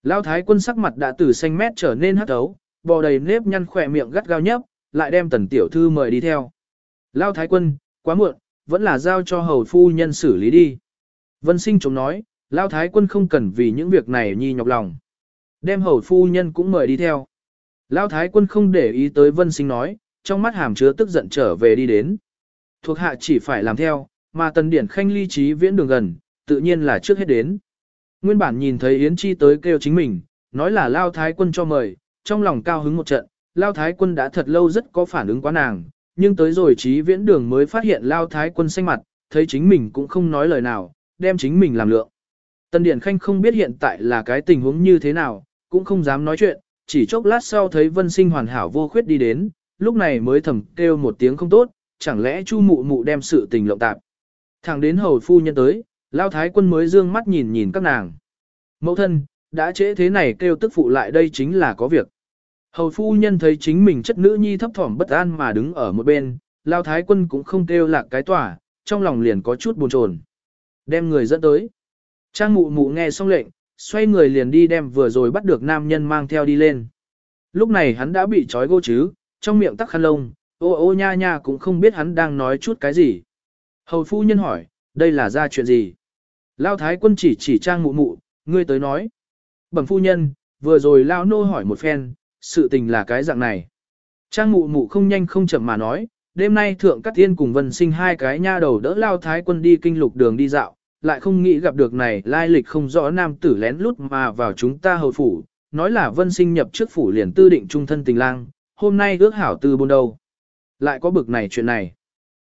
Lão thái quân sắc mặt đã từ xanh mét trở nên hắc ấu, bò đầy nếp nhăn khỏe miệng gắt gao nhấp, lại đem tần tiểu thư mời đi theo. Lão thái quân, quá muộn, vẫn là giao cho hầu phu nhân xử lý đi. Vân sinh chống nói, Lão thái quân không cần vì những việc này nhi nhọc lòng. Đem hầu phu nhân cũng mời đi theo. Lão thái quân không để ý tới vân sinh nói, trong mắt hàm chứa tức giận trở về đi đến. Thuộc hạ chỉ phải làm theo, mà tần điển khanh ly trí viễn đường gần, tự nhiên là trước hết đến. Nguyên bản nhìn thấy Yến Chi tới kêu chính mình, nói là Lao Thái quân cho mời, trong lòng cao hứng một trận, Lao Thái quân đã thật lâu rất có phản ứng quá nàng, nhưng tới rồi trí viễn đường mới phát hiện Lao Thái quân xanh mặt, thấy chính mình cũng không nói lời nào, đem chính mình làm lượng. Tần Điển Khanh không biết hiện tại là cái tình huống như thế nào, cũng không dám nói chuyện, chỉ chốc lát sau thấy Vân Sinh hoàn hảo vô khuyết đi đến, lúc này mới thầm kêu một tiếng không tốt, chẳng lẽ Chu Mụ Mụ đem sự tình lộng tạp. Thẳng đến hầu phu nhân tới, Lao Thái quân mới dương mắt nhìn nhìn các nàng. Mẫu thân, đã trễ thế này kêu tức phụ lại đây chính là có việc. Hầu phu nhân thấy chính mình chất nữ nhi thấp thỏm bất an mà đứng ở một bên, Lao Thái quân cũng không kêu lạc cái tỏa, trong lòng liền có chút buồn chồn. Đem người dẫn tới. Trang mụ mụ nghe xong lệnh, xoay người liền đi đem vừa rồi bắt được nam nhân mang theo đi lên. Lúc này hắn đã bị trói gô chứ, trong miệng tắc khăn lông, ô ô nha nha cũng không biết hắn đang nói chút cái gì. Hầu phu nhân hỏi, đây là ra chuyện gì? Lao thái quân chỉ chỉ trang mụ mụ, ngươi tới nói. Bẩm phu nhân, vừa rồi Lao nô hỏi một phen, sự tình là cái dạng này. Trang mụ mụ không nhanh không chậm mà nói, đêm nay thượng cát tiên cùng vân sinh hai cái nha đầu đỡ Lao thái quân đi kinh lục đường đi dạo, lại không nghĩ gặp được này lai lịch không rõ nam tử lén lút mà vào chúng ta hầu phủ, nói là vân sinh nhập trước phủ liền tư định trung thân tình lang, hôm nay ước hảo tư bôn đầu. Lại có bực này chuyện này.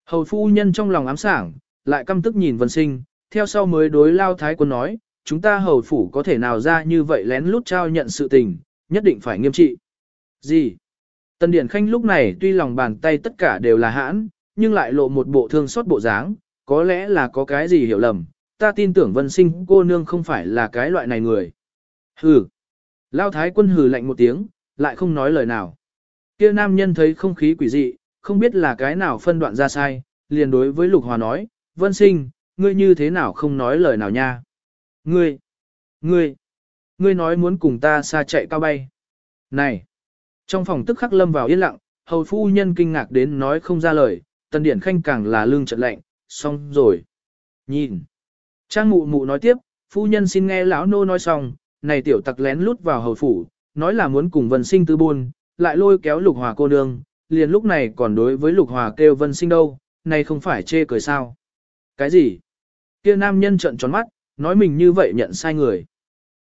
Hầu phu nhân trong lòng ám sảng, lại căm tức nhìn vân sinh, theo sau mới đối lao thái quân nói, chúng ta hầu phủ có thể nào ra như vậy lén lút trao nhận sự tình, nhất định phải nghiêm trị. Gì? Tần Điển Khanh lúc này tuy lòng bàn tay tất cả đều là hãn, nhưng lại lộ một bộ thương xót bộ dáng, có lẽ là có cái gì hiểu lầm, ta tin tưởng vân sinh cô nương không phải là cái loại này người. Hừ. Lao thái quân hừ lạnh một tiếng, lại không nói lời nào. Kia nam nhân thấy không khí quỷ dị, không biết là cái nào phân đoạn ra sai, liền đối với Lục Hòa nói, Vân Sinh, ngươi như thế nào không nói lời nào nha? Ngươi, ngươi, ngươi nói muốn cùng ta xa chạy cao bay. Này, trong phòng tức khắc lâm vào yên lặng, hầu phu nhân kinh ngạc đến nói không ra lời, tần điển khanh càng là lương trận lạnh, xong rồi. Nhìn, trang mụ mụ nói tiếp, phu nhân xin nghe lão nô nói xong, này tiểu tặc lén lút vào hầu phủ, nói là muốn cùng vân sinh tư buôn, lại lôi kéo lục hòa cô nương, liền lúc này còn đối với lục hòa kêu vân sinh đâu, này không phải chê cười sao. Cái gì? Kia nam nhân trợn tròn mắt, nói mình như vậy nhận sai người.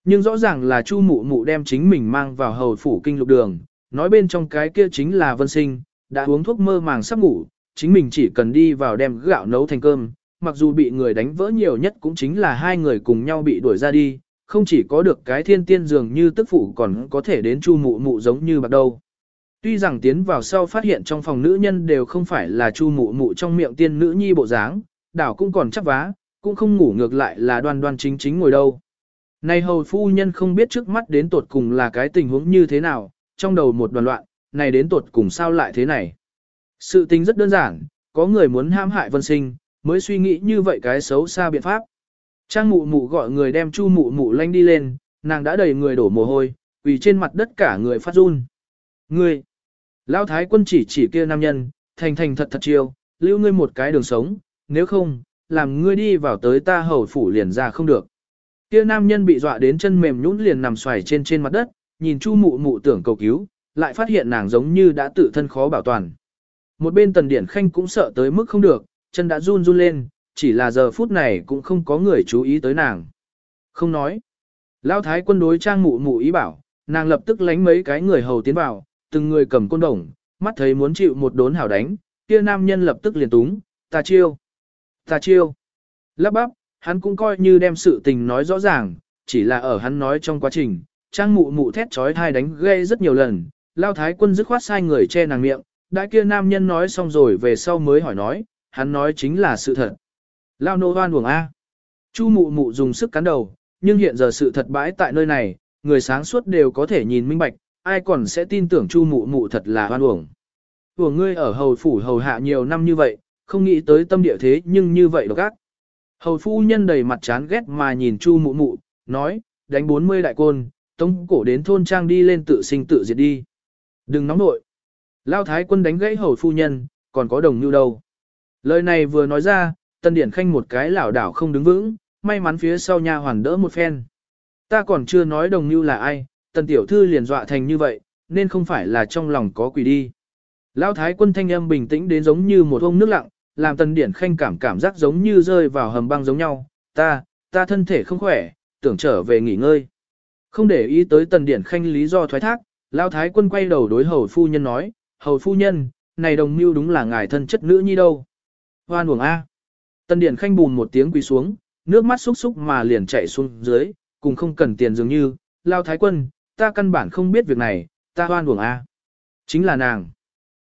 Nhưng rõ ràng là chu mụ mụ đem chính mình mang vào hầu phủ kinh lục đường, nói bên trong cái kia chính là vân sinh, đã uống thuốc mơ màng sắp ngủ, chính mình chỉ cần đi vào đem gạo nấu thành cơm, mặc dù bị người đánh vỡ nhiều nhất cũng chính là hai người cùng nhau bị đuổi ra đi, không chỉ có được cái thiên tiên dường như tức phụ còn có thể đến chu mụ mụ giống như bạc đâu. Tuy rằng tiến vào sau phát hiện trong phòng nữ nhân đều không phải là chu mụ mụ trong miệng tiên nữ nhi bộ dáng, đảo cũng còn chắc vá, cũng không ngủ ngược lại là đoan đoan chính chính ngồi đâu. Này hầu phu nhân không biết trước mắt đến tột cùng là cái tình huống như thế nào, trong đầu một đoàn loạn, này đến tột cùng sao lại thế này. Sự tình rất đơn giản, có người muốn ham hại vân sinh, mới suy nghĩ như vậy cái xấu xa biện pháp. Trang mụ mụ gọi người đem chu mụ mụ lanh đi lên, nàng đã đầy người đổ mồ hôi, vì trên mặt đất cả người phát run. Ngươi! Lão thái quân chỉ chỉ kia nam nhân, thành thành thật thật chiêu, lưu ngươi một cái đường sống, nếu không, làm ngươi đi vào tới ta hầu phủ liền ra không được. Kia nam nhân bị dọa đến chân mềm nhũn liền nằm xoài trên trên mặt đất, nhìn chu mụ mụ tưởng cầu cứu, lại phát hiện nàng giống như đã tự thân khó bảo toàn. Một bên tần điển khanh cũng sợ tới mức không được, chân đã run run lên, chỉ là giờ phút này cũng không có người chú ý tới nàng. Không nói. Lão thái quân đối trang mụ mụ ý bảo, nàng lập tức lánh mấy cái người hầu tiến vào, từng người cầm côn đồng, mắt thấy muốn chịu một đốn hảo đánh, kia nam nhân lập tức liền túng, ta chiêu, ta chiêu. Lắp bắp, hắn cũng coi như đem sự tình nói rõ ràng, chỉ là ở hắn nói trong quá trình, trang mụ mụ thét trói thai đánh gây rất nhiều lần, lao thái quân dứt khoát sai người che nàng miệng, đại kia nam nhân nói xong rồi về sau mới hỏi nói, hắn nói chính là sự thật. Lao nô hoan buồng A. Chu mụ mụ dùng sức cắn đầu, nhưng hiện giờ sự thật bãi tại nơi này, người sáng suốt đều có thể nhìn minh bạch, ai còn sẽ tin tưởng chu mụ mụ thật là hoan uổng. Của ngươi ở hầu phủ hầu hạ nhiều năm như vậy, không nghĩ tới tâm địa thế nhưng như vậy độc ác. Hầu phu nhân đầy mặt chán ghét mà nhìn chu mụ mụ, nói, đánh 40 đại côn, tống cổ đến thôn trang đi lên tự sinh tự diệt đi. Đừng nóng nội. Lao thái quân đánh gãy hầu phu nhân, còn có đồng như đâu. Lời này vừa nói ra, tân điển khanh một cái lảo đảo không đứng vững, may mắn phía sau nha hoàn đỡ một phen. Ta còn chưa nói đồng như là ai, Tân tiểu thư liền dọa thành như vậy, nên không phải là trong lòng có quỷ đi. Lão thái quân thanh âm bình tĩnh đến giống như một ông nước lặng, làm Tân điển khanh cảm cảm giác giống như rơi vào hầm băng giống nhau. Ta, ta thân thể không khỏe, tưởng trở về nghỉ ngơi. Không để ý tới tần điển khanh lý do thoái thác, Lão thái quân quay đầu đối hầu phu nhân nói, hầu phu nhân, này đồng mưu đúng là ngài thân chất nữ nhi đâu. Hoan uổng A. Tần điển khanh bùn một tiếng quỳ xuống, nước mắt xúc xúc mà liền chạy xuống dưới, cùng không cần tiền dường như, lao thái quân, ta căn bản không biết việc này, ta hoan uổng a. Chính là nàng.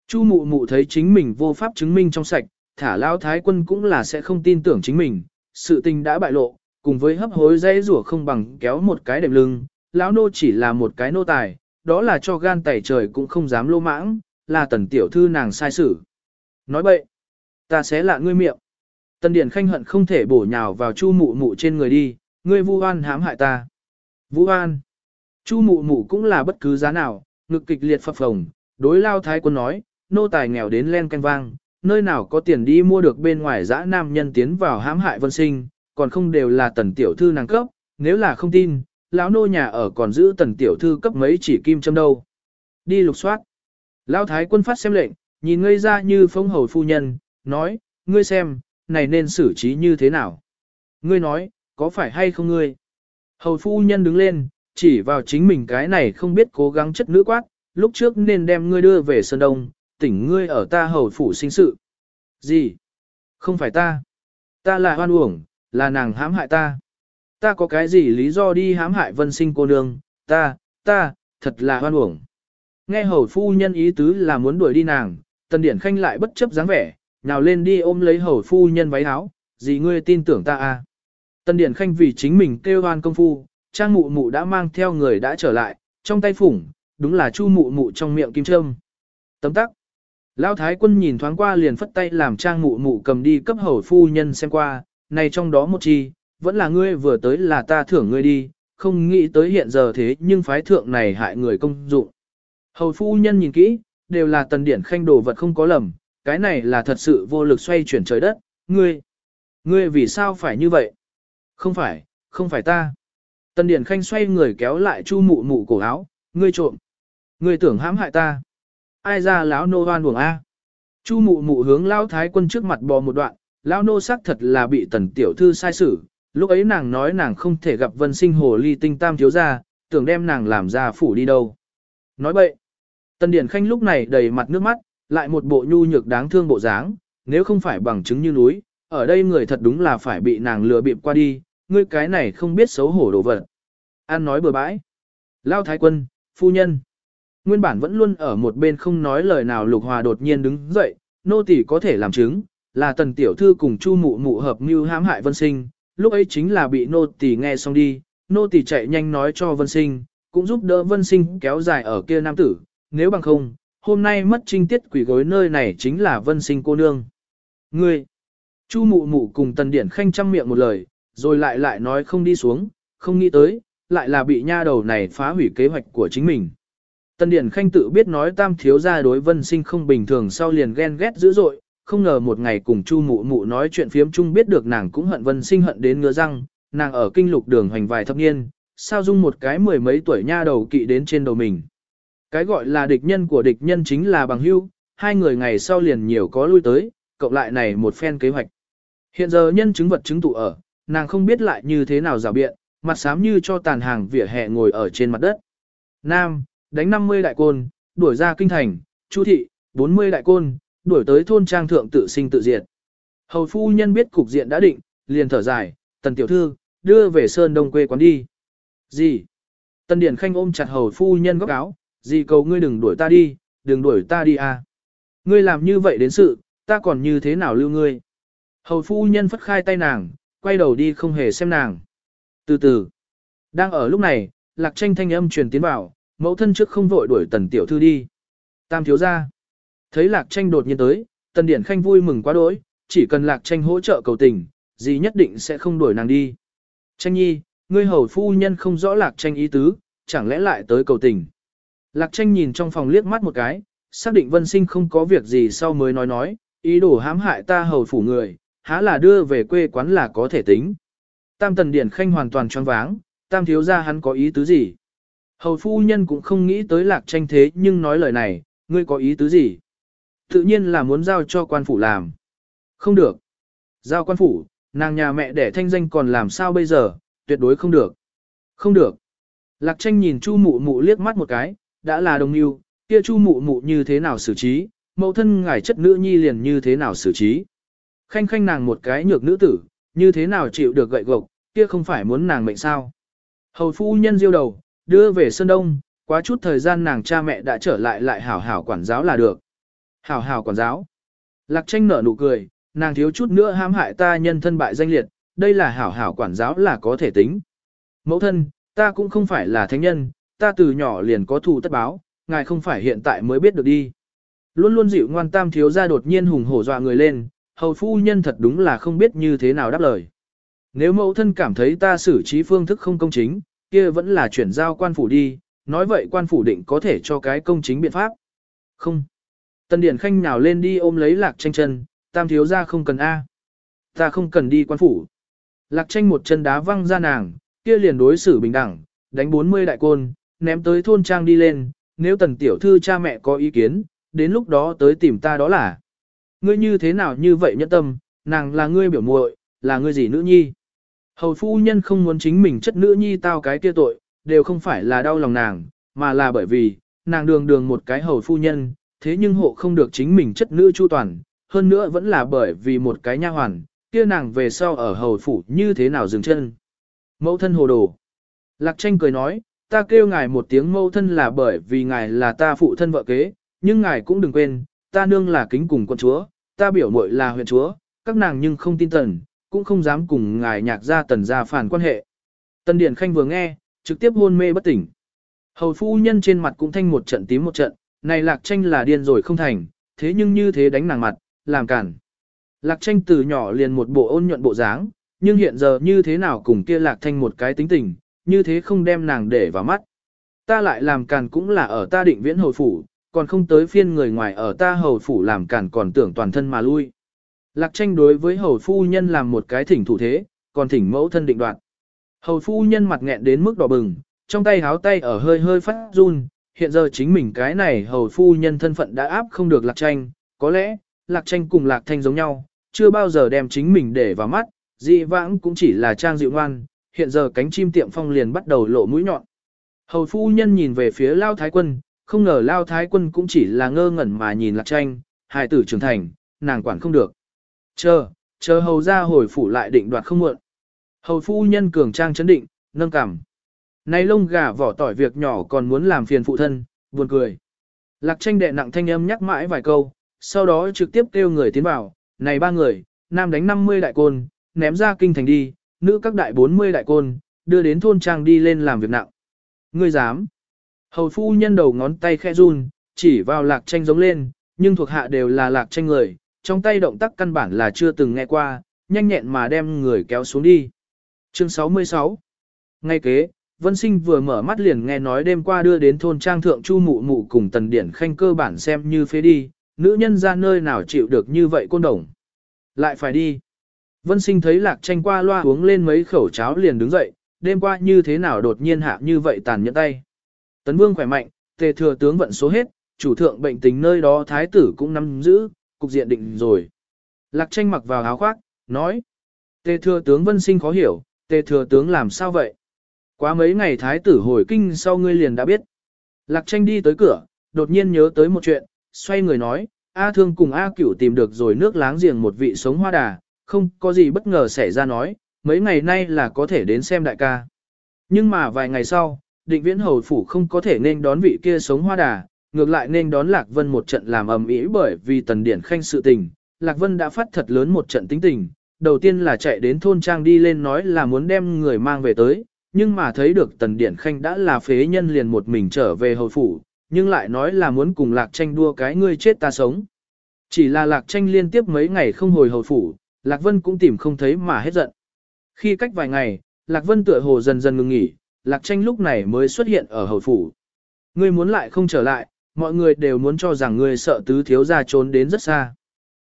Chu mụ mụ thấy chính mình vô pháp chứng minh trong sạch, thả lao thái quân cũng là sẽ không tin tưởng chính mình, sự tình đã bại lộ, cùng với hấp hối dây rủa không bằng kéo một cái đệm lưng, lão nô chỉ là một cái nô tài, đó là cho gan tẩy trời cũng không dám lô mãng, là tần tiểu thư nàng sai xử. Nói bậy, ta sẽ lạ ngươi miệng. Tần Điển Khanh hận không thể bổ nhào vào Chu Mụ Mụ trên người đi, ngươi vu oan hãm hại ta. Vu oan. Chu Mụ Mụ cũng là bất cứ giá nào, ngực kịch liệt phập phồng, đối lao thái quân nói, nô tài nghèo đến len canh vang, nơi nào có tiền đi mua được bên ngoài dã nam nhân tiến vào hãm hại vân sinh, còn không đều là tần tiểu thư nàng cấp, nếu là không tin, lão nô nhà ở còn giữ tần tiểu thư cấp mấy chỉ kim châm đâu. Đi lục soát. Lão thái quân phát xem lệnh, nhìn ngây ra như phong hầu phu nhân, nói, ngươi xem, này nên xử trí như thế nào? Ngươi nói, có phải hay không ngươi? Hầu phu nhân đứng lên, chỉ vào chính mình cái này không biết cố gắng chất nữ quát, lúc trước nên đem ngươi đưa về Sơn Đông, tỉnh ngươi ở ta hầu phủ sinh sự. Gì? Không phải ta. Ta là hoan uổng, là nàng hãm hại ta. Ta có cái gì lý do đi hãm hại vân sinh cô nương, ta, ta, thật là hoan uổng. Nghe hầu phu nhân ý tứ là muốn đuổi đi nàng, tần điển khanh lại bất chấp dáng vẻ, nào lên đi ôm lấy hầu phu nhân váy áo, gì ngươi tin tưởng ta à. Tân Điển Khanh vì chính mình kêu hoan công phu, trang mụ mụ đã mang theo người đã trở lại, trong tay phủng, đúng là chu mụ mụ trong miệng kim trâm. Tấm tắc. Lão Thái quân nhìn thoáng qua liền phất tay làm trang mụ mụ cầm đi cấp hầu phu nhân xem qua, này trong đó một chi, vẫn là ngươi vừa tới là ta thưởng ngươi đi, không nghĩ tới hiện giờ thế nhưng phái thượng này hại người công dụng. Hầu phu nhân nhìn kỹ, đều là tần điển khanh đồ vật không có lầm, cái này là thật sự vô lực xoay chuyển trời đất, ngươi, ngươi vì sao phải như vậy? Không phải, không phải ta. Tần Điển Khanh xoay người kéo lại Chu Mụ Mụ cổ áo, ngươi trộm, ngươi tưởng hãm hại ta. Ai ra lão nô hoan buồng a? Chu Mụ Mụ hướng lão thái quân trước mặt bò một đoạn, lão nô xác thật là bị Tần tiểu thư sai xử, lúc ấy nàng nói nàng không thể gặp Vân Sinh hồ ly tinh tam thiếu gia, tưởng đem nàng làm ra phủ đi đâu. Nói bậy. Tần Điển Khanh lúc này đầy mặt nước mắt, lại một bộ nhu nhược đáng thương bộ dáng, nếu không phải bằng chứng như núi, ở đây người thật đúng là phải bị nàng lừa bịp qua đi, ngươi cái này không biết xấu hổ đồ vật. An nói bừa bãi. Lao thái quân, phu nhân. Nguyên bản vẫn luôn ở một bên không nói lời nào lục hòa đột nhiên đứng dậy, nô tỳ có thể làm chứng, là tần tiểu thư cùng chu mụ mụ hợp mưu hãm hại vân sinh, lúc ấy chính là bị nô tỳ nghe xong đi, nô tỳ chạy nhanh nói cho vân sinh, cũng giúp đỡ vân sinh kéo dài ở kia nam tử, nếu bằng không, hôm nay mất trinh tiết quỷ gối nơi này chính là vân sinh cô nương. Ngươi, chu mụ mụ cùng tần điển khanh chăm miệng một lời, rồi lại lại nói không đi xuống, không nghĩ tới, lại là bị nha đầu này phá hủy kế hoạch của chính mình. Tần Điển Khanh tự biết nói tam thiếu gia đối vân sinh không bình thường sau liền ghen ghét dữ dội, không ngờ một ngày cùng Chu Mụ Mụ nói chuyện phiếm chung biết được nàng cũng hận Vân Sinh hận đến ngứa răng, nàng ở kinh lục đường hành vài thập niên, sao dung một cái mười mấy tuổi nha đầu kỵ đến trên đầu mình. Cái gọi là địch nhân của địch nhân chính là bằng hữu, hai người ngày sau liền nhiều có lui tới, cộng lại này một phen kế hoạch. Hiện giờ nhân chứng vật chứng tụ ở, nàng không biết lại như thế nào rào biện, mặt xám như cho tàn hàng vỉa hè ngồi ở trên mặt đất. Nam, đánh 50 đại côn, đuổi ra kinh thành, Chu thị, 40 đại côn, đuổi tới thôn trang thượng tự sinh tự diệt. Hầu phu nhân biết cục diện đã định, liền thở dài, tần tiểu thư, đưa về sơn đông quê quán đi. Gì? Tần Điển Khanh ôm chặt hầu phu nhân góc áo, gì cầu ngươi đừng đuổi ta đi, đừng đuổi ta đi à. Ngươi làm như vậy đến sự, ta còn như thế nào lưu ngươi? Hầu phu nhân phất khai tay nàng, quay đầu đi không hề xem nàng. Từ từ, đang ở lúc này, lạc tranh thanh âm truyền tiến vào, mẫu thân trước không vội đuổi tần tiểu thư đi. Tam thiếu ra. Thấy Lạc Tranh đột nhiên tới, Tần Điển Khanh vui mừng quá đỗi, chỉ cần Lạc Tranh hỗ trợ cầu tình, gì nhất định sẽ không đuổi nàng đi. Tranh nhi, ngươi hầu phu nhân không rõ Lạc Tranh ý tứ, chẳng lẽ lại tới cầu tình. Lạc Tranh nhìn trong phòng liếc mắt một cái, xác định Vân Sinh không có việc gì sau mới nói nói, ý đồ hãm hại ta hầu phủ người, há là đưa về quê quán là có thể tính. Tam Tần Điển Khanh hoàn toàn choáng váng, Tam thiếu gia hắn có ý tứ gì? Hầu phu nhân cũng không nghĩ tới Lạc Tranh thế nhưng nói lời này, ngươi có ý tứ gì? Tự nhiên là muốn giao cho quan phủ làm. Không được. Giao quan phủ, nàng nhà mẹ đẻ thanh danh còn làm sao bây giờ, tuyệt đối không được. Không được. Lạc tranh nhìn chu mụ mụ liếc mắt một cái, đã là đồng yêu, kia chu mụ mụ như thế nào xử trí, mẫu thân ngài chất nữ nhi liền như thế nào xử trí. Khanh khanh nàng một cái nhược nữ tử, như thế nào chịu được gậy gộc, kia không phải muốn nàng mệnh sao. Hầu phu nhân diêu đầu, đưa về Sơn Đông, quá chút thời gian nàng cha mẹ đã trở lại lại hảo hảo quản giáo là được. Hảo hảo quản giáo. Lạc tranh nở nụ cười, nàng thiếu chút nữa hãm hại ta nhân thân bại danh liệt, đây là hảo hảo quản giáo là có thể tính. Mẫu thân, ta cũng không phải là thánh nhân, ta từ nhỏ liền có thù tất báo, ngài không phải hiện tại mới biết được đi. Luôn luôn dịu ngoan tam thiếu ra đột nhiên hùng hổ dọa người lên, hầu phu nhân thật đúng là không biết như thế nào đáp lời. Nếu mẫu thân cảm thấy ta xử trí phương thức không công chính, kia vẫn là chuyển giao quan phủ đi, nói vậy quan phủ định có thể cho cái công chính biện pháp. Không. tân Điển Khanh nào lên đi ôm lấy Lạc Tranh chân, tam thiếu ra không cần A. Ta không cần đi quan phủ. Lạc Tranh một chân đá văng ra nàng, kia liền đối xử bình đẳng, đánh 40 đại côn, ném tới thôn trang đi lên, nếu tần tiểu thư cha mẹ có ý kiến, đến lúc đó tới tìm ta đó là. Ngươi như thế nào như vậy nhẫn tâm, nàng là ngươi biểu muội, là ngươi gì nữ nhi. Hầu phu nhân không muốn chính mình chất nữ nhi tao cái kia tội, đều không phải là đau lòng nàng, mà là bởi vì, nàng đường đường một cái hầu phu nhân, thế nhưng hộ không được chính mình chất nữ chu toàn, hơn nữa vẫn là bởi vì một cái nha hoàn, kia nàng về sau ở hầu phủ như thế nào dừng chân. Mẫu thân hồ đồ. Lạc tranh cười nói, ta kêu ngài một tiếng mẫu thân là bởi vì ngài là ta phụ thân vợ kế, nhưng ngài cũng đừng quên, ta nương là kính cùng con chúa, ta biểu muội là huyện chúa, các nàng nhưng không tin tần, cũng không dám cùng ngài nhạc ra tần ra phản quan hệ. Tần Điển Khanh vừa nghe, trực tiếp hôn mê bất tỉnh. Hầu phu nhân trên mặt cũng thanh một trận tím một trận, này lạc tranh là điên rồi không thành, thế nhưng như thế đánh nàng mặt, làm cản. Lạc tranh từ nhỏ liền một bộ ôn nhuận bộ dáng, nhưng hiện giờ như thế nào cùng kia lạc thanh một cái tính tình, như thế không đem nàng để vào mắt. Ta lại làm càn cũng là ở ta định viễn hồi phủ, còn không tới phiên người ngoài ở ta hầu phủ làm càn còn tưởng toàn thân mà lui. Lạc tranh đối với hầu phu nhân làm một cái thỉnh thủ thế, còn thỉnh mẫu thân định đoạt. Hầu phu nhân mặt nghẹn đến mức đỏ bừng, trong tay háo tay ở hơi hơi phát run, hiện giờ chính mình cái này hầu phu nhân thân phận đã áp không được lạc tranh, có lẽ, lạc tranh cùng lạc thanh giống nhau, chưa bao giờ đem chính mình để vào mắt, dị vãng cũng chỉ là trang dịu ngoan, hiện giờ cánh chim tiệm phong liền bắt đầu lộ mũi nhọn. Hầu phu nhân nhìn về phía Lao Thái Quân, không ngờ Lao Thái Quân cũng chỉ là ngơ ngẩn mà nhìn lạc tranh, hài tử trưởng thành, nàng quản không được. Chờ, chờ hầu ra hồi phủ lại định đoạt không muộn. Hầu phu nhân cường trang chấn định, nâng cảm. Này lông gà vỏ tỏi việc nhỏ còn muốn làm phiền phụ thân, buồn cười. Lạc tranh đệ nặng thanh âm nhắc mãi vài câu, sau đó trực tiếp kêu người tiến vào, này ba người, nam đánh 50 đại côn, ném ra kinh thành đi, nữ các đại 40 đại côn, đưa đến thôn trang đi lên làm việc nặng. Ngươi dám. Hầu phu nhân đầu ngón tay khẽ run, chỉ vào lạc tranh giống lên, nhưng thuộc hạ đều là lạc tranh người, trong tay động tác căn bản là chưa từng nghe qua, nhanh nhẹn mà đem người kéo xuống đi. Chương 66 Ngay kế, Vân Sinh vừa mở mắt liền nghe nói đêm qua đưa đến thôn trang thượng chu mụ mụ cùng tần điển khanh cơ bản xem như phế đi, nữ nhân ra nơi nào chịu được như vậy côn đồng. Lại phải đi. Vân Sinh thấy lạc tranh qua loa uống lên mấy khẩu cháo liền đứng dậy, đêm qua như thế nào đột nhiên hạ như vậy tàn nhẫn tay. Tấn Vương khỏe mạnh, tề thừa tướng vận số hết, chủ thượng bệnh tình nơi đó thái tử cũng nắm giữ, cục diện định rồi. Lạc tranh mặc vào áo khoác, nói. Tề thừa tướng Vân Sinh khó hiểu, tề thừa tướng làm sao vậy? Quá mấy ngày thái tử hồi kinh sau ngươi liền đã biết. Lạc tranh đi tới cửa, đột nhiên nhớ tới một chuyện, xoay người nói, A thương cùng A cửu tìm được rồi nước láng giềng một vị sống hoa đà, không có gì bất ngờ xảy ra nói, mấy ngày nay là có thể đến xem đại ca. Nhưng mà vài ngày sau, định viễn hầu phủ không có thể nên đón vị kia sống hoa đà, ngược lại nên đón Lạc Vân một trận làm ầm ĩ bởi vì tần điển khanh sự tình. Lạc Vân đã phát thật lớn một trận tính tình, đầu tiên là chạy đến thôn trang đi lên nói là muốn đem người mang về tới, nhưng mà thấy được tần điển khanh đã là phế nhân liền một mình trở về hầu phủ, nhưng lại nói là muốn cùng lạc tranh đua cái ngươi chết ta sống. Chỉ là lạc tranh liên tiếp mấy ngày không hồi hầu phủ, lạc vân cũng tìm không thấy mà hết giận. Khi cách vài ngày, lạc vân tựa hồ dần dần ngừng nghỉ, lạc tranh lúc này mới xuất hiện ở hầu phủ. Ngươi muốn lại không trở lại, mọi người đều muốn cho rằng ngươi sợ tứ thiếu gia trốn đến rất xa.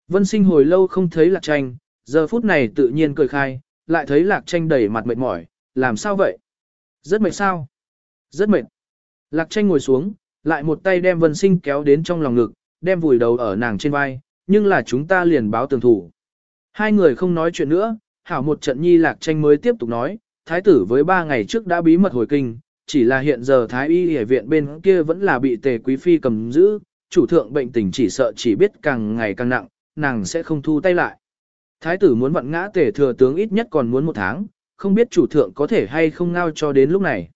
Vân sinh hồi lâu không thấy lạc tranh, giờ phút này tự nhiên cười khai, lại thấy lạc tranh đầy mặt mệt mỏi, làm sao vậy? Rất mệt sao? Rất mệt. Lạc tranh ngồi xuống, lại một tay đem vân sinh kéo đến trong lòng ngực, đem vùi đầu ở nàng trên vai, nhưng là chúng ta liền báo tường thủ. Hai người không nói chuyện nữa, hảo một trận nhi lạc tranh mới tiếp tục nói, thái tử với ba ngày trước đã bí mật hồi kinh, chỉ là hiện giờ thái y hệ viện bên kia vẫn là bị tề quý phi cầm giữ, chủ thượng bệnh tình chỉ sợ chỉ biết càng ngày càng nặng, nàng sẽ không thu tay lại. Thái tử muốn vặn ngã tề thừa tướng ít nhất còn muốn một tháng, không biết chủ thượng có thể hay không ngao cho đến lúc này.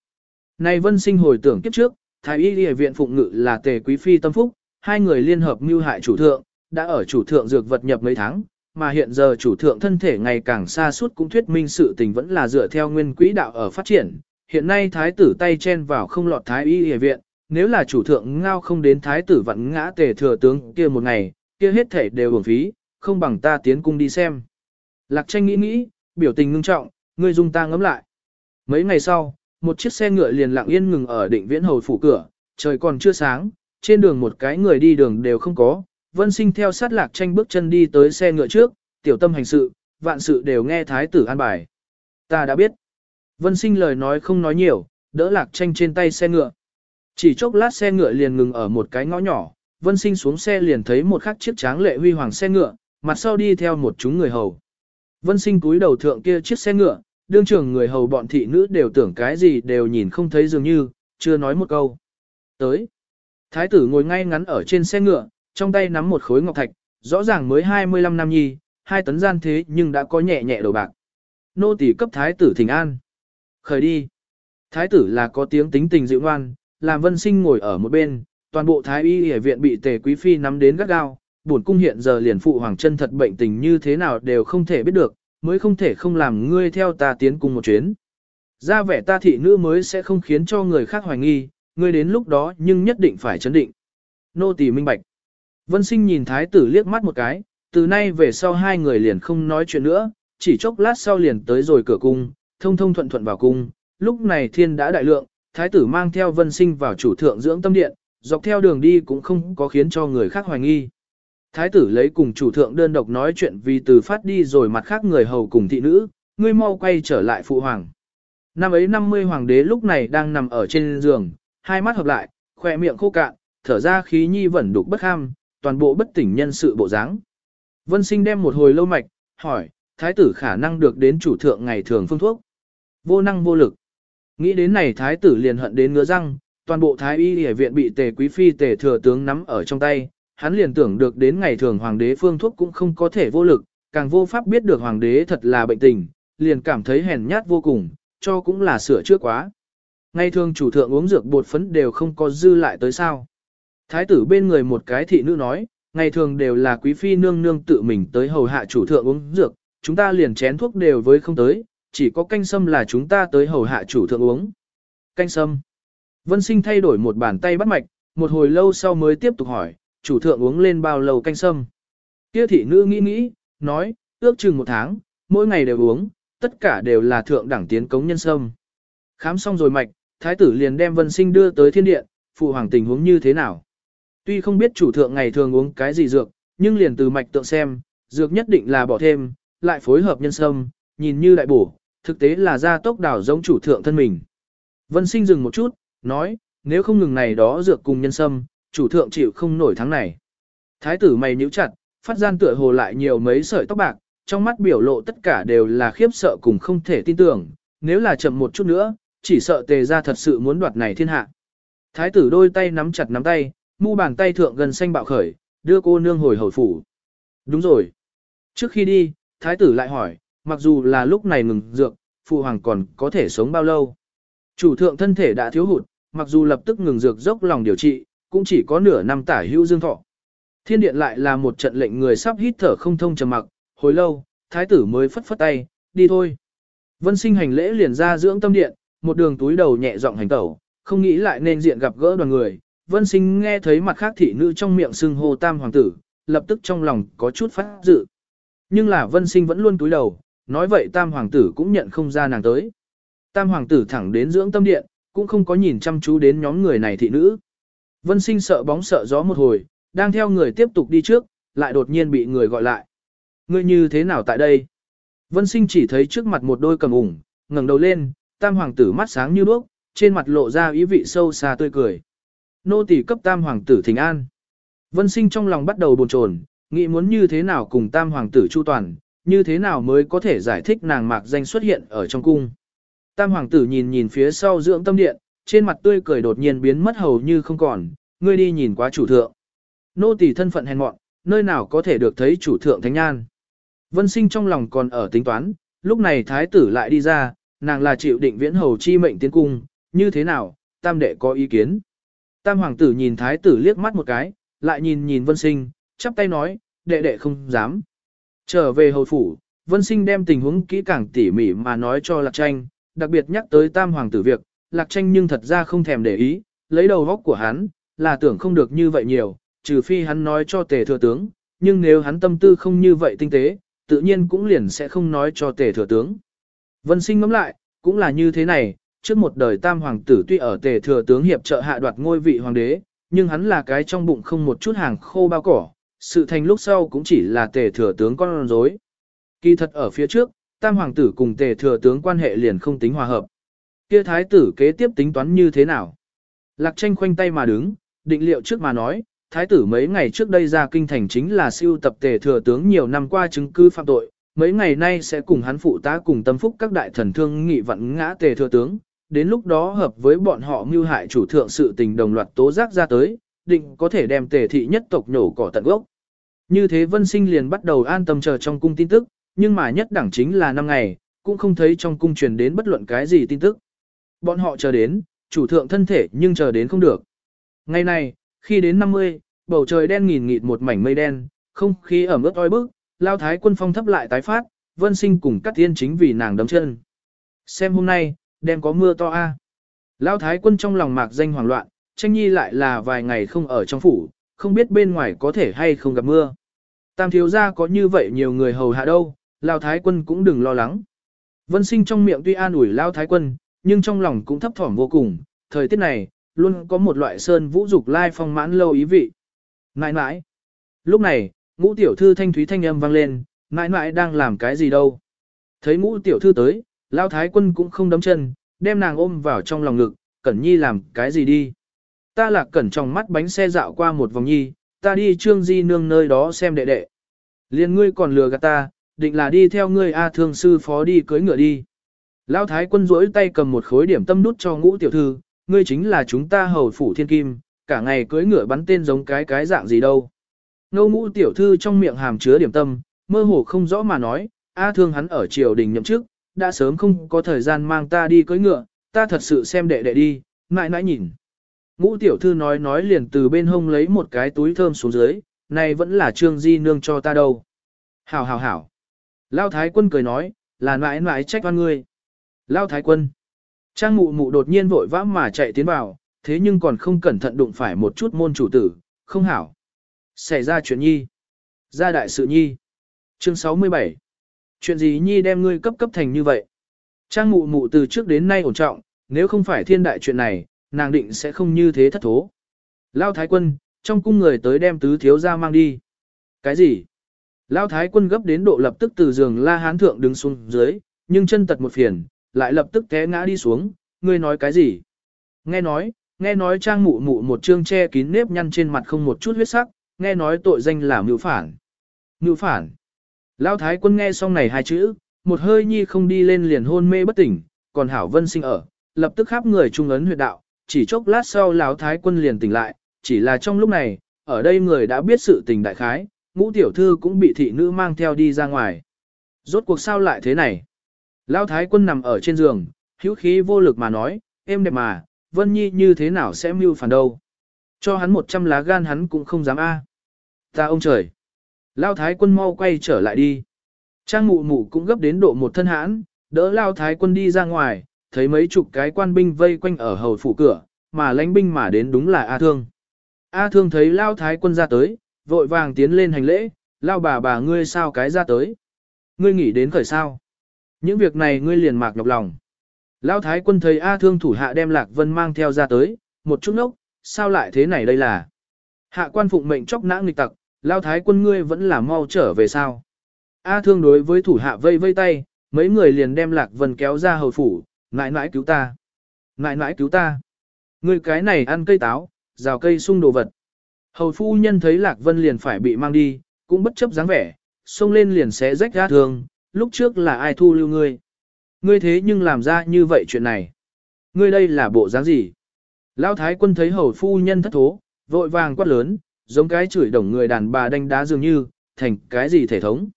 Này vân sinh hồi tưởng kiếp trước, thái y hệ viện phụng ngự là tề quý phi tâm phúc, hai người liên hợp mưu hại chủ thượng, đã ở chủ thượng dược vật nhập mấy tháng, mà hiện giờ chủ thượng thân thể ngày càng xa suốt cũng thuyết minh sự tình vẫn là dựa theo nguyên quỹ đạo ở phát triển. Hiện nay thái tử tay chen vào không lọt thái y y viện, nếu là chủ thượng ngao không đến thái tử vẫn ngã tề thừa tướng kia một ngày, kia hết thể đều uổng phí, không bằng ta tiến cung đi xem. Lạc tranh nghĩ nghĩ, biểu tình ngưng trọng, ngươi dung ta ngấm lại. Mấy ngày sau, một chiếc xe ngựa liền lặng yên ngừng ở định viễn hầu phủ cửa, trời còn chưa sáng, trên đường một cái người đi đường đều không có, vân sinh theo sát lạc tranh bước chân đi tới xe ngựa trước, tiểu tâm hành sự, vạn sự đều nghe thái tử an bài. Ta đã biết. Vân sinh lời nói không nói nhiều, đỡ lạc tranh trên tay xe ngựa. Chỉ chốc lát xe ngựa liền ngừng ở một cái ngõ nhỏ, vân sinh xuống xe liền thấy một khắc chiếc tráng lệ huy hoàng xe ngựa, mặt sau đi theo một chúng người hầu. Vân sinh cúi đầu thượng kia chiếc xe ngựa, đương trưởng người hầu bọn thị nữ đều tưởng cái gì đều nhìn không thấy dường như, chưa nói một câu. Tới. Thái tử ngồi ngay ngắn ở trên xe ngựa, trong tay nắm một khối ngọc thạch, rõ ràng mới 25 năm nhi, hai tấn gian thế nhưng đã có nhẹ nhẹ đầu bạc. Nô tỳ cấp thái tử thỉnh an. Khởi đi. Thái tử là có tiếng tính tình dịu ngoan, làm vân sinh ngồi ở một bên, toàn bộ thái y y viện bị tề quý phi nắm đến gắt gao, bổn cung hiện giờ liền phụ hoàng chân thật bệnh tình như thế nào đều không thể biết được, mới không thể không làm ngươi theo ta tiến cùng một chuyến. Ra vẻ ta thị nữ mới sẽ không khiến cho người khác hoài nghi, ngươi đến lúc đó nhưng nhất định phải chấn định. Nô tỳ minh bạch. Vân sinh nhìn thái tử liếc mắt một cái, từ nay về sau hai người liền không nói chuyện nữa, chỉ chốc lát sau liền tới rồi cửa cung, thông thông thuận thuận vào cung, lúc này thiên đã đại lượng, thái tử mang theo vân sinh vào chủ thượng dưỡng tâm điện, dọc theo đường đi cũng không có khiến cho người khác hoài nghi. Thái tử lấy cùng chủ thượng đơn độc nói chuyện vì từ phát đi rồi mặt khác người hầu cùng thị nữ, ngươi mau quay trở lại phụ hoàng. Năm ấy 50 hoàng đế lúc này đang nằm ở trên giường, hai mắt hợp lại, khỏe miệng khô cạn, thở ra khí nhi vẫn đục bất ham, toàn bộ bất tỉnh nhân sự bộ dáng. Vân sinh đem một hồi lâu mạch, hỏi, thái tử khả năng được đến chủ thượng ngày thường phương thuốc. Vô năng vô lực. Nghĩ đến này thái tử liền hận đến ngứa răng, toàn bộ thái y y viện bị tề quý phi tề thừa tướng nắm ở trong tay, hắn liền tưởng được đến ngày thường hoàng đế phương thuốc cũng không có thể vô lực, càng vô pháp biết được hoàng đế thật là bệnh tình, liền cảm thấy hèn nhát vô cùng, cho cũng là sửa trước quá. Ngày thường chủ thượng uống dược bột phấn đều không có dư lại tới sao. Thái tử bên người một cái thị nữ nói, ngày thường đều là quý phi nương nương tự mình tới hầu hạ chủ thượng uống dược, chúng ta liền chén thuốc đều với không tới, chỉ có canh sâm là chúng ta tới hầu hạ chủ thượng uống. Canh sâm. Vân sinh thay đổi một bàn tay bắt mạch, một hồi lâu sau mới tiếp tục hỏi, chủ thượng uống lên bao lâu canh sâm. Kia thị nữ nghĩ nghĩ, nói, ước chừng một tháng, mỗi ngày đều uống, tất cả đều là thượng đẳng tiến cống nhân sâm. Khám xong rồi mạch, thái tử liền đem vân sinh đưa tới thiên điện, phụ hoàng tình huống như thế nào. Tuy không biết chủ thượng ngày thường uống cái gì dược, nhưng liền từ mạch tượng xem, dược nhất định là bỏ thêm, lại phối hợp nhân sâm, nhìn như đại bổ, thực tế là ra tốc đảo giống chủ thượng thân mình. Vân sinh dừng một chút, nói, nếu không ngừng này đó dược cùng nhân sâm, chủ thượng chịu không nổi tháng này. Thái tử mày nhíu chặt, phát gian tựa hồ lại nhiều mấy sợi tóc bạc, trong mắt biểu lộ tất cả đều là khiếp sợ cùng không thể tin tưởng, nếu là chậm một chút nữa, chỉ sợ tề ra thật sự muốn đoạt này thiên hạ. Thái tử đôi tay nắm chặt nắm tay, mu bàn tay thượng gần xanh bạo khởi, đưa cô nương hồi hồi phủ. Đúng rồi. Trước khi đi, thái tử lại hỏi, mặc dù là lúc này ngừng dược, phụ hoàng còn có thể sống bao lâu. Chủ thượng thân thể đã thiếu hụt, mặc dù lập tức ngừng dược dốc lòng điều trị, cũng chỉ có nửa năm tả hữu dương thọ. Thiên điện lại là một trận lệnh người sắp hít thở không thông trầm mặc, hồi lâu, thái tử mới phất phất tay, đi thôi. Vân sinh hành lễ liền ra dưỡng tâm điện, một đường túi đầu nhẹ giọng hành tẩu, không nghĩ lại nên diện gặp gỡ đoàn người. Vân sinh nghe thấy mặt khác thị nữ trong miệng xưng hô tam hoàng tử, lập tức trong lòng có chút phát dự. Nhưng là vân sinh vẫn luôn túi đầu, nói vậy tam hoàng tử cũng nhận không ra nàng tới. Tam hoàng tử thẳng đến dưỡng tâm điện, cũng không có nhìn chăm chú đến nhóm người này thị nữ. Vân sinh sợ bóng sợ gió một hồi, đang theo người tiếp tục đi trước, lại đột nhiên bị người gọi lại. Ngươi như thế nào tại đây? Vân sinh chỉ thấy trước mặt một đôi cầm ủng, ngẩng đầu lên, tam hoàng tử mắt sáng như đuốc, trên mặt lộ ra ý vị sâu xa tươi cười. Nô tỳ cấp tam hoàng tử thỉnh an. Vân sinh trong lòng bắt đầu bồn chồn, nghĩ muốn như thế nào cùng tam hoàng tử chu toàn, như thế nào mới có thể giải thích nàng mạc danh xuất hiện ở trong cung. Tam hoàng tử nhìn nhìn phía sau dưỡng tâm điện, trên mặt tươi cười đột nhiên biến mất hầu như không còn, ngươi đi nhìn quá chủ thượng. Nô tỳ thân phận hèn mọn, nơi nào có thể được thấy chủ thượng thánh nhan. Vân sinh trong lòng còn ở tính toán, lúc này thái tử lại đi ra, nàng là chịu định viễn hầu chi mệnh tiến cung, như thế nào, tam đệ có ý kiến. Tam hoàng tử nhìn thái tử liếc mắt một cái, lại nhìn nhìn vân sinh, chắp tay nói, đệ đệ không dám. Trở về hầu phủ, vân sinh đem tình huống kỹ càng tỉ mỉ mà nói cho lạc tranh, đặc biệt nhắc tới tam hoàng tử việc, lạc tranh nhưng thật ra không thèm để ý, lấy đầu góc của hắn, là tưởng không được như vậy nhiều, trừ phi hắn nói cho tề thừa tướng, nhưng nếu hắn tâm tư không như vậy tinh tế, tự nhiên cũng liền sẽ không nói cho tề thừa tướng. Vân sinh ngẫm lại, cũng là như thế này, trước một đời tam hoàng tử tuy ở tề thừa tướng hiệp trợ hạ đoạt ngôi vị hoàng đế, nhưng hắn là cái trong bụng không một chút hàng khô bao cỏ, sự thành lúc sau cũng chỉ là tề thừa tướng con rối. Kỳ thật ở phía trước, tam hoàng tử cùng tề thừa tướng quan hệ liền không tính hòa hợp. Kia thái tử kế tiếp tính toán như thế nào? Lạc tranh khoanh tay mà đứng, định liệu trước mà nói, thái tử mấy ngày trước đây ra kinh thành chính là siêu tập tề thừa tướng nhiều năm qua chứng cứ phạm tội, mấy ngày nay sẽ cùng hắn phụ tá cùng tâm phúc các đại thần thương nghị vận ngã tề thừa tướng, đến lúc đó hợp với bọn họ mưu hại chủ thượng sự tình đồng loạt tố giác ra tới, định có thể đem tề thị nhất tộc nhổ cỏ tận gốc. Như thế vân sinh liền bắt đầu an tâm chờ trong cung tin tức, nhưng mà nhất đẳng chính là năm ngày, cũng không thấy trong cung truyền đến bất luận cái gì tin tức. Bọn họ chờ đến, chủ thượng thân thể nhưng chờ đến không được. Ngày này, khi đến 50, bầu trời đen nghìn nghịt một mảnh mây đen, không khí ẩm ướt oi bức, lao thái quân phong thấp lại tái phát, vân sinh cùng các tiên chính vì nàng đấm chân. Xem hôm nay, đem có mưa to a. Lão thái quân trong lòng mạc danh hoảng loạn, tranh nhi lại là vài ngày không ở trong phủ, không biết bên ngoài có thể hay không gặp mưa. Tam thiếu gia có như vậy nhiều người hầu hạ đâu, Lão thái quân cũng đừng lo lắng. Vân sinh trong miệng tuy an ủi Lão thái quân, nhưng trong lòng cũng thấp thỏm vô cùng, thời tiết này, luôn có một loại sơn vũ dục lai phong mãn lâu ý vị. Nãi nãi. Lúc này, ngũ tiểu thư thanh thúy thanh âm vang lên, nãi nãi đang làm cái gì đâu. Thấy ngũ tiểu thư tới, lao thái quân cũng không đấm chân, đem nàng ôm vào trong lòng ngực, cẩn nhi làm cái gì đi. Ta lạc cẩn trong mắt bánh xe dạo qua một vòng nhi, ta đi trương di nương nơi đó xem đệ đệ. Liên ngươi còn lừa gạt ta, định là đi theo ngươi A thương sư phó đi cưới ngựa đi. Lão thái quân rỗi tay cầm một khối điểm tâm nút cho ngũ tiểu thư, ngươi chính là chúng ta hầu phủ thiên kim, cả ngày cưới ngựa bắn tên giống cái cái dạng gì đâu. Ngô ngũ tiểu thư trong miệng hàm chứa điểm tâm, mơ hồ không rõ mà nói, A thương hắn ở triều đình nhậm chức, đã sớm không có thời gian mang ta đi cưỡi ngựa, ta thật sự xem đệ đệ đi, mãi mãi nhìn. Ngũ tiểu thư nói nói liền từ bên hông lấy một cái túi thơm xuống dưới, này vẫn là trương di nương cho ta đâu. Hảo hảo hảo. Lao thái quân cười nói, là mãi mãi trách oan ngươi. Lao thái quân. Trang mụ mụ đột nhiên vội vã mà chạy tiến vào, thế nhưng còn không cẩn thận đụng phải một chút môn chủ tử, không hảo. Xảy ra chuyện nhi. Ra đại sự nhi. Chương 67. Chuyện gì nhi đem ngươi cấp cấp thành như vậy? Trang mụ mụ từ trước đến nay ổn trọng, nếu không phải thiên đại chuyện này, nàng định sẽ không như thế thất thố. Lao thái quân, trong cung người tới đem tứ thiếu ra mang đi. Cái gì? Lao thái quân gấp đến độ lập tức từ giường la hán thượng đứng xuống dưới, nhưng chân tật một phiền, lại lập tức té ngã đi xuống, ngươi nói cái gì? Nghe nói, nghe nói trang mụ mụ một trương che kín nếp nhăn trên mặt không một chút huyết sắc, nghe nói tội danh là mưu phản. Mưu phản. Lao thái quân nghe xong này hai chữ, một hơi nhi không đi lên liền hôn mê bất tỉnh, còn hảo vân sinh ở, lập tức khắp người trung ấn huyệt đạo, chỉ chốc lát sau lão thái quân liền tỉnh lại, chỉ là trong lúc này, ở đây người đã biết sự tình đại khái, ngũ tiểu thư cũng bị thị nữ mang theo đi ra ngoài. Rốt cuộc sao lại thế này? Lão thái quân nằm ở trên giường, hữu khí vô lực mà nói, em đẹp mà, Vân Nhi như thế nào sẽ mưu phản đâu? Cho hắn một trăm lá gan hắn cũng không dám a. Ta ông trời! Lão thái quân mau quay trở lại đi. Trang mụ mụ cũng gấp đến độ một thân hãn, đỡ Lão thái quân đi ra ngoài, thấy mấy chục cái quan binh vây quanh ở hầu phủ cửa, mà lãnh binh mà đến đúng là A Thương. A Thương thấy Lao Thái quân ra tới, vội vàng tiến lên hành lễ, Lao bà bà ngươi sao cái ra tới. Ngươi nghĩ đến khởi sao. Những việc này ngươi liền mạc nhọc lòng. Lao Thái quân thấy A Thương thủ hạ đem Lạc Vân mang theo ra tới, một chút nốc, sao lại thế này đây là. Hạ quan phụng mệnh chóc nã nghịch tặc, Lao Thái quân ngươi vẫn là mau trở về sao. A Thương đối với thủ hạ vây vây tay, mấy người liền đem Lạc Vân kéo ra hầu phủ, Nãi nãi cứu ta. Nãi nãi cứu ta. Người cái này ăn cây táo, rào cây sung đồ vật. Hầu phu nhân thấy Lạc Vân liền phải bị mang đi, cũng bất chấp dáng vẻ, xông lên liền xé rách ra thường, lúc trước là ai thu lưu ngươi. Ngươi thế nhưng làm ra như vậy chuyện này. Ngươi đây là bộ dáng gì? Lão thái quân thấy hầu phu nhân thất thố, vội vàng quát lớn, giống cái chửi đồng người đàn bà đánh đá dường như, thành cái gì thể thống.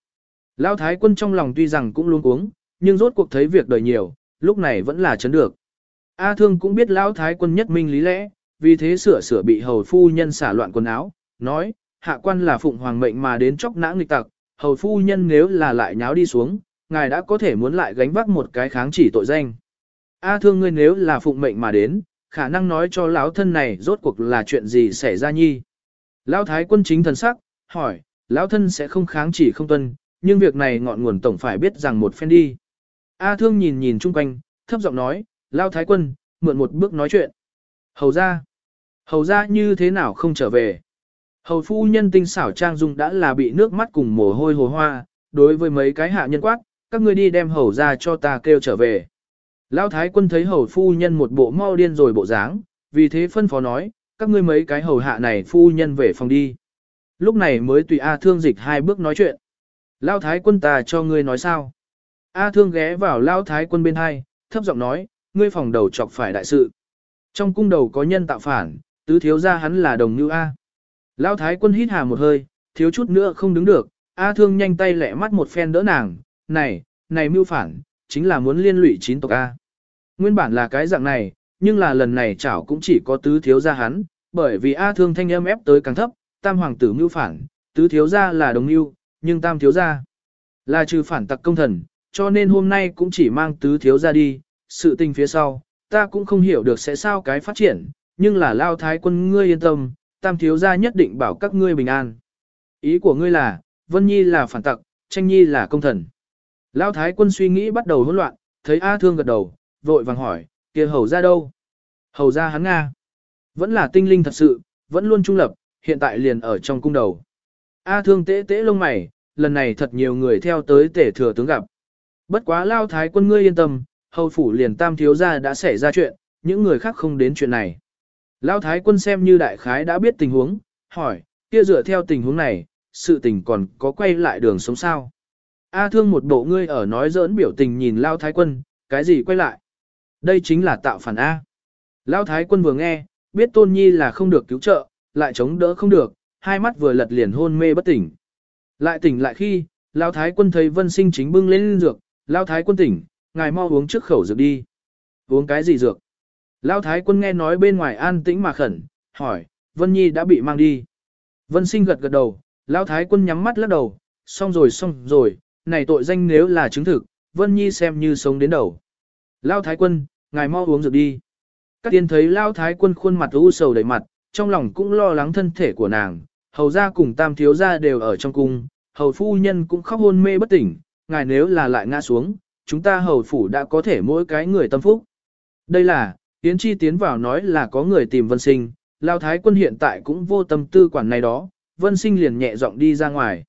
Lão thái quân trong lòng tuy rằng cũng luôn cuống, nhưng rốt cuộc thấy việc đời nhiều, lúc này vẫn là chấn được. A Thương cũng biết lão thái quân nhất minh lý lẽ, vì thế sửa sửa bị hầu phu nhân xả loạn quần áo, nói, hạ quan là phụng hoàng mệnh mà đến chóc nã nghịch tặc, hầu phu nhân nếu là lại nháo đi xuống, ngài đã có thể muốn lại gánh vác một cái kháng chỉ tội danh. A Thương ngươi nếu là phụng mệnh mà đến, khả năng nói cho lão thân này rốt cuộc là chuyện gì xảy ra nhi. Lão thái quân chính thần sắc, hỏi, lão thân sẽ không kháng chỉ không tuân, nhưng việc này ngọn nguồn tổng phải biết rằng một phen đi. A Thương nhìn nhìn chung quanh, thấp giọng nói, Lão Thái Quân, mượn một bước nói chuyện. Hầu ra. Hầu ra như thế nào không trở về. Hầu phu nhân tinh xảo trang dung đã là bị nước mắt cùng mồ hôi hồ hoa, đối với mấy cái hạ nhân quát, các ngươi đi đem hầu ra cho ta kêu trở về. Lão thái quân thấy hầu phu nhân một bộ mau điên rồi bộ dáng, vì thế phân phó nói, các ngươi mấy cái hầu hạ này phu nhân về phòng đi. Lúc này mới tùy A thương dịch hai bước nói chuyện. Lão thái quân ta cho ngươi nói sao? A thương ghé vào lao thái quân bên hai, thấp giọng nói, ngươi phòng đầu chọc phải đại sự. Trong cung đầu có nhân tạo phản, tứ thiếu ra hắn là đồng như A. Lao thái quân hít hà một hơi, thiếu chút nữa không đứng được, A thương nhanh tay lẹ mắt một phen đỡ nàng, này, này mưu phản, chính là muốn liên lụy chín tộc A. Nguyên bản là cái dạng này, nhưng là lần này chảo cũng chỉ có tứ thiếu gia hắn, bởi vì A thương thanh âm ép tới càng thấp, tam hoàng tử mưu phản, tứ thiếu gia là đồng mưu, nhưng tam thiếu gia là trừ phản tặc công thần, cho nên hôm nay cũng chỉ mang tứ thiếu gia đi, sự tình phía sau, ta cũng không hiểu được sẽ sao cái phát triển, nhưng là lao thái quân ngươi yên tâm, tam thiếu gia nhất định bảo các ngươi bình an. Ý của ngươi là, Vân Nhi là phản tặc, Tranh Nhi là công thần. Lao thái quân suy nghĩ bắt đầu hỗn loạn, thấy A Thương gật đầu, vội vàng hỏi, kia hầu ra đâu? Hầu ra hắn Nga. Vẫn là tinh linh thật sự, vẫn luôn trung lập, hiện tại liền ở trong cung đầu. A Thương tế tế lông mày, lần này thật nhiều người theo tới tể thừa tướng gặp. Bất quá lao thái quân ngươi yên tâm, hầu phủ liền tam thiếu gia đã xảy ra chuyện, những người khác không đến chuyện này. Lao thái quân xem như đại khái đã biết tình huống, hỏi, kia dựa theo tình huống này, sự tình còn có quay lại đường sống sao. A thương một bộ ngươi ở nói giỡn biểu tình nhìn Lao thái quân, cái gì quay lại. Đây chính là tạo phản A. Lao thái quân vừa nghe, biết tôn nhi là không được cứu trợ, lại chống đỡ không được, hai mắt vừa lật liền hôn mê bất tỉnh. Lại tỉnh lại khi, Lao thái quân thấy vân sinh chính bưng lên dược, Lao thái quân tỉnh, ngài mau uống trước khẩu dược đi. Uống cái gì dược? Lao thái quân nghe nói bên ngoài an tĩnh mà khẩn, hỏi, Vân Nhi đã bị mang đi. Vân sinh gật gật đầu, Lao thái quân nhắm mắt lắc đầu, xong rồi xong rồi, này tội danh nếu là chứng thực, Vân Nhi xem như sống đến đầu. Lao Thái Quân, ngài mau uống rượu đi. Các tiên thấy Lao Thái Quân khuôn mặt u sầu đầy mặt, trong lòng cũng lo lắng thân thể của nàng, hầu ra cùng tam thiếu gia đều ở trong cung, hầu phu nhân cũng khóc hôn mê bất tỉnh, ngài nếu là lại ngã xuống, chúng ta hầu phủ đã có thể mỗi cái người tâm phúc. Đây là, Yến Chi tiến vào nói là có người tìm Vân Sinh, Lao Thái quân hiện tại cũng vô tâm tư quản này đó, Vân Sinh liền nhẹ giọng đi ra ngoài.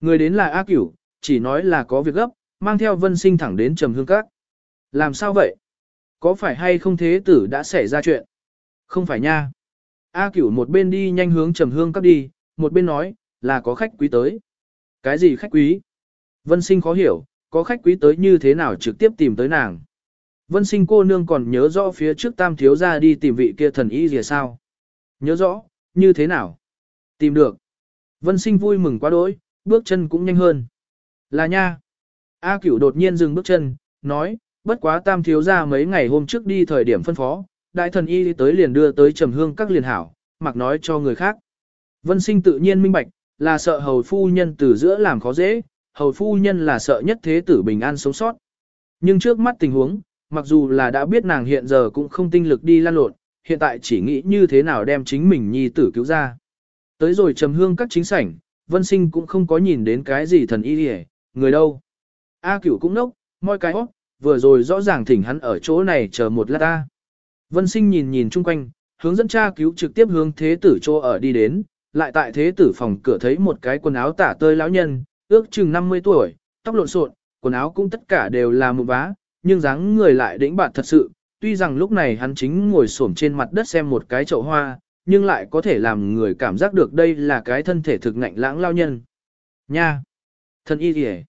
Người đến là A Cửu, chỉ nói là có việc gấp, mang theo Vân Sinh thẳng đến Trầm Hương Các. Làm sao vậy? Có phải hay không thế tử đã xảy ra chuyện? Không phải nha. A Cửu một bên đi nhanh hướng Trầm Hương cấp đi, một bên nói, là có khách quý tới. Cái gì khách quý? Vân Sinh khó hiểu, có khách quý tới như thế nào trực tiếp tìm tới nàng. Vân sinh cô nương còn nhớ rõ phía trước tam thiếu ra đi tìm vị kia thần y gì sao? Nhớ rõ, như thế nào? Tìm được. Vân sinh vui mừng quá đỗi, bước chân cũng nhanh hơn. Là nha. A cửu đột nhiên dừng bước chân, nói, bất quá tam thiếu ra mấy ngày hôm trước đi thời điểm phân phó, đại thần y tới liền đưa tới trầm hương các liền hảo, mặc nói cho người khác. Vân sinh tự nhiên minh bạch, là sợ hầu phu nhân từ giữa làm khó dễ, hầu phu nhân là sợ nhất thế tử bình an sống sót. Nhưng trước mắt tình huống, mặc dù là đã biết nàng hiện giờ cũng không tinh lực đi lan lộn, hiện tại chỉ nghĩ như thế nào đem chính mình nhi tử cứu ra. Tới rồi trầm hương các chính sảnh, vân sinh cũng không có nhìn đến cái gì thần y hề, người đâu. A cửu cũng nốc, moi cái óc, vừa rồi rõ ràng thỉnh hắn ở chỗ này chờ một lát ta. Vân sinh nhìn nhìn chung quanh, hướng dẫn cha cứu trực tiếp hướng thế tử chỗ ở đi đến, lại tại thế tử phòng cửa thấy một cái quần áo tả tơi lão nhân, ước chừng 50 tuổi, tóc lộn xộn, quần áo cũng tất cả đều là một vá, nhưng dáng người lại đĩnh bạt thật sự, tuy rằng lúc này hắn chính ngồi xổm trên mặt đất xem một cái chậu hoa, nhưng lại có thể làm người cảm giác được đây là cái thân thể thực ngạnh lãng lao nhân. Nha! Thân y kìa!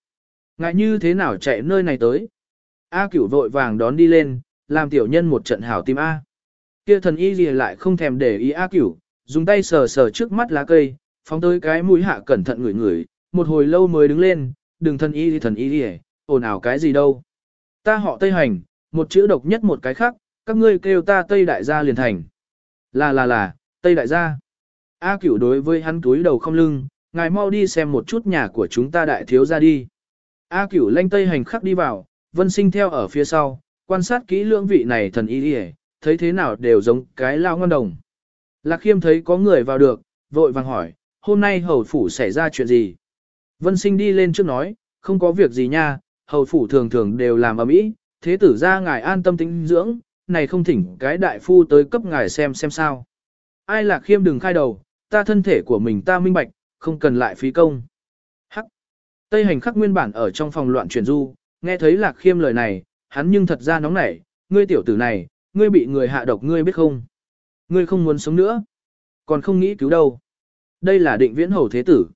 Ngại như thế nào chạy nơi này tới? A cửu vội vàng đón đi lên, làm tiểu nhân một trận hảo tim A. Kia thần y gì lại không thèm để ý A cửu, dùng tay sờ sờ trước mắt lá cây, phóng tới cái mũi hạ cẩn thận ngửi ngửi, một hồi lâu mới đứng lên, đừng thần y thì thần y gì, ồn ào cái gì đâu. Ta họ Tây Hành, một chữ độc nhất một cái khác, các ngươi kêu ta Tây Đại gia liền thành. Là là là, Tây Đại gia. A cửu đối với hắn túi đầu không lưng, ngài mau đi xem một chút nhà của chúng ta đại thiếu ra đi. A cửu lanh Tây Hành khắc đi vào, vân sinh theo ở phía sau, quan sát kỹ lưỡng vị này thần y đi thấy thế nào đều giống cái lao ngon đồng. Lạc khiêm thấy có người vào được, vội vàng hỏi, hôm nay hầu phủ xảy ra chuyện gì? Vân sinh đi lên trước nói, không có việc gì nha, hầu phủ thường thường đều làm ở mỹ, thế tử ra ngài an tâm tính dưỡng, này không thỉnh cái đại phu tới cấp ngài xem xem sao. Ai lạc khiêm đừng khai đầu, ta thân thể của mình ta minh bạch, không cần lại phí công. Hắc. Tây hành khắc nguyên bản ở trong phòng loạn chuyển du, nghe thấy lạc khiêm lời này, hắn nhưng thật ra nóng nảy, ngươi tiểu tử này, ngươi bị người hạ độc ngươi biết không? Ngươi không muốn sống nữa, còn không nghĩ cứu đâu. Đây là định viễn hầu thế tử.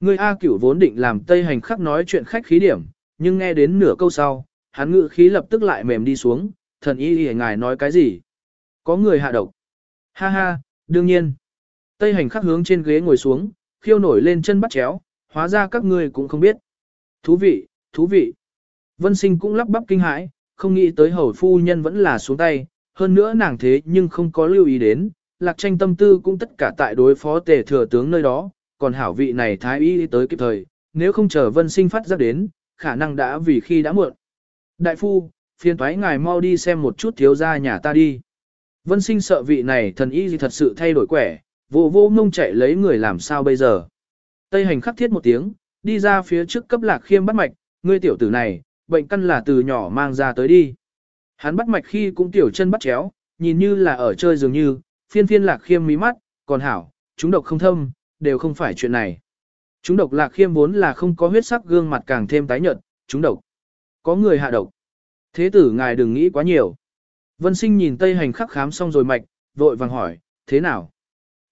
Ngươi A cửu vốn định làm Tây hành khắc nói chuyện khách khí điểm, nhưng nghe đến nửa câu sau, hắn ngự khí lập tức lại mềm đi xuống, thần y y ngài nói cái gì? Có người hạ độc. Ha ha, đương nhiên. Tây hành khắc hướng trên ghế ngồi xuống, khiêu nổi lên chân bắt chéo, hóa ra các ngươi cũng không biết. Thú vị, thú vị. Vân sinh cũng lắp bắp kinh hãi, không nghĩ tới hầu phu nhân vẫn là xuống tay, hơn nữa nàng thế nhưng không có lưu ý đến, lạc tranh tâm tư cũng tất cả tại đối phó tề thừa tướng nơi đó, còn hảo vị này thái y tới kịp thời, nếu không chờ vân sinh phát giác đến, khả năng đã vì khi đã muộn. Đại phu, phiền thoái ngài mau đi xem một chút thiếu gia nhà ta đi. Vân sinh sợ vị này thần y gì thật sự thay đổi quẻ, vô vô ngông chạy lấy người làm sao bây giờ. Tây hành khắc thiết một tiếng, đi ra phía trước cấp lạc khiêm bắt mạch, ngươi tiểu tử này, bệnh căn là từ nhỏ mang ra tới đi. Hắn bắt mạch khi cũng tiểu chân bắt chéo, nhìn như là ở chơi dường như, phiên phiên lạc khiêm mí mắt, còn hảo, chúng độc không thâm, đều không phải chuyện này. Chúng độc lạc khiêm vốn là không có huyết sắc gương mặt càng thêm tái nhợt, chúng độc. Có người hạ độc. Thế tử ngài đừng nghĩ quá nhiều. Vân sinh nhìn Tây hành khắc khám xong rồi mạch, vội vàng hỏi, thế nào?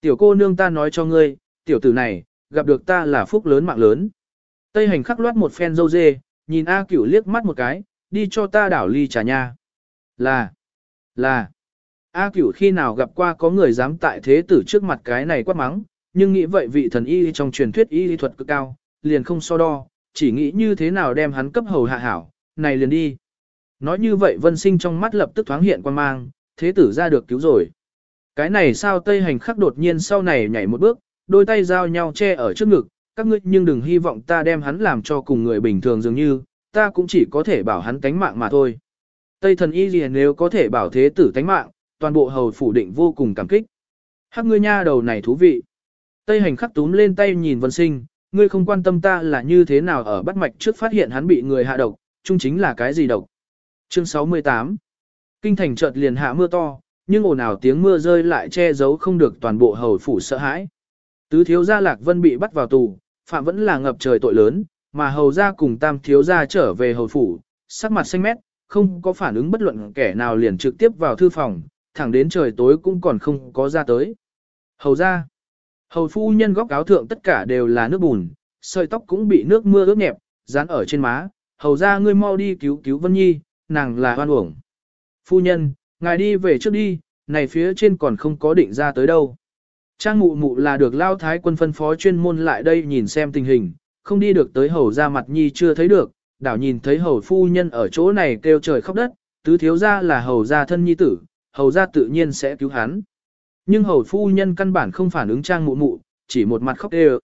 Tiểu cô nương ta nói cho ngươi, tiểu tử này, gặp được ta là phúc lớn mạng lớn. Tây hành khắc loát một phen dâu dê, nhìn A cửu liếc mắt một cái, đi cho ta đảo ly trà nha. Là, là, A cửu khi nào gặp qua có người dám tại thế tử trước mặt cái này quát mắng, nhưng nghĩ vậy vị thần y trong truyền thuyết y lý thuật cực cao, liền không so đo, chỉ nghĩ như thế nào đem hắn cấp hầu hạ hảo, này liền đi. Nói như vậy vân sinh trong mắt lập tức thoáng hiện quan mang, thế tử ra được cứu rồi. Cái này sao tây hành khắc đột nhiên sau này nhảy một bước, đôi tay giao nhau che ở trước ngực, các ngươi nhưng đừng hy vọng ta đem hắn làm cho cùng người bình thường dường như, ta cũng chỉ có thể bảo hắn tánh mạng mà thôi. Tây thần y gì nếu có thể bảo thế tử tánh mạng, toàn bộ hầu phủ định vô cùng cảm kích. Hắc ngươi nha đầu này thú vị. Tây hành khắc túm lên tay nhìn vân sinh, ngươi không quan tâm ta là như thế nào ở bắt mạch trước phát hiện hắn bị người hạ độc, chung chính là cái gì độc. Chương 68 Kinh thành chợt liền hạ mưa to, nhưng ồn ào tiếng mưa rơi lại che giấu không được toàn bộ hầu phủ sợ hãi. Tứ thiếu gia Lạc Vân bị bắt vào tù, phạm vẫn là ngập trời tội lớn, mà hầu gia cùng tam thiếu gia trở về hầu phủ, sắc mặt xanh mét, không có phản ứng bất luận kẻ nào liền trực tiếp vào thư phòng, thẳng đến trời tối cũng còn không có ra tới. Hầu gia, hầu phu nhân góc áo thượng tất cả đều là nước bùn, sợi tóc cũng bị nước mưa ướt nhẹp, dán ở trên má, hầu gia ngươi mau đi cứu cứu Vân Nhi, nàng là hoan uổng. Phu nhân, ngài đi về trước đi, này phía trên còn không có định ra tới đâu. Trang mụ mụ là được lao thái quân phân phó chuyên môn lại đây nhìn xem tình hình, không đi được tới hầu ra mặt nhi chưa thấy được, đảo nhìn thấy hầu phu nhân ở chỗ này kêu trời khóc đất, tứ thiếu ra là hầu gia thân nhi tử, hầu gia tự nhiên sẽ cứu hắn. Nhưng hầu phu nhân căn bản không phản ứng trang mụ mụ, chỉ một mặt khóc đều.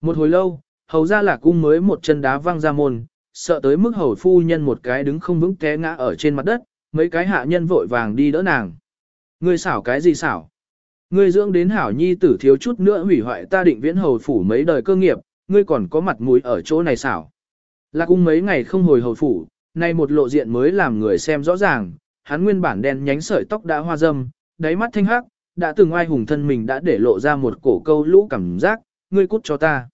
Một hồi lâu, hầu gia là cung mới một chân đá văng ra môn, sợ tới mức hầu phu nhân một cái đứng không vững té ngã ở trên mặt đất, mấy cái hạ nhân vội vàng đi đỡ nàng. Ngươi xảo cái gì xảo? Ngươi dưỡng đến hảo nhi tử thiếu chút nữa hủy hoại ta định viễn hầu phủ mấy đời cơ nghiệp, ngươi còn có mặt mũi ở chỗ này xảo. Lạc cung mấy ngày không hồi hầu phủ, nay một lộ diện mới làm người xem rõ ràng, hắn nguyên bản đen nhánh sợi tóc đã hoa dâm, đáy mắt thanh hắc, đã từng ai hùng thân mình đã để lộ ra một cổ câu lũ cảm giác, ngươi cút cho ta.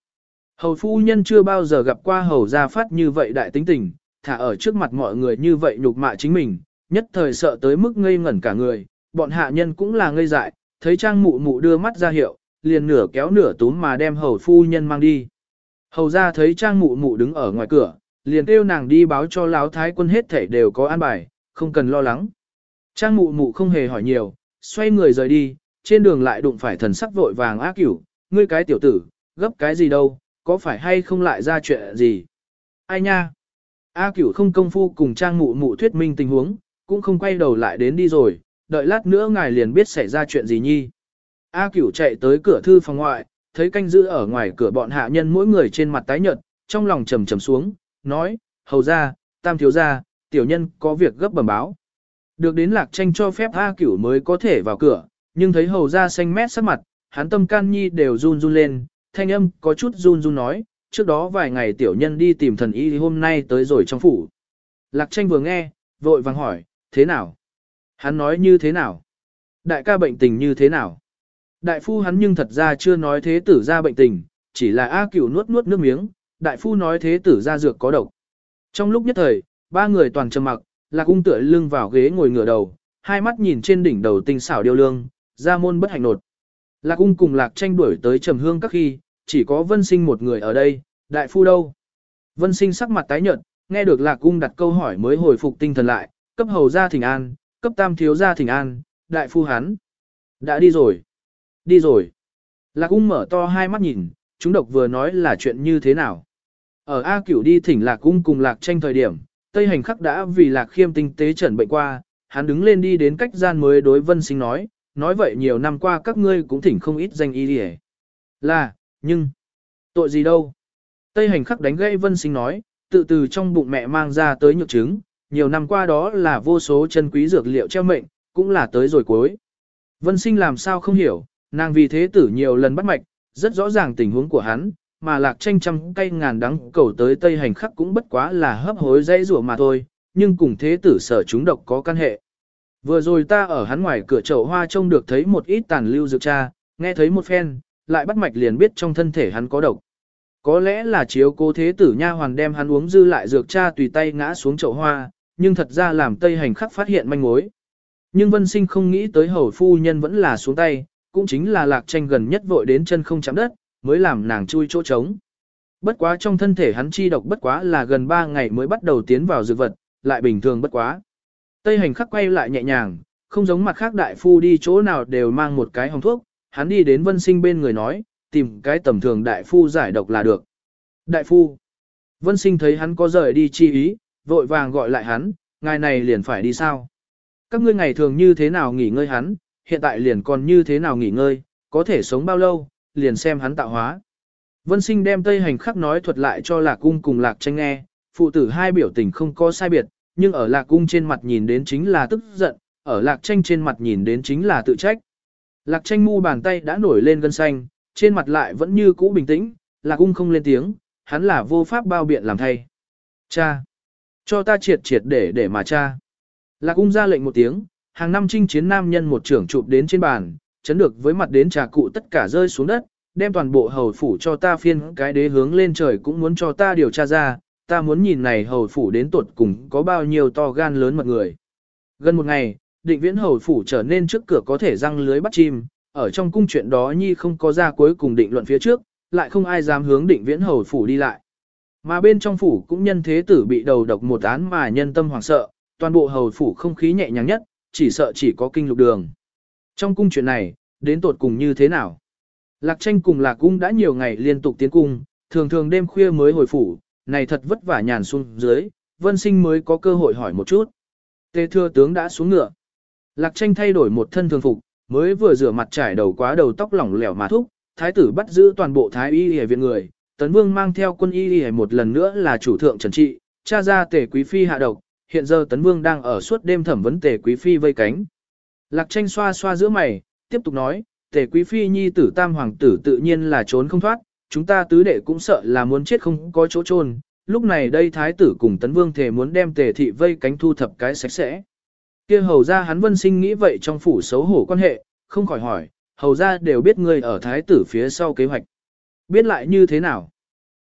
Hầu phu nhân chưa bao giờ gặp qua hầu gia phát như vậy đại tính tình, thả ở trước mặt mọi người như vậy nhục mạ chính mình, nhất thời sợ tới mức ngây ngẩn cả người, bọn hạ nhân cũng là ngây dại, thấy trang mụ mụ đưa mắt ra hiệu, liền nửa kéo nửa túm mà đem hầu phu nhân mang đi. Hầu ra thấy trang mụ mụ đứng ở ngoài cửa, liền kêu nàng đi báo cho lão thái quân hết thể đều có an bài, không cần lo lắng. Trang mụ mụ không hề hỏi nhiều, xoay người rời đi, trên đường lại đụng phải thần sắc vội vàng ác cửu, ngươi cái tiểu tử, gấp cái gì đâu, có phải hay không lại ra chuyện gì? Ai nha? A cửu không công phu cùng trang mụ mụ thuyết minh tình huống, cũng không quay đầu lại đến đi rồi, đợi lát nữa ngài liền biết xảy ra chuyện gì nhi. A cửu chạy tới cửa thư phòng ngoại, thấy canh giữ ở ngoài cửa bọn hạ nhân mỗi người trên mặt tái nhợt, trong lòng trầm trầm xuống, nói, hầu ra, tam thiếu ra, tiểu nhân có việc gấp bẩm báo. Được đến lạc tranh cho phép A cửu mới có thể vào cửa, nhưng thấy hầu ra xanh mét sắc mặt, hắn tâm can nhi đều run run lên, thanh âm có chút run run nói, trước đó vài ngày tiểu nhân đi tìm thần y hôm nay tới rồi trong phủ. Lạc tranh vừa nghe, vội vàng hỏi, thế nào? Hắn nói như thế nào? Đại ca bệnh tình như thế nào? Đại phu hắn nhưng thật ra chưa nói thế tử ra bệnh tình, chỉ là A cửu nuốt nuốt nước miếng, đại phu nói thế tử ra dược có độc. Trong lúc nhất thời, ba người toàn trầm mặc, lạc ung tựa lưng vào ghế ngồi ngửa đầu, hai mắt nhìn trên đỉnh đầu tinh xảo điêu lương, ra môn bất hạnh nột. Lạc ung cùng lạc tranh đuổi tới trầm hương các khi, chỉ có vân sinh một người ở đây, đại phu đâu? Vân sinh sắc mặt tái nhợt, nghe được lạc ung đặt câu hỏi mới hồi phục tinh thần lại, cấp hầu ra thỉnh an, cấp tam thiếu gia thỉnh an, đại phu hắn. Đã đi rồi. Đi rồi. Lạc ung mở to hai mắt nhìn, chúng độc vừa nói là chuyện như thế nào. Ở A cửu đi thỉnh lạc ung cùng lạc tranh thời điểm, Tây hành khắc đã vì lạc khiêm tinh tế trần bệnh qua, hắn đứng lên đi đến cách gian mới đối vân sinh nói, nói vậy nhiều năm qua các ngươi cũng thỉnh không ít danh y đi Là, nhưng, tội gì đâu. Tây hành khắc đánh gây vân sinh nói, tự từ trong bụng mẹ mang ra tới nhược chứng, nhiều năm qua đó là vô số chân quý dược liệu treo mệnh, cũng là tới rồi cuối. Vân sinh làm sao không hiểu, nàng vì thế tử nhiều lần bắt mạch, rất rõ ràng tình huống của hắn, mà lạc tranh trăm cây ngàn đắng cầu tới tây hành khắc cũng bất quá là hấp hối dây rủa mà thôi, nhưng cùng thế tử sở chúng độc có căn hệ. Vừa rồi ta ở hắn ngoài cửa chậu hoa trông được thấy một ít tàn lưu dược cha, nghe thấy một phen, lại bắt mạch liền biết trong thân thể hắn có độc. Có lẽ là chiếu cố thế tử nha hoàn đem hắn uống dư lại dược cha tùy tay ngã xuống chậu hoa, nhưng thật ra làm Tây Hành khắc phát hiện manh mối. Nhưng Vân Sinh không nghĩ tới hầu phu nhân vẫn là xuống tay, cũng chính là lạc tranh gần nhất vội đến chân không chạm đất, mới làm nàng chui chỗ trống. Bất quá trong thân thể hắn chi độc bất quá là gần 3 ngày mới bắt đầu tiến vào dược vật, lại bình thường bất quá. Tây hành khắc quay lại nhẹ nhàng, không giống mặt khác đại phu đi chỗ nào đều mang một cái hồng thuốc, hắn đi đến vân sinh bên người nói, tìm cái tầm thường đại phu giải độc là được. Đại phu, vân sinh thấy hắn có rời đi chi ý, vội vàng gọi lại hắn, ngài này liền phải đi sao? Các ngươi ngày thường như thế nào nghỉ ngơi hắn, hiện tại liền còn như thế nào nghỉ ngơi, có thể sống bao lâu, liền xem hắn tạo hóa. Vân sinh đem Tây Hành khắc nói thuật lại cho Lạc Cung cùng Lạc tranh nghe, phụ tử hai biểu tình không có sai biệt, nhưng ở lạc cung trên mặt nhìn đến chính là tức giận, ở lạc tranh trên mặt nhìn đến chính là tự trách. Lạc tranh mu bàn tay đã nổi lên gân xanh, trên mặt lại vẫn như cũ bình tĩnh, lạc cung không lên tiếng, hắn là vô pháp bao biện làm thay. Cha! Cho ta triệt triệt để để mà cha. Lạc cung ra lệnh một tiếng, hàng năm chinh chiến nam nhân một trưởng chụp đến trên bàn, chấn được với mặt đến trà cụ tất cả rơi xuống đất, đem toàn bộ hầu phủ cho ta phiên cái đế hướng lên trời cũng muốn cho ta điều tra ra, ta muốn nhìn này hầu phủ đến tuột cùng có bao nhiêu to gan lớn mật người. Gần một ngày, định viễn hầu phủ trở nên trước cửa có thể răng lưới bắt chim, ở trong cung chuyện đó nhi không có ra cuối cùng định luận phía trước, lại không ai dám hướng định viễn hầu phủ đi lại. Mà bên trong phủ cũng nhân thế tử bị đầu độc một án mà nhân tâm hoảng sợ, toàn bộ hầu phủ không khí nhẹ nhàng nhất, chỉ sợ chỉ có kinh lục đường. Trong cung chuyện này, đến tột cùng như thế nào? Lạc tranh cùng lạc cung đã nhiều ngày liên tục tiến cung, thường thường đêm khuya mới hồi phủ, này thật vất vả nhàn xuống dưới, vân sinh mới có cơ hội hỏi một chút. Tề thưa tướng đã xuống ngựa. Lạc tranh thay đổi một thân thường phục, mới vừa rửa mặt trải đầu quá đầu tóc lỏng lẻo mà thúc, thái tử bắt giữ toàn bộ thái y y viện người, tấn vương mang theo quân y y một lần nữa là chủ thượng trần trị, cha ra tề quý phi hạ độc, hiện giờ tấn vương đang ở suốt đêm thẩm vấn tề quý phi vây cánh. Lạc tranh xoa xoa giữa mày, tiếp tục nói, tề quý phi nhi tử tam hoàng tử tự nhiên là trốn không thoát, chúng ta tứ đệ cũng sợ là muốn chết không có chỗ trôn. Lúc này đây thái tử cùng tấn vương thể muốn đem tề thị vây cánh thu thập cái sạch sẽ kia hầu ra hắn vân sinh nghĩ vậy trong phủ xấu hổ quan hệ, không khỏi hỏi, hầu ra đều biết ngươi ở thái tử phía sau kế hoạch. Biết lại như thế nào?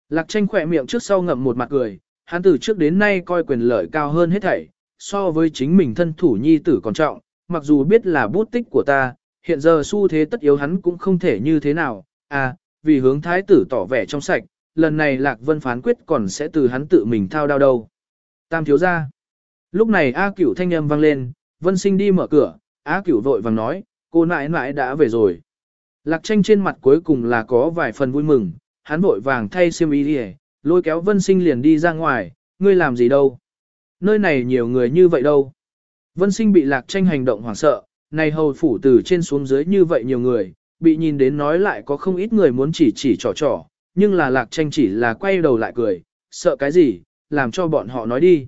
Lạc tranh khỏe miệng trước sau ngậm một mặt cười, hắn từ trước đến nay coi quyền lợi cao hơn hết thảy, so với chính mình thân thủ nhi tử còn trọng, mặc dù biết là bút tích của ta, hiện giờ xu thế tất yếu hắn cũng không thể như thế nào, à, vì hướng thái tử tỏ vẻ trong sạch, lần này Lạc Vân phán quyết còn sẽ từ hắn tự mình thao đao đâu. Tam thiếu ra. Lúc này A cửu thanh âm vang lên, Vân sinh đi mở cửa, A cửu vội vàng nói, cô nãi nãi đã về rồi. Lạc tranh trên mặt cuối cùng là có vài phần vui mừng, hắn vội vàng thay xiêm y đi lôi kéo Vân sinh liền đi ra ngoài, ngươi làm gì đâu. Nơi này nhiều người như vậy đâu. Vân sinh bị lạc tranh hành động hoảng sợ, này hầu phủ từ trên xuống dưới như vậy nhiều người, bị nhìn đến nói lại có không ít người muốn chỉ chỉ trò trò, nhưng là lạc tranh chỉ là quay đầu lại cười, sợ cái gì, làm cho bọn họ nói đi.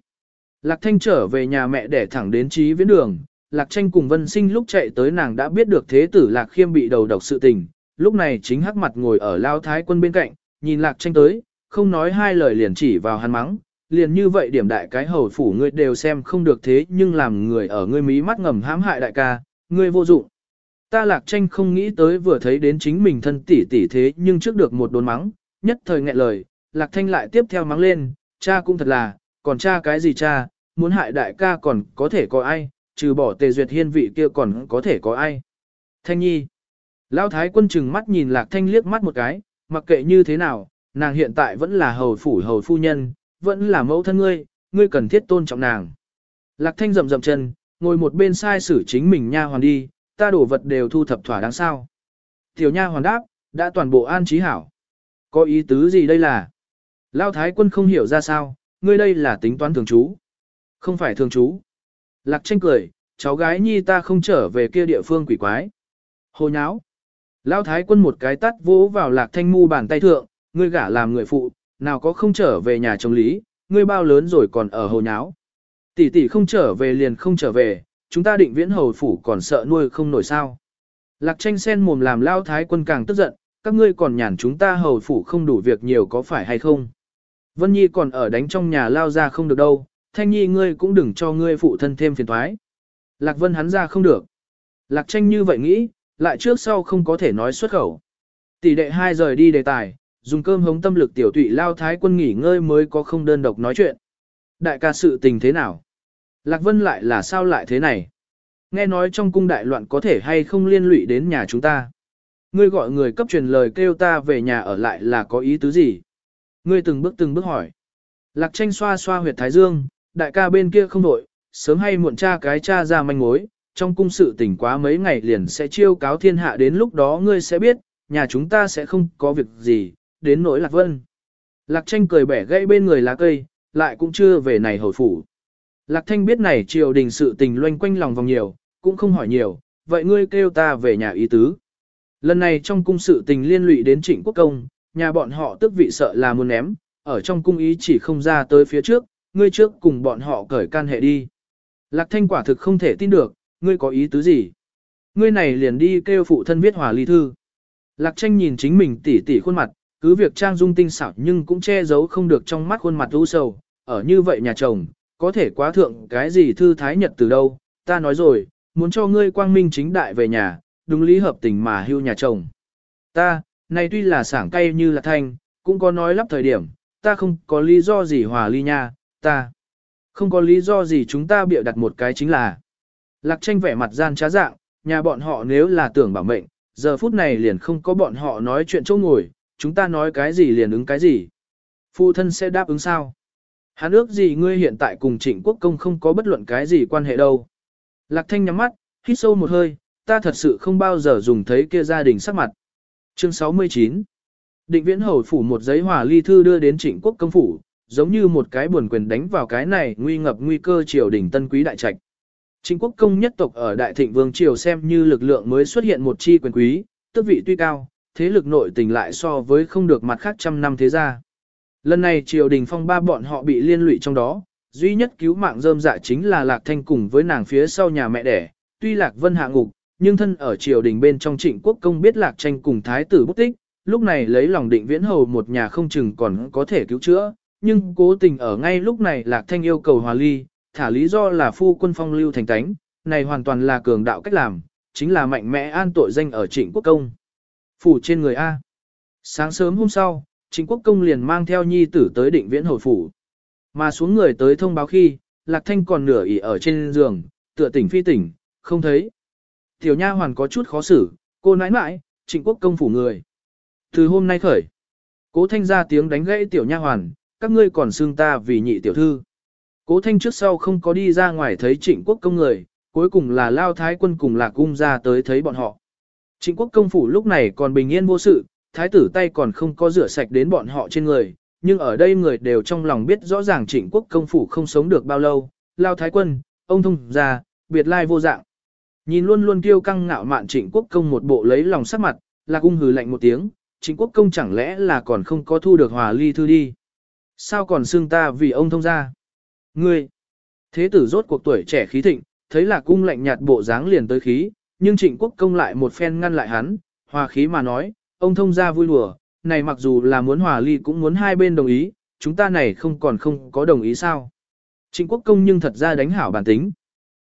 Lạc thanh trở về nhà mẹ để thẳng đến trí viễn đường, lạc tranh cùng vân sinh lúc chạy tới nàng đã biết được thế tử lạc khiêm bị đầu độc sự tình, lúc này chính hắc mặt ngồi ở lao thái quân bên cạnh, nhìn lạc tranh tới, không nói hai lời liền chỉ vào hắn mắng, liền như vậy điểm đại cái hầu phủ ngươi đều xem không được thế nhưng làm người ở ngươi mí mắt ngầm hãm hại đại ca, ngươi vô dụng. Ta lạc tranh không nghĩ tới vừa thấy đến chính mình thân tỷ tỷ thế nhưng trước được một đồn mắng, nhất thời nghẹn lời, lạc thanh lại tiếp theo mắng lên, cha cũng thật là, còn cha cái gì cha, muốn hại đại ca còn có thể có ai, trừ bỏ tề duyệt hiên vị kia còn có thể có ai. Thanh nhi. Lão thái quân chừng mắt nhìn lạc thanh liếc mắt một cái, mặc kệ như thế nào, nàng hiện tại vẫn là hầu phủ hầu phu nhân, vẫn là mẫu thân ngươi, ngươi cần thiết tôn trọng nàng. Lạc thanh rậm rậm chân, ngồi một bên sai xử chính mình nha hoàn đi, ta đổ vật đều thu thập thỏa đáng sao. Tiểu nha hoàn đáp, đã toàn bộ an trí hảo. Có ý tứ gì đây là? Lao thái quân không hiểu ra sao, ngươi đây là tính toán thường trú. Không phải thường trú. Lạc tranh cười, cháu gái nhi ta không trở về kia địa phương quỷ quái. Hồ nháo. Lao thái quân một cái tắt vỗ vào lạc thanh mu bàn tay thượng, ngươi gả làm người phụ, nào có không trở về nhà chồng lý, ngươi bao lớn rồi còn ở hồ nháo. Tỷ tỷ không trở về liền không trở về, chúng ta định viễn hầu phủ còn sợ nuôi không nổi sao. Lạc tranh sen mồm làm lao thái quân càng tức giận, các ngươi còn nhàn chúng ta hầu phủ không đủ việc nhiều có phải hay không. Vân Nhi còn ở đánh trong nhà lao ra không được đâu, Thanh Nhi ngươi cũng đừng cho ngươi phụ thân thêm phiền thoái. Lạc Vân hắn ra không được. Lạc tranh như vậy nghĩ, lại trước sau không có thể nói xuất khẩu. Tỷ đệ hai rời đi đề tài, dùng cơm hống tâm lực tiểu tụy lao thái quân nghỉ ngơi mới có không đơn độc nói chuyện. Đại ca sự tình thế nào? Lạc Vân lại là sao lại thế này? Nghe nói trong cung đại loạn có thể hay không liên lụy đến nhà chúng ta. Ngươi gọi người cấp truyền lời kêu ta về nhà ở lại là có ý tứ gì? Ngươi từng bước từng bước hỏi. Lạc tranh xoa xoa huyệt thái dương, đại ca bên kia không đổi, sớm hay muộn cha cái cha ra manh mối, trong cung sự tỉnh quá mấy ngày liền sẽ chiêu cáo thiên hạ đến lúc đó ngươi sẽ biết, nhà chúng ta sẽ không có việc gì, đến nỗi lạc vân. Lạc tranh cười bẻ gãy bên người lá cây, lại cũng chưa về này hồi phủ. Lạc thanh biết này triều đình sự tình loanh quanh lòng vòng nhiều, cũng không hỏi nhiều, vậy ngươi kêu ta về nhà ý tứ. Lần này trong cung sự tình liên lụy đến trịnh quốc công, nhà bọn họ tức vị sợ là muốn ném, ở trong cung ý chỉ không ra tới phía trước, ngươi trước cùng bọn họ cởi can hệ đi. Lạc thanh quả thực không thể tin được, ngươi có ý tứ gì? Ngươi này liền đi kêu phụ thân viết hòa ly thư. Lạc tranh nhìn chính mình tỉ tỉ khuôn mặt, cứ việc trang dung tinh xảo nhưng cũng che giấu không được trong mắt khuôn mặt u sầu, ở như vậy nhà chồng, có thể quá thượng cái gì thư thái nhật từ đâu, ta nói rồi, muốn cho ngươi quang minh chính đại về nhà, đúng lý hợp tình mà hưu nhà chồng. Ta, này tuy là sảng cay như là thanh, cũng có nói lắp thời điểm, ta không có lý do gì hòa ly nha, ta. Không có lý do gì chúng ta bịa đặt một cái chính là. Lạc tranh vẻ mặt gian trá dạng, nhà bọn họ nếu là tưởng bảo mệnh, giờ phút này liền không có bọn họ nói chuyện chỗ ngồi, chúng ta nói cái gì liền ứng cái gì. Phụ thân sẽ đáp ứng sao? Hắn ước gì ngươi hiện tại cùng trịnh quốc công không có bất luận cái gì quan hệ đâu. Lạc thanh nhắm mắt, hít sâu một hơi, ta thật sự không bao giờ dùng thấy kia gia đình sắc mặt. Chương 69 Định viễn hầu phủ một giấy hòa ly thư đưa đến trịnh quốc công phủ, giống như một cái buồn quyền đánh vào cái này nguy ngập nguy cơ triều đình tân quý đại trạch. Trịnh quốc công nhất tộc ở Đại Thịnh Vương Triều xem như lực lượng mới xuất hiện một chi quyền quý, tước vị tuy cao, thế lực nội tình lại so với không được mặt khác trăm năm thế gia. Lần này triều đình phong ba bọn họ bị liên lụy trong đó, duy nhất cứu mạng rơm dạ chính là Lạc Thanh cùng với nàng phía sau nhà mẹ đẻ, tuy Lạc Vân hạ ngục, nhưng thân ở triều đình bên trong trịnh quốc công biết Lạc Tranh cùng thái tử bút tích, lúc này lấy lòng định viễn hầu một nhà không chừng còn có thể cứu chữa, nhưng cố tình ở ngay lúc này Lạc Thanh yêu cầu hòa ly, thả lý do là phu quân phong lưu thành tánh, này hoàn toàn là cường đạo cách làm, chính là mạnh mẽ an tội danh ở trịnh quốc công. Phủ trên người A. Sáng sớm hôm sau, trịnh quốc công liền mang theo nhi tử tới định viễn hồi phủ. Mà xuống người tới thông báo khi, Lạc Thanh còn nửa ỉ ở trên giường, tựa tỉnh phi tỉnh, không thấy. Tiểu nha hoàn có chút khó xử, cô nãi nãi, trịnh quốc công phủ người. Từ hôm nay khởi, cố thanh ra tiếng đánh gãy tiểu nha hoàn, các ngươi còn xưng ta vì nhị tiểu thư. Cố thanh trước sau không có đi ra ngoài thấy trịnh quốc công người, cuối cùng là lao thái quân cùng lạc cung ra tới thấy bọn họ. Trịnh quốc công phủ lúc này còn bình yên vô sự, thái tử tay còn không có rửa sạch đến bọn họ trên người, nhưng ở đây người đều trong lòng biết rõ ràng trịnh quốc công phủ không sống được bao lâu, lao thái quân, ông thông ra, biệt lai vô dạng. Nhìn luôn luôn kiêu căng ngạo mạn trịnh quốc công một bộ lấy lòng sắc mặt, lạc cung hừ lạnh một tiếng, trịnh quốc công chẳng lẽ là còn không có thu được hòa ly thư đi. Sao còn xưng ta vì ông thông gia Ngươi! Thế tử rốt cuộc tuổi trẻ khí thịnh, thấy là cung lạnh nhạt bộ dáng liền tới khí, nhưng trịnh quốc công lại một phen ngăn lại hắn, hòa khí mà nói, ông thông gia vui lùa, này mặc dù là muốn hòa ly cũng muốn hai bên đồng ý, chúng ta này không còn không có đồng ý sao. Trịnh quốc công nhưng thật ra đánh hảo bản tính.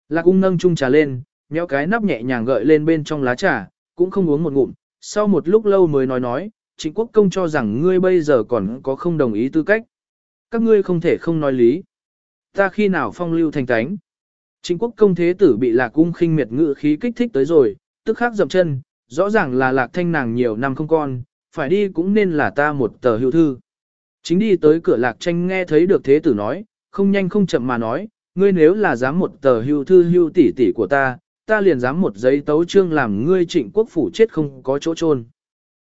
Lạc cung nâng chung trà lên, nhéo cái nắp nhẹ nhàng gợi lên bên trong lá trà, cũng không uống một ngụm, sau một lúc lâu mới nói nói, trịnh quốc công cho rằng ngươi bây giờ còn có không đồng ý tư cách. Các ngươi không thể không nói lý. Ta khi nào phong lưu thành tánh. chính quốc công thế tử bị lạc cung khinh miệt ngự khí kích thích tới rồi, tức khắc dậm chân, rõ ràng là lạc thanh nàng nhiều năm không con, phải đi cũng nên là ta một tờ hữu thư. Chính đi tới cửa lạc tranh nghe thấy được thế tử nói, không nhanh không chậm mà nói, ngươi nếu là dám một tờ hưu thư hưu tỷ tỷ của ta, ta liền dám một giấy tấu trương làm ngươi trịnh quốc phủ chết không có chỗ chôn.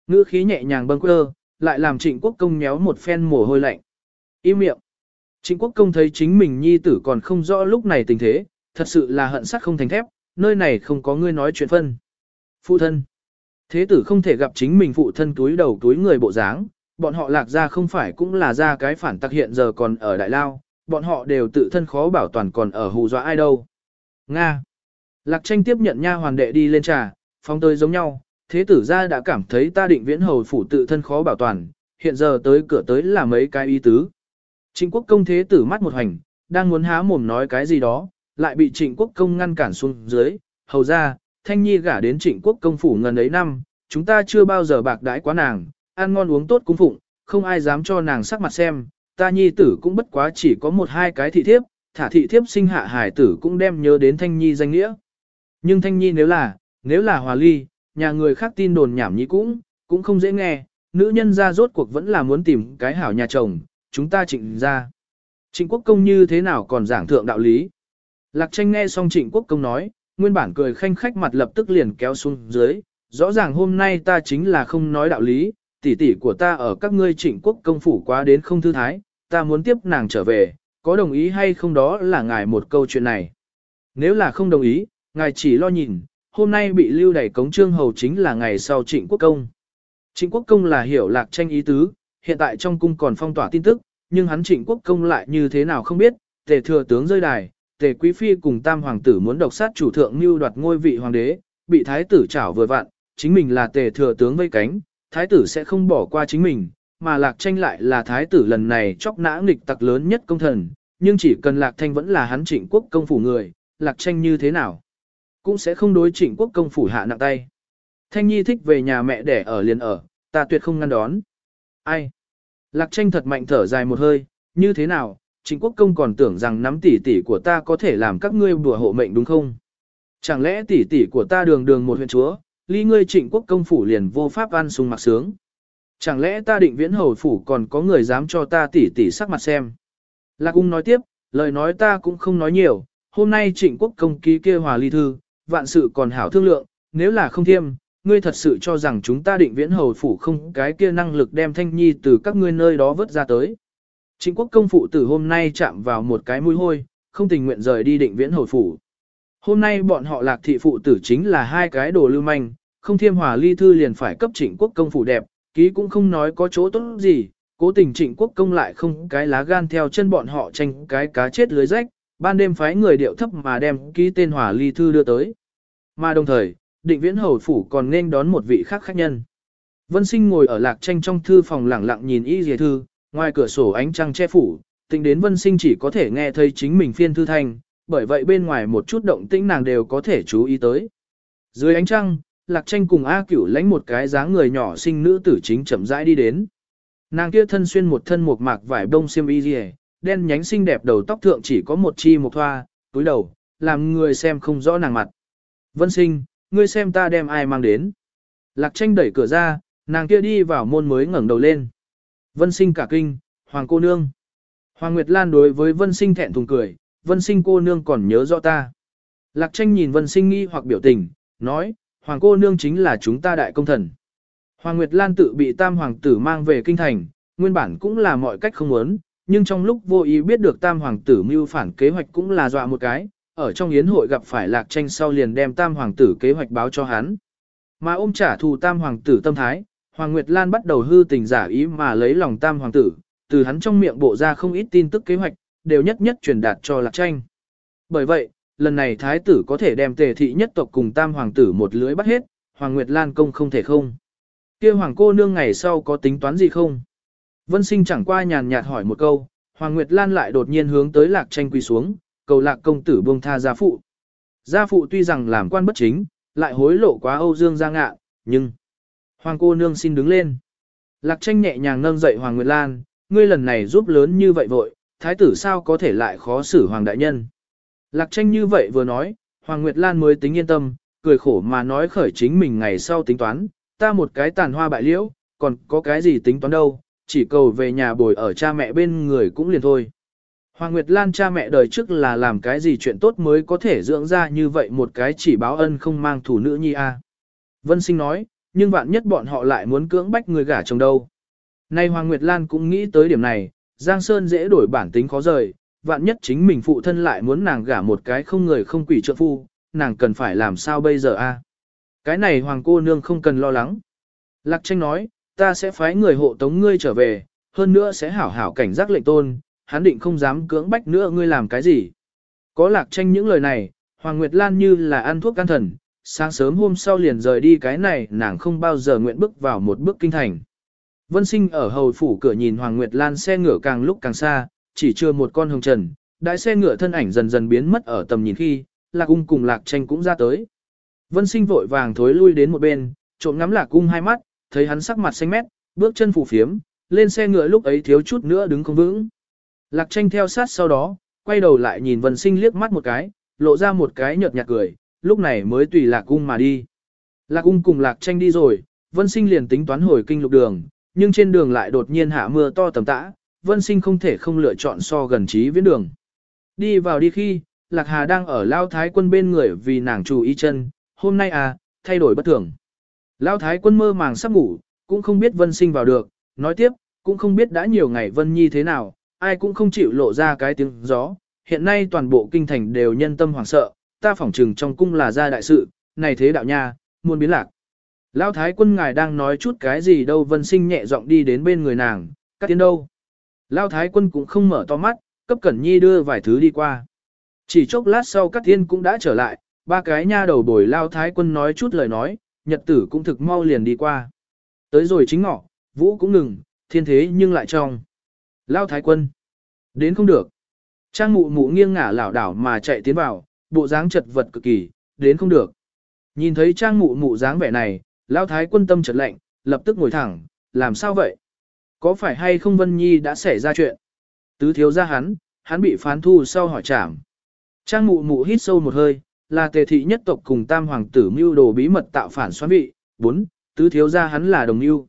Ngữ khí nhẹ nhàng bâng quơ, lại làm trịnh quốc công nhéo một phen mồ hôi lạnh. Im miệng. Trịnh quốc công thấy chính mình nhi tử còn không rõ lúc này tình thế, thật sự là hận sắt không thành thép, nơi này không có ngươi nói chuyện phân. Phụ thân. Thế tử không thể gặp chính mình phụ thân túi đầu túi người bộ dáng, bọn họ lạc ra không phải cũng là ra cái phản tắc hiện giờ còn ở Đại Lao, bọn họ đều tự thân khó bảo toàn còn ở hù dọa ai đâu. Nga. Lạc tranh tiếp nhận nha hoàn đệ đi lên trà, phong tới giống nhau, thế tử ra đã cảm thấy ta định viễn hầu phủ tự thân khó bảo toàn, hiện giờ tới cửa tới là mấy cái y tứ. Trịnh quốc công thế tử mắt một hành, đang muốn há mồm nói cái gì đó, lại bị trịnh quốc công ngăn cản xuống dưới, hầu ra, thanh nhi gả đến trịnh quốc công phủ ngần ấy năm, chúng ta chưa bao giờ bạc đãi quá nàng, ăn ngon uống tốt cung phụng, không ai dám cho nàng sắc mặt xem, ta nhi tử cũng bất quá chỉ có một hai cái thị thiếp, thả thị thiếp sinh hạ hải tử cũng đem nhớ đến thanh nhi danh nghĩa. Nhưng thanh nhi nếu là, nếu là hòa ly, nhà người khác tin đồn nhảm nhí cũng, cũng không dễ nghe, nữ nhân ra rốt cuộc vẫn là muốn tìm cái hảo nhà chồng, chúng ta trịnh ra. Trịnh quốc công như thế nào còn giảng thượng đạo lý. Lạc tranh nghe xong trịnh quốc công nói, nguyên bản cười khanh khách mặt lập tức liền kéo xuống dưới, rõ ràng hôm nay ta chính là không nói đạo lý, tỷ tỷ của ta ở các ngươi trịnh quốc công phủ quá đến không thư thái, ta muốn tiếp nàng trở về, có đồng ý hay không đó là ngài một câu chuyện này. Nếu là không đồng ý, ngài chỉ lo nhìn, hôm nay bị lưu đẩy cống trương hầu chính là ngày sau trịnh quốc công. Trịnh quốc công là hiểu lạc tranh ý tứ, hiện tại trong cung còn phong tỏa tin tức, nhưng hắn trịnh quốc công lại như thế nào không biết, tề thừa tướng rơi đài, tề quý phi cùng tam hoàng tử muốn độc sát chủ thượng mưu đoạt ngôi vị hoàng đế, bị thái tử chảo vừa vặn, chính mình là tề thừa tướng vây cánh, thái tử sẽ không bỏ qua chính mình, mà lạc tranh lại là thái tử lần này chóc nã nghịch tặc lớn nhất công thần, nhưng chỉ cần lạc thanh vẫn là hắn trịnh quốc công phủ người, lạc tranh như thế nào, cũng sẽ không đối trịnh quốc công phủ hạ nặng tay. Thanh Nhi thích về nhà mẹ để ở liền ở, ta tuyệt không ngăn đón. Ai? Lạc tranh thật mạnh thở dài một hơi, như thế nào, trịnh quốc công còn tưởng rằng nắm tỷ tỷ của ta có thể làm các ngươi đùa hộ mệnh đúng không? Chẳng lẽ tỷ tỷ của ta đường đường một huyện chúa, ly ngươi trịnh quốc công phủ liền vô pháp ăn sung mặc sướng? Chẳng lẽ ta định viễn hầu phủ còn có người dám cho ta tỷ tỷ sắc mặt xem? Lạc Ung nói tiếp, lời nói ta cũng không nói nhiều, hôm nay trịnh quốc công ký kia hòa ly thư, vạn sự còn hảo thương lượng, nếu là không thiêm, ngươi thật sự cho rằng chúng ta định viễn hầu phủ không cái kia năng lực đem thanh nhi từ các ngươi nơi đó vớt ra tới. Trịnh quốc công phụ tử hôm nay chạm vào một cái mũi hôi, không tình nguyện rời đi định viễn hầu phủ. Hôm nay bọn họ lạc thị phụ tử chính là hai cái đồ lưu manh, không thiêm hòa ly thư liền phải cấp trịnh quốc công phủ đẹp, ký cũng không nói có chỗ tốt gì, cố tình trịnh quốc công lại không cái lá gan theo chân bọn họ tranh cái cá chết lưới rách, ban đêm phái người điệu thấp mà đem ký tên hòa ly thư đưa tới. Mà đồng thời, định viễn hầu phủ còn nên đón một vị khác khách nhân. Vân sinh ngồi ở lạc tranh trong thư phòng lẳng lặng nhìn y dìa thư, ngoài cửa sổ ánh trăng che phủ, tính đến vân sinh chỉ có thể nghe thấy chính mình phiên thư thanh, bởi vậy bên ngoài một chút động tĩnh nàng đều có thể chú ý tới. Dưới ánh trăng, lạc tranh cùng A cửu lãnh một cái dáng người nhỏ sinh nữ tử chính chậm rãi đi đến. Nàng kia thân xuyên một thân một mạc vải bông xiêm y dìa, đen nhánh xinh đẹp đầu tóc thượng chỉ có một chi một thoa, túi đầu, làm người xem không rõ nàng mặt. Vân sinh, ngươi xem ta đem ai mang đến. Lạc tranh đẩy cửa ra, nàng kia đi vào môn mới ngẩng đầu lên. Vân sinh cả kinh, hoàng cô nương. Hoàng Nguyệt Lan đối với vân sinh thẹn thùng cười, vân sinh cô nương còn nhớ rõ ta. Lạc tranh nhìn vân sinh nghi hoặc biểu tình, nói, hoàng cô nương chính là chúng ta đại công thần. Hoàng Nguyệt Lan tự bị tam hoàng tử mang về kinh thành, nguyên bản cũng là mọi cách không muốn, nhưng trong lúc vô ý biết được tam hoàng tử mưu phản kế hoạch cũng là dọa một cái, ở trong yến hội gặp phải lạc tranh sau liền đem tam hoàng tử kế hoạch báo cho hắn. Mà ôm trả thù tam hoàng tử tâm thái, Hoàng Nguyệt Lan bắt đầu hư tình giả ý mà lấy lòng tam hoàng tử, từ hắn trong miệng bộ ra không ít tin tức kế hoạch, đều nhất nhất truyền đạt cho lạc tranh. Bởi vậy, lần này thái tử có thể đem tề thị nhất tộc cùng tam hoàng tử một lưới bắt hết, Hoàng Nguyệt Lan công không thể không. kia hoàng cô nương ngày sau có tính toán gì không? Vân sinh chẳng qua nhàn nhạt hỏi một câu, Hoàng Nguyệt Lan lại đột nhiên hướng tới lạc tranh quỳ xuống, cầu lạc công tử buông tha gia phụ. Gia phụ tuy rằng làm quan bất chính, lại hối lộ quá Âu Dương gia ngạ, nhưng... Hoàng cô nương xin đứng lên. Lạc tranh nhẹ nhàng nâng dậy Hoàng Nguyệt Lan, ngươi lần này giúp lớn như vậy vội, thái tử sao có thể lại khó xử Hoàng đại nhân. Lạc tranh như vậy vừa nói, Hoàng Nguyệt Lan mới tính yên tâm, cười khổ mà nói khởi chính mình ngày sau tính toán, ta một cái tàn hoa bại liễu, còn có cái gì tính toán đâu, chỉ cầu về nhà bồi ở cha mẹ bên người cũng liền thôi. Hoàng Nguyệt Lan cha mẹ đời trước là làm cái gì chuyện tốt mới có thể dưỡng ra như vậy một cái chỉ báo ân không mang thủ nữ nhi a. Vân Sinh nói, nhưng vạn nhất bọn họ lại muốn cưỡng bách người gả chồng đâu. Nay Hoàng Nguyệt Lan cũng nghĩ tới điểm này, Giang Sơn dễ đổi bản tính khó rời, vạn nhất chính mình phụ thân lại muốn nàng gả một cái không người không quỷ trợ phu, nàng cần phải làm sao bây giờ a? Cái này Hoàng cô nương không cần lo lắng. Lạc tranh nói, ta sẽ phái người hộ tống ngươi trở về, hơn nữa sẽ hảo hảo cảnh giác lệnh tôn, hắn định không dám cưỡng bách nữa ngươi làm cái gì. Có lạc tranh những lời này, Hoàng Nguyệt Lan như là ăn thuốc can thần, sáng sớm hôm sau liền rời đi cái này nàng không bao giờ nguyện bước vào một bước kinh thành. Vân sinh ở hầu phủ cửa nhìn Hoàng Nguyệt Lan xe ngựa càng lúc càng xa, chỉ chưa một con hồng trần, đại xe ngựa thân ảnh dần dần biến mất ở tầm nhìn khi, lạc ung cùng lạc tranh cũng ra tới. Vân sinh vội vàng thối lui đến một bên, trộm ngắm lạc ung hai mắt, thấy hắn sắc mặt xanh mét, bước chân phủ phiếm, lên xe ngựa lúc ấy thiếu chút nữa đứng không vững. Lạc tranh theo sát sau đó, quay đầu lại nhìn vân sinh liếc mắt một cái, lộ ra một cái nhợt nhạt cười, lúc này mới tùy lạc cung mà đi. Lạc cung cùng lạc tranh đi rồi, vân sinh liền tính toán hồi kinh lục đường, nhưng trên đường lại đột nhiên hạ mưa to tầm tã, vân sinh không thể không lựa chọn so gần trí viễn đường. Đi vào đi khi, lạc hà đang ở lao thái quân bên người vì nàng chủ ý chân, hôm nay à, thay đổi bất thường. Lao thái quân mơ màng sắp ngủ, cũng không biết vân sinh vào được, nói tiếp, cũng không biết đã nhiều ngày vân nhi thế nào, ai cũng không chịu lộ ra cái tiếng gió. Hiện nay toàn bộ kinh thành đều nhân tâm hoảng sợ, ta phỏng trừng trong cung là gia đại sự, này thế đạo nha, muôn biến lạc. Lão thái quân ngài đang nói chút cái gì đâu vân sinh nhẹ giọng đi đến bên người nàng, cắt tiến đâu. Lão thái quân cũng không mở to mắt, cấp cẩn nhi đưa vài thứ đi qua. Chỉ chốc lát sau cắt tiên cũng đã trở lại, ba cái nha đầu bồi Lão thái quân nói chút lời nói, nhật tử cũng thực mau liền đi qua. Tới rồi chính ngọ, vũ cũng ngừng, thiên thế nhưng lại trong. Lão thái quân, đến không được. Trang mụ mụ nghiêng ngả lảo đảo mà chạy tiến vào, bộ dáng chật vật cực kỳ, đến không được. Nhìn thấy trang mụ mụ dáng vẻ này, Lão thái quân tâm chợt lạnh, lập tức ngồi thẳng, làm sao vậy? Có phải hay không Vân Nhi đã xảy ra chuyện? Tứ thiếu ra hắn, hắn bị phán thu sau hỏi trảm. Trang mụ mụ hít sâu một hơi, là tề thị nhất tộc cùng tam hoàng tử mưu đồ bí mật tạo phản xoán vị. Bốn, tứ thiếu ra hắn là đồng mưu.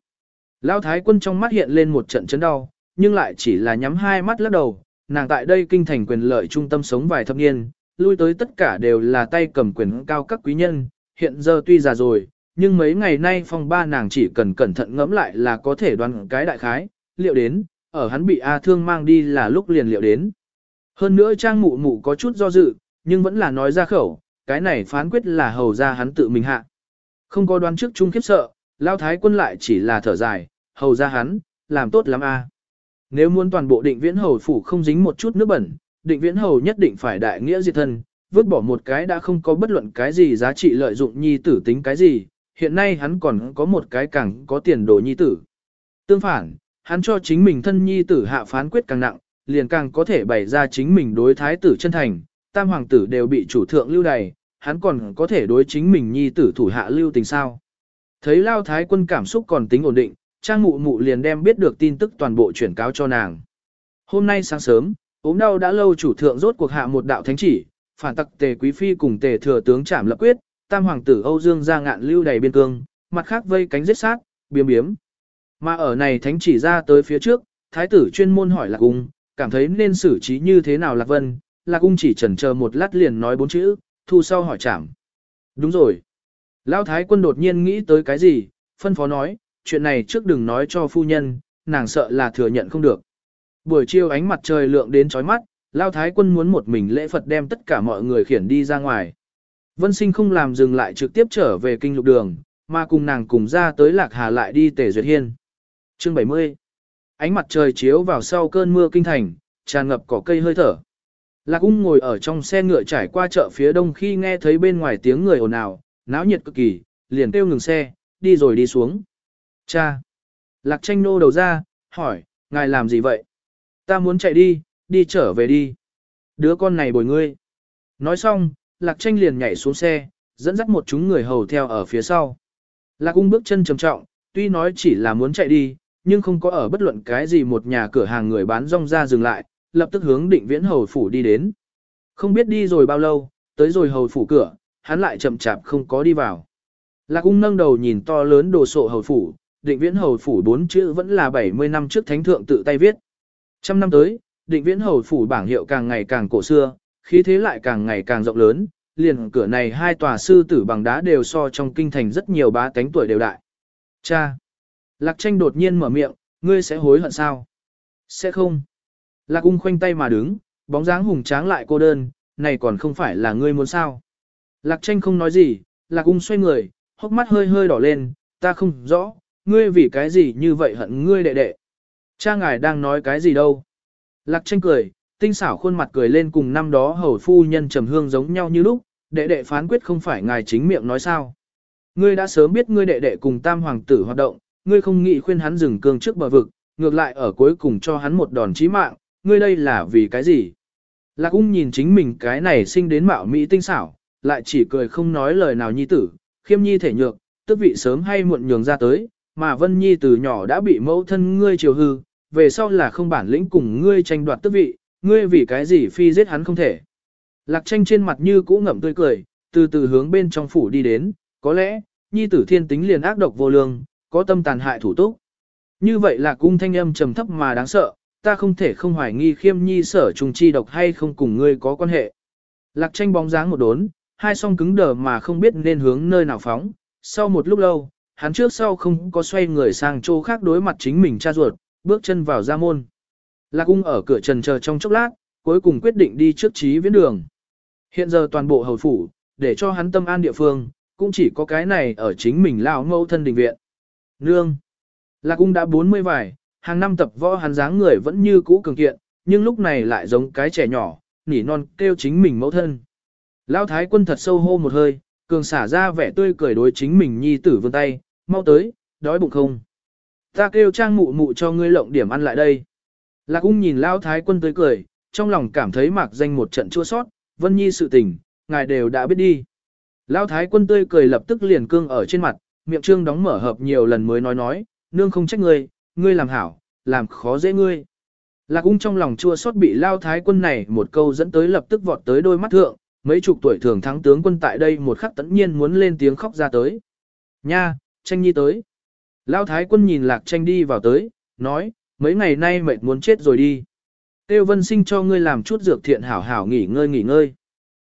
Lão thái quân trong mắt hiện lên một trận chấn đau, nhưng lại chỉ là nhắm hai mắt lắc đầu. Nàng tại đây kinh thành quyền lợi trung tâm sống vài thập niên, lui tới tất cả đều là tay cầm quyền cao các quý nhân, hiện giờ tuy già rồi, nhưng mấy ngày nay phong ba nàng chỉ cần cẩn thận ngẫm lại là có thể đoán cái đại khái, liệu đến, ở hắn bị A thương mang đi là lúc liền liệu đến. Hơn nữa trang mụ mụ có chút do dự, nhưng vẫn là nói ra khẩu, cái này phán quyết là hầu ra hắn tự mình hạ. Không có đoán trước chung khiếp sợ, lao thái quân lại chỉ là thở dài, hầu ra hắn, làm tốt lắm a. Nếu muốn toàn bộ định viễn hầu phủ không dính một chút nước bẩn, định viễn hầu nhất định phải đại nghĩa diệt thân, vứt bỏ một cái đã không có bất luận cái gì giá trị lợi dụng nhi tử tính cái gì, hiện nay hắn còn có một cái càng có tiền đồ nhi tử. Tương phản, hắn cho chính mình thân nhi tử hạ phán quyết càng nặng, liền càng có thể bày ra chính mình đối thái tử chân thành, tam hoàng tử đều bị chủ thượng lưu đày, hắn còn có thể đối chính mình nhi tử thủ hạ lưu tình sao. Thấy lao thái quân cảm xúc còn tính ổn định, trang mụ mụ liền đem biết được tin tức toàn bộ chuyển cáo cho nàng. Hôm nay sáng sớm, ốm đau đã lâu chủ thượng rốt cuộc hạ một đạo thánh chỉ, phản tặc tề quý phi cùng tề thừa tướng trảm lập quyết, tam hoàng tử Âu Dương ra ngạn lưu đầy biên cương, mặt khác vây cánh giết sát, biếm biếm. Mà ở này thánh chỉ ra tới phía trước, thái tử chuyên môn hỏi Lạc Cung, cảm thấy nên xử trí như thế nào Lạc Vân, Lạc Cung chỉ chần chờ một lát liền nói bốn chữ, thu sau hỏi chảm. Đúng rồi. Lão thái quân đột nhiên nghĩ tới cái gì, phân phó nói, chuyện này trước đừng nói cho phu nhân, nàng sợ là thừa nhận không được. Buổi chiều ánh mặt trời lượng đến chói mắt, Lão thái quân muốn một mình lễ Phật đem tất cả mọi người khiển đi ra ngoài. Vân sinh không làm dừng lại trực tiếp trở về kinh lục đường, mà cùng nàng cùng ra tới lạc hà lại đi tề duyệt hiên. Chương 70 Ánh mặt trời chiếu vào sau cơn mưa kinh thành, tràn ngập cỏ cây hơi thở. Lạc ung ngồi ở trong xe ngựa trải qua chợ phía đông khi nghe thấy bên ngoài tiếng người ồn ào, náo nhiệt cực kỳ, liền kêu ngừng xe, đi rồi đi xuống. Cha! Lạc tranh nô đầu ra, hỏi, ngài làm gì vậy? Ta muốn chạy đi, đi trở về đi. Đứa con này bồi ngươi. Nói xong, Lạc tranh liền nhảy xuống xe, dẫn dắt một chúng người hầu theo ở phía sau. Lạc ung bước chân trầm trọng, tuy nói chỉ là muốn chạy đi, nhưng không có ở bất luận cái gì một nhà cửa hàng người bán rong ra dừng lại, lập tức hướng định viễn hầu phủ đi đến. Không biết đi rồi bao lâu, tới rồi hầu phủ cửa, hắn lại chậm chạp không có đi vào. Lạc ung nâng đầu nhìn to lớn đồ sộ hầu phủ, định viễn hầu phủ bốn chữ vẫn là 70 năm trước thánh thượng tự tay viết. Trăm năm tới, định viễn hầu phủ bảng hiệu càng ngày càng cổ xưa, khí thế lại càng ngày càng rộng lớn, liền cửa này hai tòa sư tử bằng đá đều so trong kinh thành rất nhiều bá tánh tuổi đều đại. Cha! Lạc tranh đột nhiên mở miệng, ngươi sẽ hối hận sao? Sẽ không. Lạc ung khoanh tay mà đứng, bóng dáng hùng tráng lại cô đơn, này còn không phải là ngươi muốn sao? Lạc tranh không nói gì, lạc ung xoay người, hốc mắt hơi hơi đỏ lên, ta không rõ, ngươi vì cái gì như vậy hận ngươi đệ đệ. Cha ngài đang nói cái gì đâu? Lạc tranh cười, Tinh xảo khuôn mặt cười lên cùng năm đó hầu phu nhân trầm hương giống nhau như lúc, đệ đệ phán quyết không phải ngài chính miệng nói sao. Ngươi đã sớm biết ngươi đệ đệ cùng tam hoàng tử hoạt động, ngươi không nghĩ khuyên hắn dừng cương trước bờ vực, ngược lại ở cuối cùng cho hắn một đòn chí mạng, ngươi đây là vì cái gì? Lạc ung nhìn chính mình cái này sinh đến mạo mỹ tinh xảo, lại chỉ cười không nói lời nào nhi tử, khiêm nhi thể nhược, tức vị sớm hay muộn nhường ra tới, mà vân nhi từ nhỏ đã bị mẫu thân ngươi chiều hư, về sau là không bản lĩnh cùng ngươi tranh đoạt tước vị, Ngươi vì cái gì phi giết hắn không thể. Lạc tranh trên mặt như cũ ngậm tươi cười, từ từ hướng bên trong phủ đi đến, có lẽ, nhi tử thiên tính liền ác độc vô lương, có tâm tàn hại thủ túc. Như vậy là cung thanh âm trầm thấp mà đáng sợ, ta không thể không hoài nghi khiêm nhi sở trùng chi độc hay không cùng ngươi có quan hệ. Lạc tranh bóng dáng một đốn, hai song cứng đờ mà không biết nên hướng nơi nào phóng. Sau một lúc lâu, hắn trước sau không có xoay người sang chỗ khác đối mặt chính mình cha ruột, bước chân vào ra môn. Lạc ung ở cửa trần chờ trong chốc lát, cuối cùng quyết định đi trước trí viễn đường. Hiện giờ toàn bộ hầu phủ, để cho hắn tâm an địa phương, cũng chỉ có cái này ở chính mình lao mâu thân đình viện. Nương. Lạc cung đã 40 vài, hàng năm tập võ hắn dáng người vẫn như cũ cường kiện, nhưng lúc này lại giống cái trẻ nhỏ, nỉ non kêu chính mình mẫu thân. Lão thái quân thật sâu hô một hơi, cường xả ra vẻ tươi cười đối chính mình nhi tử vươn tay, mau tới, đói bụng không. Ta kêu trang mụ mụ cho ngươi lộng điểm ăn lại đây. Lạc cung nhìn Lão thái quân tươi cười, trong lòng cảm thấy mạc danh một trận chua sót, vân nhi sự tình, ngài đều đã biết đi. Lão thái quân tươi cười lập tức liền cương ở trên mặt, miệng trương đóng mở hợp nhiều lần mới nói nói, nương không trách ngươi, ngươi làm hảo, làm khó dễ ngươi. Lạc cung trong lòng chua xót bị lao thái quân này một câu dẫn tới lập tức vọt tới đôi mắt thượng, mấy chục tuổi thường thắng tướng quân tại đây một khắc tẫn nhiên muốn lên tiếng khóc ra tới. Nha, tranh nhi tới. Lao thái quân nhìn lạc tranh đi vào tới, nói, mấy ngày nay mệt muốn chết rồi đi. Tiêu vân sinh cho ngươi làm chút dược thiện hảo hảo nghỉ ngơi nghỉ ngơi.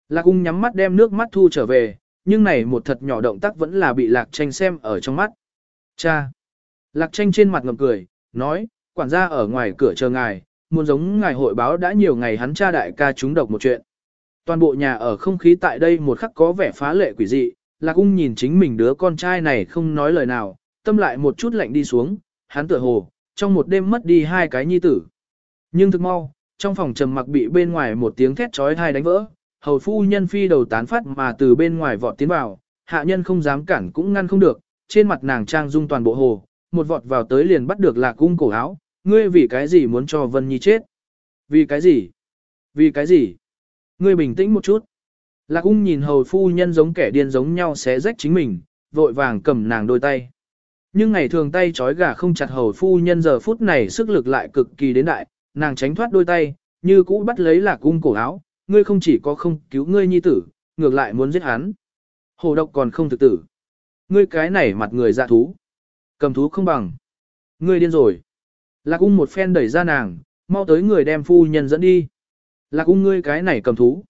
Lạc cung nhắm mắt đem nước mắt thu trở về, nhưng này một thật nhỏ động tác vẫn là bị lạc tranh xem ở trong mắt. Cha! Lạc tranh trên mặt ngầm cười, nói, quản gia ở ngoài cửa chờ ngài, muốn giống ngài hội báo đã nhiều ngày hắn cha đại ca trúng độc một chuyện. Toàn bộ nhà ở không khí tại đây một khắc có vẻ phá lệ quỷ dị, Lạc Ung nhìn chính mình đứa con trai này không nói lời nào, tâm lại một chút lạnh đi xuống, hắn tựa hồ, trong một đêm mất đi hai cái nhi tử. Nhưng thực mau, trong phòng trầm mặc bị bên ngoài một tiếng thét trói thai đánh vỡ, hầu phu nhân phi đầu tán phát mà từ bên ngoài vọt tiến vào, hạ nhân không dám cản cũng ngăn không được, trên mặt nàng trang dung toàn bộ hồ, một vọt vào tới liền bắt được Lạc Ung cổ áo, ngươi vì cái gì muốn cho Vân Nhi chết? Vì cái gì? Vì cái gì? Ngươi bình tĩnh một chút. Lạc ung nhìn hầu phu nhân giống kẻ điên giống nhau xé rách chính mình, vội vàng cầm nàng đôi tay. Nhưng ngày thường tay trói gà không chặt hầu phu nhân giờ phút này sức lực lại cực kỳ đến đại, nàng tránh thoát đôi tay, như cũ bắt lấy lạc ung cổ áo, ngươi không chỉ có không cứu ngươi nhi tử, ngược lại muốn giết hắn. Hồ độc còn không thực tử. Ngươi cái này mặt người dạ thú. Cầm thú không bằng. Ngươi điên rồi. Lạc ung một phen đẩy ra nàng, mau tới người đem phu nhân dẫn đi. Lạc ung ngươi cái này cầm thú.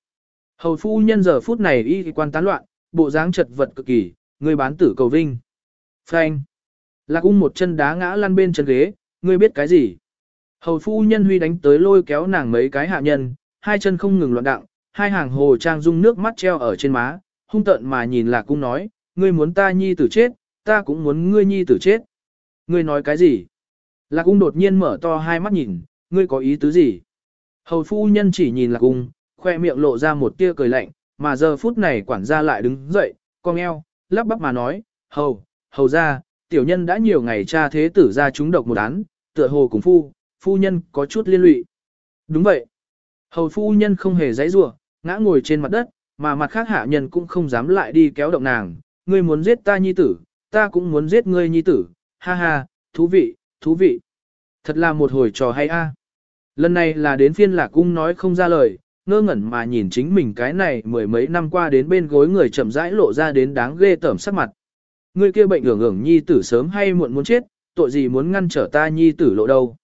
Hầu phu nhân giờ phút này y quan tán loạn, bộ dáng chật vật cực kỳ, người bán tử cầu vinh. Phanh. Lạc ung một chân đá ngã lăn bên chân ghế, ngươi biết cái gì? Hầu phu nhân huy đánh tới lôi kéo nàng mấy cái hạ nhân, hai chân không ngừng loạn đặng, hai hàng hồ trang dung nước mắt treo ở trên má, hung tợn mà nhìn lạc cung nói, ngươi muốn ta nhi tử chết, ta cũng muốn ngươi nhi tử chết. Ngươi nói cái gì? Lạc cung đột nhiên mở to hai mắt nhìn, ngươi có ý tứ gì? Hầu phu nhân chỉ nhìn lạc cung, khoe miệng lộ ra một tia cười lạnh, mà giờ phút này quản gia lại đứng dậy, cong eo, lắp bắp mà nói, hầu, hầu ra, tiểu nhân đã nhiều ngày tra thế tử ra chúng độc một án, tựa hồ cùng phu, phu nhân có chút liên lụy. Đúng vậy. Hầu phu nhân không hề dãy rủa, ngã ngồi trên mặt đất, mà mặt khác hạ nhân cũng không dám lại đi kéo động nàng, ngươi muốn giết ta nhi tử, ta cũng muốn giết ngươi nhi tử, ha ha, thú vị, thú vị. Thật là một hồi trò hay a. Lần này là đến phiên lạc cung nói không ra lời, ngơ ngẩn mà nhìn chính mình cái này mười mấy năm qua đến bên gối người chậm rãi lộ ra đến đáng ghê tởm sắc mặt. Người kia bệnh ưởng ưởng nhi tử sớm hay muộn muốn chết, tội gì muốn ngăn trở ta nhi tử lộ đâu.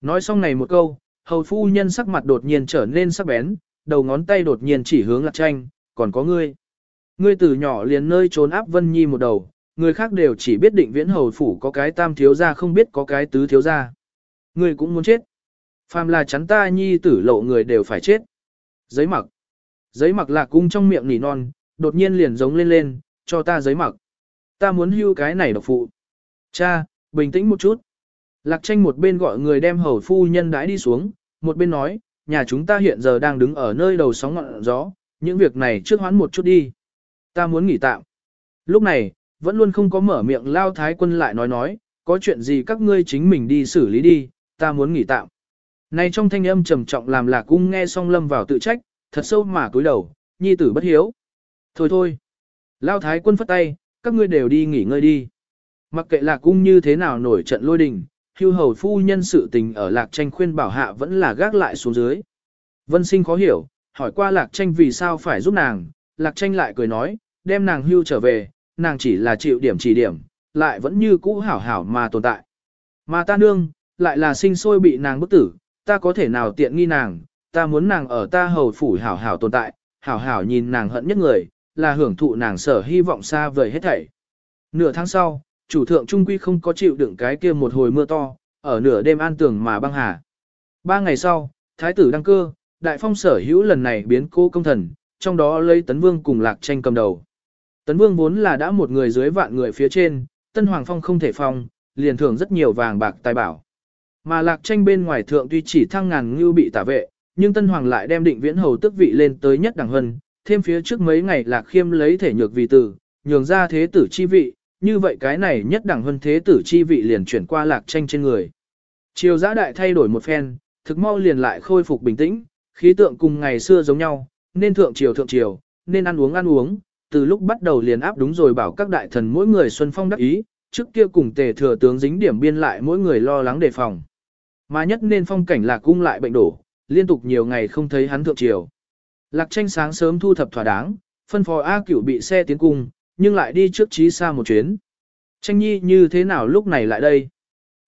Nói xong này một câu, hầu phu nhân sắc mặt đột nhiên trở nên sắc bén, đầu ngón tay đột nhiên chỉ hướng lạc tranh, còn có ngươi. Ngươi từ nhỏ liền nơi trốn áp vân nhi một đầu, người khác đều chỉ biết định viễn hầu phủ có cái tam thiếu gia không biết có cái tứ thiếu gia. Ngươi cũng muốn chết. Phàm là chắn ta nhi tử lộ người đều phải chết. Giấy mặc. Giấy mặc lạc cung trong miệng nỉ non, đột nhiên liền giống lên lên, cho ta giấy mặc. Ta muốn hưu cái này độc phụ. Cha, bình tĩnh một chút. Lạc tranh một bên gọi người đem hầu phu nhân đãi đi xuống, một bên nói, nhà chúng ta hiện giờ đang đứng ở nơi đầu sóng ngọn gió, những việc này trước hoãn một chút đi. Ta muốn nghỉ tạm. Lúc này, vẫn luôn không có mở miệng lao thái quân lại nói nói, có chuyện gì các ngươi chính mình đi xử lý đi, ta muốn nghỉ tạm. Này trong thanh âm trầm trọng làm lạc cung nghe xong lâm vào tự trách, thật sâu mà cúi đầu, nhi tử bất hiếu. Thôi thôi. Lao thái quân phất tay, các ngươi đều đi nghỉ ngơi đi. Mặc kệ lạc cung như thế nào nổi trận lôi đình, hưu hầu phu nhân sự tình ở lạc tranh khuyên bảo hạ vẫn là gác lại xuống dưới. Vân sinh khó hiểu, hỏi qua lạc tranh vì sao phải giúp nàng, lạc tranh lại cười nói, đem nàng hưu trở về, nàng chỉ là chịu điểm chỉ điểm, lại vẫn như cũ hảo hảo mà tồn tại. Mà ta nương, lại là sinh sôi bị nàng bức tử, ta có thể nào tiện nghi nàng, ta muốn nàng ở ta hầu phủ hảo hảo tồn tại, hảo hảo nhìn nàng hận nhất người, là hưởng thụ nàng sở hy vọng xa vời hết thảy. Nửa tháng sau, chủ thượng trung quy không có chịu đựng cái kia một hồi mưa to, ở nửa đêm an tường mà băng hà. Ba ngày sau, thái tử đăng cơ, đại phong sở hữu lần này biến cô công thần, trong đó lấy tấn vương cùng lạc tranh cầm đầu. Tấn Vương vốn là đã một người dưới vạn người phía trên, Tân Hoàng Phong không thể phong, liền thưởng rất nhiều vàng bạc tài bảo. Mà lạc tranh bên ngoài thượng tuy chỉ thăng ngàn ngưu bị tả vệ, nhưng Tân Hoàng lại đem định viễn hầu tức vị lên tới nhất đẳng hân thêm phía trước mấy ngày lạc khiêm lấy thể nhược vì tử, nhường ra thế tử chi vị, như vậy cái này nhất đẳng hân thế tử chi vị liền chuyển qua lạc tranh trên người. Triều giã đại thay đổi một phen, thực mau liền lại khôi phục bình tĩnh, khí tượng cùng ngày xưa giống nhau, nên thượng triều thượng triều, nên ăn uống ăn uống, từ lúc bắt đầu liền áp đúng rồi bảo các đại thần mỗi người xuân phong đắc ý, trước kia cùng tề thừa tướng dính điểm biên lại mỗi người lo lắng đề phòng. Mà nhất nên phong cảnh lạc cung lại bệnh đổ, liên tục nhiều ngày không thấy hắn thượng triều. Lạc tranh sáng sớm thu thập thỏa đáng, phân phò A cửu bị xe tiến cung, nhưng lại đi trước trí xa một chuyến. Tranh nhi như thế nào lúc này lại đây?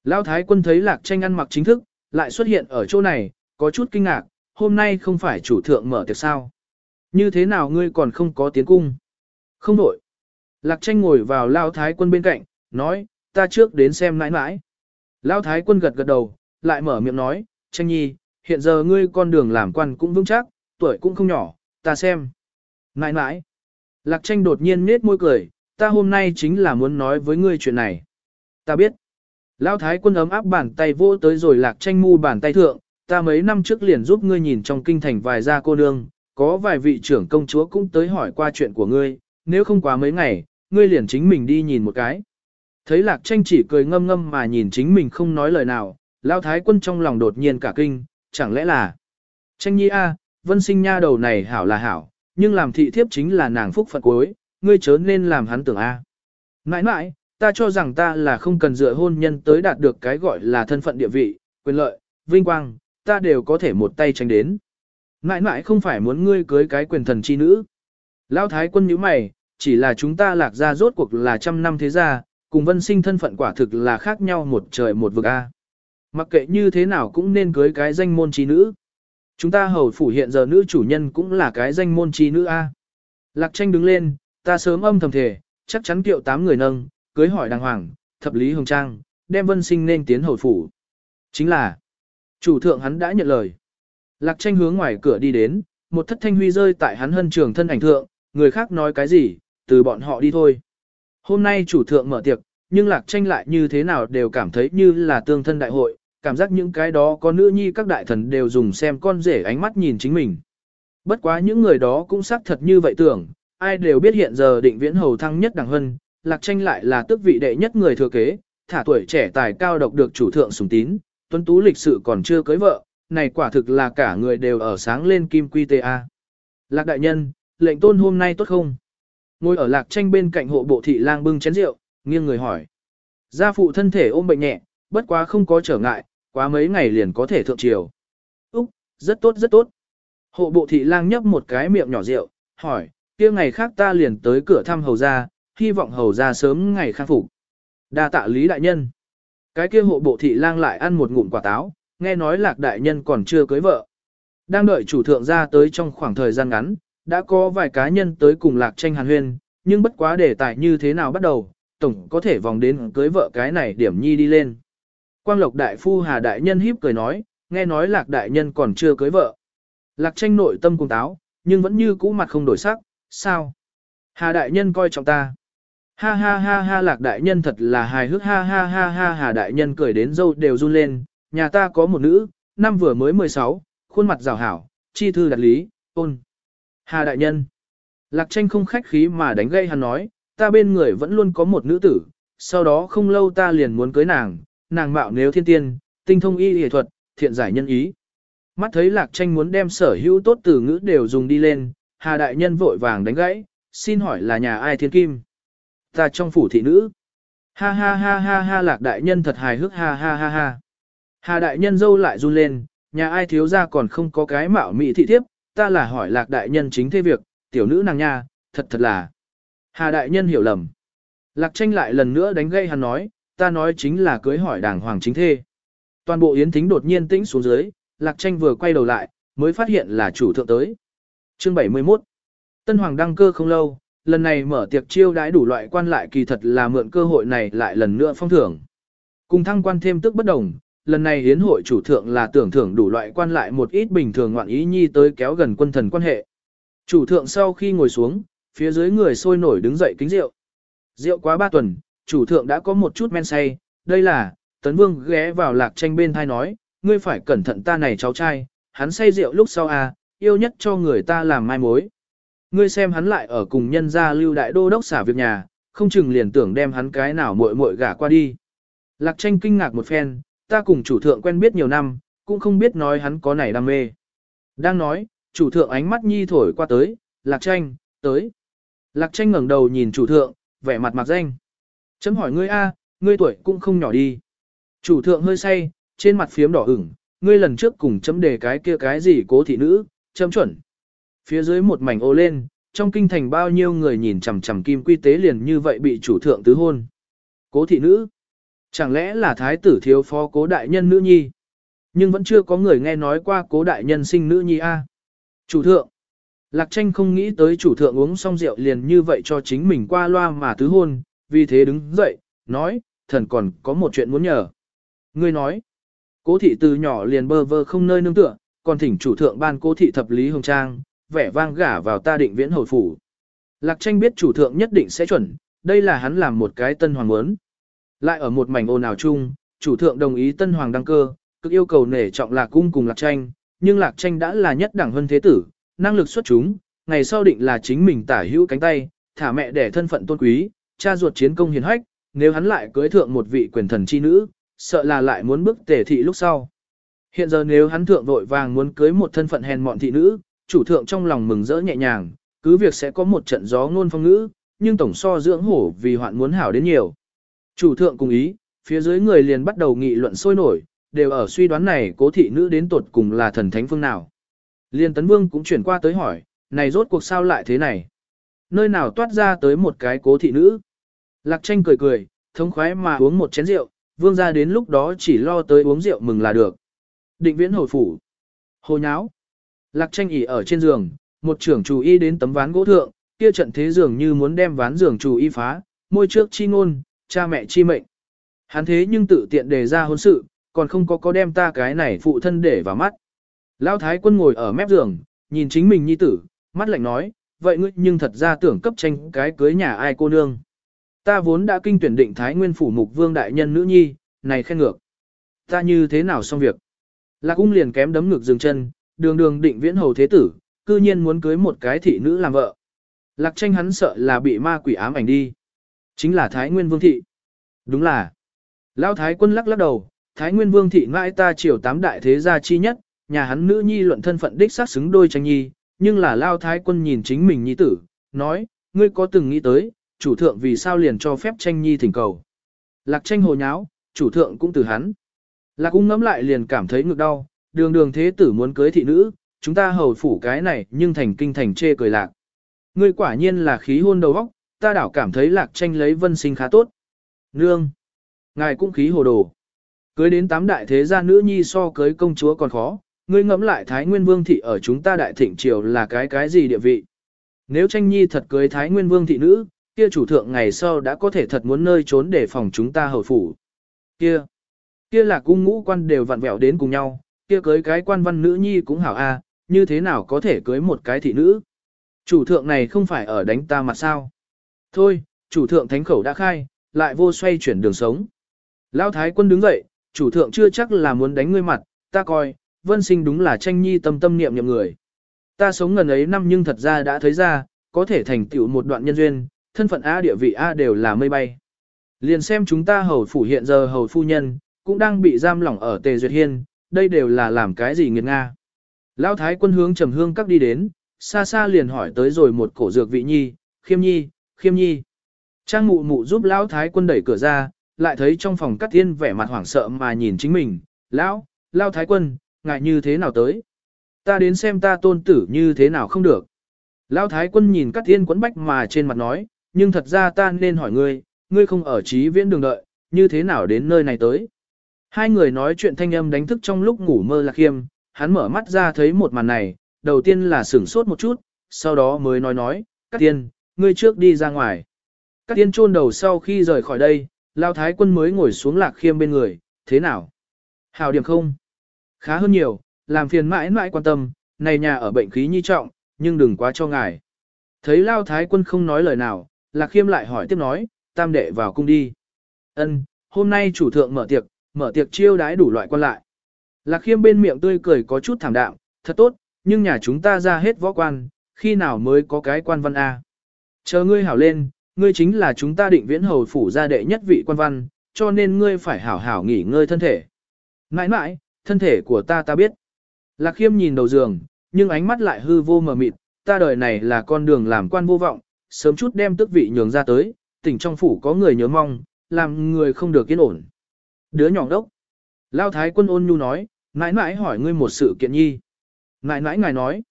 Lão thái quân thấy lạc tranh ăn mặc chính thức, lại xuất hiện ở chỗ này, có chút kinh ngạc, hôm nay không phải chủ thượng mở tiệc sao. Như thế nào ngươi còn không có tiến cung? Không đổi. Lạc tranh ngồi vào lao thái quân bên cạnh, nói, ta trước đến xem nãi nãi. Lao thái quân gật gật đầu, lại mở miệng nói, tranh nhi, hiện giờ ngươi con đường làm quan cũng vững chắc, tuổi cũng không nhỏ, ta xem. Nãi nãi. Lạc tranh đột nhiên nết môi cười, ta hôm nay chính là muốn nói với ngươi chuyện này. Ta biết. Lão thái quân ấm áp bàn tay vô tới rồi lạc tranh mu bàn tay thượng, ta mấy năm trước liền giúp ngươi nhìn trong kinh thành vài gia cô nương, có vài vị trưởng công chúa cũng tới hỏi qua chuyện của ngươi, nếu không quá mấy ngày, ngươi liền chính mình đi nhìn một cái. Thấy lạc tranh chỉ cười ngâm ngâm mà nhìn chính mình không nói lời nào, Lão thái quân trong lòng đột nhiên cả kinh, chẳng lẽ là tranh nhi a, vân sinh nha đầu này hảo là hảo, nhưng làm thị thiếp chính là nàng phúc phận cuối, ngươi chớ nên làm hắn tưởng a. Mãi mãi, ta cho rằng ta là không cần dựa hôn nhân tới đạt được cái gọi là thân phận địa vị, quyền lợi, vinh quang, ta đều có thể một tay tranh đến. Mãi mãi không phải muốn ngươi cưới cái quyền thần chi nữ. Lão thái quân nhíu mày, chỉ là chúng ta lạc ra rốt cuộc là trăm năm thế gia, cùng vân sinh thân phận quả thực là khác nhau một trời một vực A. Mặc kệ như thế nào cũng nên cưới cái danh môn trí nữ. Chúng ta hầu phủ hiện giờ nữ chủ nhân cũng là cái danh môn trí nữ A. Lạc tranh đứng lên, ta sớm âm thầm thể, chắc chắn kiệu tám người nâng, cưới hỏi đàng hoàng, thập lý hồng trang, đem vân sinh nên tiến hầu phủ. Chính là, chủ thượng hắn đã nhận lời. Lạc tranh hướng ngoài cửa đi đến, một thất thanh huy rơi tại hắn hân trường thân ảnh thượng, người khác nói cái gì, từ bọn họ đi thôi. Hôm nay chủ thượng mở tiệc, nhưng lạc tranh lại như thế nào đều cảm thấy như là tương thân đại hội, cảm giác những cái đó có nữ nhi các đại thần đều dùng xem con rể ánh mắt nhìn chính mình. Bất quá những người đó cũng xác thật như vậy tưởng, ai đều biết hiện giờ định viễn hầu thăng nhất đẳng hân lạc tranh lại là tước vị đệ nhất người thừa kế, thả tuổi trẻ tài cao độc được chủ thượng sùng tín, tuấn tú lịch sự còn chưa cưới vợ, này quả thực là cả người đều ở sáng lên kim quy tê a Lạc đại nhân, lệnh tôn hôm nay tốt không? Ngồi ở lạc tranh bên cạnh hộ bộ thị lang bưng chén rượu, nghiêng người hỏi. Gia phụ thân thể ôm bệnh nhẹ, bất quá không có trở ngại, quá mấy ngày liền có thể thượng triều. Úc, rất tốt rất tốt. Hộ bộ thị lang nhấp một cái miệng nhỏ rượu, hỏi, kia ngày khác ta liền tới cửa thăm hầu gia, hy vọng hầu gia sớm ngày khang phục. Đa tạ lý đại nhân. Cái kia hộ bộ thị lang lại ăn một ngụm quả táo, nghe nói lạc đại nhân còn chưa cưới vợ. Đang đợi chủ thượng ra tới trong khoảng thời gian ngắn, đã có vài cá nhân tới cùng lạc tranh hàn huyên, nhưng bất quá đề tài như thế nào bắt đầu, tổng có thể vòng đến cưới vợ cái này điểm nhi đi lên. Quang Lộc đại phu Hà đại nhân híp cười nói, nghe nói Lạc đại nhân còn chưa cưới vợ. Lạc tranh nội tâm cùng táo, nhưng vẫn như cũ mặt không đổi sắc, sao? Hà đại nhân coi trọng ta. Ha ha ha ha Lạc đại nhân thật là hài hước ha ha ha ha Hà đại nhân cười đến dâu đều run lên, nhà ta có một nữ, năm vừa mới 16, khuôn mặt rào hảo, chi thư đặt lý, ôn. Hà đại nhân. Lạc tranh không khách khí mà đánh gây hắn nói, ta bên người vẫn luôn có một nữ tử, sau đó không lâu ta liền muốn cưới nàng, nàng mạo nếu thiên tiên, tinh thông y y thuật, thiện giải nhân ý. Mắt thấy lạc tranh muốn đem sở hữu tốt từ ngữ đều dùng đi lên, hà đại nhân vội vàng đánh gãy, xin hỏi là nhà ai thiên kim? Ta trong phủ thị nữ. Ha ha ha ha ha lạc đại nhân thật hài hước ha ha ha ha. Hà đại nhân dâu lại run lên, nhà ai thiếu ra còn không có cái mạo mị thị thiếp, ta là hỏi lạc đại nhân chính thế việc, tiểu nữ nàng nha, thật thật là. Hà đại nhân hiểu lầm. Lạc tranh lại lần nữa đánh gây hắn nói, ta nói chính là cưới hỏi đàng hoàng chính thê. Toàn bộ yến thính đột nhiên tĩnh xuống dưới, lạc tranh vừa quay đầu lại, mới phát hiện là chủ thượng tới. Chương 71 Tân hoàng đăng cơ không lâu, lần này mở tiệc chiêu đãi đủ loại quan lại kỳ thật là mượn cơ hội này lại lần nữa phong thưởng. Cùng thăng quan thêm tức bất đồng, lần này hiến hội chủ thượng là tưởng thưởng đủ loại quan lại một ít bình thường ngoạn ý nhi tới kéo gần quân thần quan hệ. Chủ thượng sau khi ngồi xuống, Phía dưới người sôi nổi đứng dậy kính rượu. Rượu quá ba tuần, chủ thượng đã có một chút men say, đây là, tấn vương ghé vào lạc tranh bên thai nói, ngươi phải cẩn thận ta này cháu trai, hắn say rượu lúc sau à, yêu nhất cho người ta làm mai mối. Ngươi xem hắn lại ở cùng nhân gia lưu đại đô đốc xả việc nhà, không chừng liền tưởng đem hắn cái nào muội muội gả qua đi. Lạc tranh kinh ngạc một phen, ta cùng chủ thượng quen biết nhiều năm, cũng không biết nói hắn có này đam mê. Đang nói, chủ thượng ánh mắt nhi thổi qua tới, lạc tranh, tới. Lạc tranh ngẩng đầu nhìn chủ thượng, vẻ mặt mặc danh. Chấm hỏi ngươi a, ngươi tuổi cũng không nhỏ đi. Chủ thượng hơi say, trên mặt phiếm đỏ ửng, ngươi lần trước cùng chấm đề cái kia cái gì cố thị nữ, chấm chuẩn. Phía dưới một mảnh ô lên, trong kinh thành bao nhiêu người nhìn chằm chằm kim quy tế liền như vậy bị chủ thượng tứ hôn. Cố thị nữ. Chẳng lẽ là thái tử thiếu phó cố đại nhân nữ nhi? Nhưng vẫn chưa có người nghe nói qua cố đại nhân sinh nữ nhi a. Chủ thượng. Lạc tranh không nghĩ tới chủ thượng uống xong rượu liền như vậy cho chính mình qua loa mà tứ hôn, vì thế đứng dậy, nói, thần còn có một chuyện muốn nhờ. Ngươi nói, cố thị từ nhỏ liền bơ vơ không nơi nương tựa, còn thỉnh chủ thượng ban cố thị thập lý hồng trang, vẻ vang gả vào ta định viễn hồi phủ. Lạc tranh biết chủ thượng nhất định sẽ chuẩn, đây là hắn làm một cái tân hoàng muốn. Lại ở một mảnh ồn ào chung, chủ thượng đồng ý tân hoàng đăng cơ, cực yêu cầu nể trọng lạc cung cùng lạc tranh, nhưng lạc tranh đã là nhất đẳng hơn thế tử, năng lực xuất chúng, ngày sau định là chính mình tả hữu cánh tay, thả mẹ để thân phận tôn quý, cha ruột chiến công hiền hách, nếu hắn lại cưới thượng một vị quyền thần chi nữ, sợ là lại muốn bước tể thị lúc sau. Hiện giờ nếu hắn thượng vội vàng muốn cưới một thân phận hèn mọn thị nữ, chủ thượng trong lòng mừng rỡ nhẹ nhàng, cứ việc sẽ có một trận gió ngôn phong ngữ, nhưng tổng so dưỡng hổ vì hoạn muốn hảo đến nhiều. Chủ thượng cùng ý, phía dưới người liền bắt đầu nghị luận sôi nổi, đều ở suy đoán này cố thị nữ đến tột cùng là thần thánh phương nào. Liên tấn vương cũng chuyển qua tới hỏi, này rốt cuộc sao lại thế này? Nơi nào toát ra tới một cái cố thị nữ? Lạc tranh cười cười, thống khoái mà uống một chén rượu, vương ra đến lúc đó chỉ lo tới uống rượu mừng là được. Định viễn hồi phủ. Hồ nháo. Lạc tranh ỉ ở trên giường, một trưởng chủ y đến tấm ván gỗ thượng, kia trận thế giường như muốn đem ván giường chủ y phá, môi trước chi ngôn, cha mẹ chi mệnh. Hắn thế nhưng tự tiện đề ra hôn sự, còn không có có đem ta cái này phụ thân để vào mắt. Lão thái quân ngồi ở mép giường, nhìn chính mình nhi tử, mắt lạnh nói, vậy ngươi nhưng thật ra tưởng cấp tranh cái cưới nhà ai cô nương. Ta vốn đã kinh tuyển định thái nguyên phủ mục vương đại nhân nữ nhi, này khen ngược. Ta như thế nào xong việc? Lạc cung liền kém đấm ngược dừng chân, đường đường định viễn hầu thế tử, cư nhiên muốn cưới một cái thị nữ làm vợ. Lạc tranh hắn sợ là bị ma quỷ ám ảnh đi. Chính là thái nguyên vương thị. Đúng là. Lão thái quân lắc lắc đầu, thái nguyên vương thị mãi ta triều tám đại thế gia chi nhất, nhà hắn nữ nhi luận thân phận đích xác xứng đôi tranh nhi, nhưng là lao thái quân nhìn chính mình nhi tử, nói, ngươi có từng nghĩ tới, chủ thượng vì sao liền cho phép tranh nhi thỉnh cầu. Lạc tranh hồ nháo, chủ thượng cũng từ hắn. Lạc cũng ngẫm lại liền cảm thấy ngực đau, đường đường thế tử muốn cưới thị nữ, chúng ta hầu phủ cái này nhưng thành kinh thành chê cười lạc. Ngươi quả nhiên là khí hôn đầu óc, ta đảo cảm thấy lạc tranh lấy vân sinh khá tốt. Nương! Ngài cũng khí hồ đồ. Cưới đến tám đại thế gia nữ nhi so cưới công chúa còn khó, ngươi ngẫm lại Thái Nguyên Vương thị ở chúng ta đại thịnh triều là cái cái gì địa vị. Nếu tranh nhi thật cưới Thái Nguyên Vương thị nữ, kia chủ thượng ngày sau đã có thể thật muốn nơi trốn để phòng chúng ta hầu phủ. Kia, kia là cung ngũ quan đều vặn vẹo đến cùng nhau, kia cưới cái quan văn nữ nhi cũng hảo a, như thế nào có thể cưới một cái thị nữ. Chủ thượng này không phải ở đánh ta mặt sao. Thôi, chủ thượng thánh khẩu đã khai, lại vô xoay chuyển đường sống. Lão thái quân đứng dậy, chủ thượng chưa chắc là muốn đánh ngươi mặt, ta coi, vân sinh đúng là tranh nhi tâm tâm niệm niệm người. Ta sống ngần ấy năm nhưng thật ra đã thấy ra, có thể thành tựu một đoạn nhân duyên, thân phận A địa vị A đều là mây bay. Liền xem chúng ta hầu phủ hiện giờ hầu phu nhân, cũng đang bị giam lỏng ở Tề Duyệt Hiên, đây đều là làm cái gì nghiệt Nga. Lão thái quân hướng trầm hương các đi đến, xa xa liền hỏi tới rồi một cổ dược vị nhi, khiêm nhi, khiêm nhi. Trang mụ mụ giúp lão thái quân đẩy cửa ra, lại thấy trong phòng cắt thiên vẻ mặt hoảng sợ mà nhìn chính mình, lão, lão thái quân, ngại như thế nào tới? Ta đến xem ta tôn tử như thế nào không được. Lão thái quân nhìn cắt thiên quấn bách mà trên mặt nói, nhưng thật ra ta nên hỏi ngươi, ngươi không ở trí viễn đường đợi, như thế nào đến nơi này tới? Hai người nói chuyện thanh âm đánh thức trong lúc ngủ mơ lạc khiêm, hắn mở mắt ra thấy một màn này, đầu tiên là sửng sốt một chút, sau đó mới nói nói, Cát Tiên, ngươi trước đi ra ngoài. Cát Tiên chôn đầu sau khi rời khỏi đây, Lão Thái quân mới ngồi xuống lạc khiêm bên người, thế nào? Hào điểm không? Khá hơn nhiều, làm phiền mãi mãi quan tâm, này nhà ở bệnh khí nhi trọng, nhưng đừng quá cho ngài. Thấy Lao Thái quân không nói lời nào, Lạc Khiêm lại hỏi tiếp nói, tam đệ vào cung đi. Ân, hôm nay chủ thượng mở tiệc, mở tiệc chiêu đái đủ loại quan lại. Lạc Khiêm bên miệng tươi cười có chút thảm đạm, thật tốt, nhưng nhà chúng ta ra hết võ quan, khi nào mới có cái quan văn A. Chờ ngươi hảo lên, ngươi chính là chúng ta định viễn hầu phủ gia đệ nhất vị quan văn, cho nên ngươi phải hảo hảo nghỉ ngơi thân thể. Nãi nãi, thân thể của ta ta biết. Lạc khiêm nhìn đầu giường, nhưng ánh mắt lại hư vô mờ mịt, ta đời này là con đường làm quan vô vọng, sớm chút đem tước vị nhường ra tới, tỉnh trong phủ có người nhớ mong, làm người không được yên ổn. Đứa nhỏ đốc. Lao thái quân ôn nhu nói, nãi nãi hỏi ngươi một sự kiện nhi. Nãi nãi ngài nói.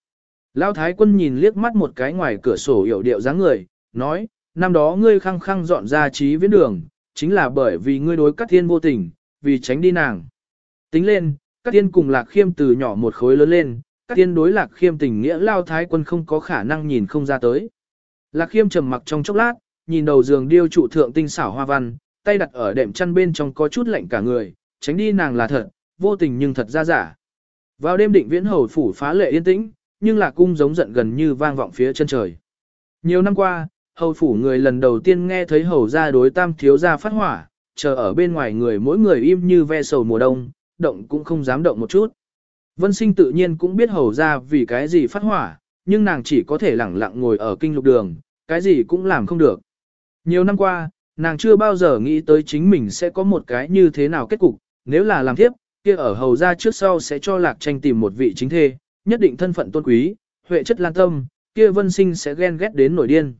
Lao thái quân nhìn liếc mắt một cái ngoài cửa sổ hiểu điệu dáng người, nói, năm đó ngươi khăng khăng dọn ra trí viễn đường, chính là bởi vì ngươi đối cắt thiên vô tình, vì tránh đi nàng. Tính lên, các tiên cùng lạc khiêm từ nhỏ một khối lớn lên, các tiên đối lạc khiêm tình nghĩa lao thái quân không có khả năng nhìn không ra tới. Lạc khiêm trầm mặc trong chốc lát, nhìn đầu giường điêu trụ thượng tinh xảo hoa văn, tay đặt ở đệm chăn bên trong có chút lạnh cả người, tránh đi nàng là thật, vô tình nhưng thật ra giả. Vào đêm định viễn hầu phủ phá lệ yên tĩnh, nhưng lạc cung giống giận gần như vang vọng phía chân trời. Nhiều năm qua, hầu phủ người lần đầu tiên nghe thấy hầu gia đối tam thiếu gia phát hỏa, chờ ở bên ngoài người mỗi người im như ve sầu mùa đông, động cũng không dám động một chút. Vân sinh tự nhiên cũng biết hầu gia vì cái gì phát hỏa, nhưng nàng chỉ có thể lẳng lặng ngồi ở kinh lục đường, cái gì cũng làm không được. Nhiều năm qua, nàng chưa bao giờ nghĩ tới chính mình sẽ có một cái như thế nào kết cục, nếu là làm tiếp, kia ở hầu gia trước sau sẽ cho lạc tranh tìm một vị chính thê, nhất định thân phận tôn quý, huệ chất lan tâm, kia vân sinh sẽ ghen ghét đến nổi điên.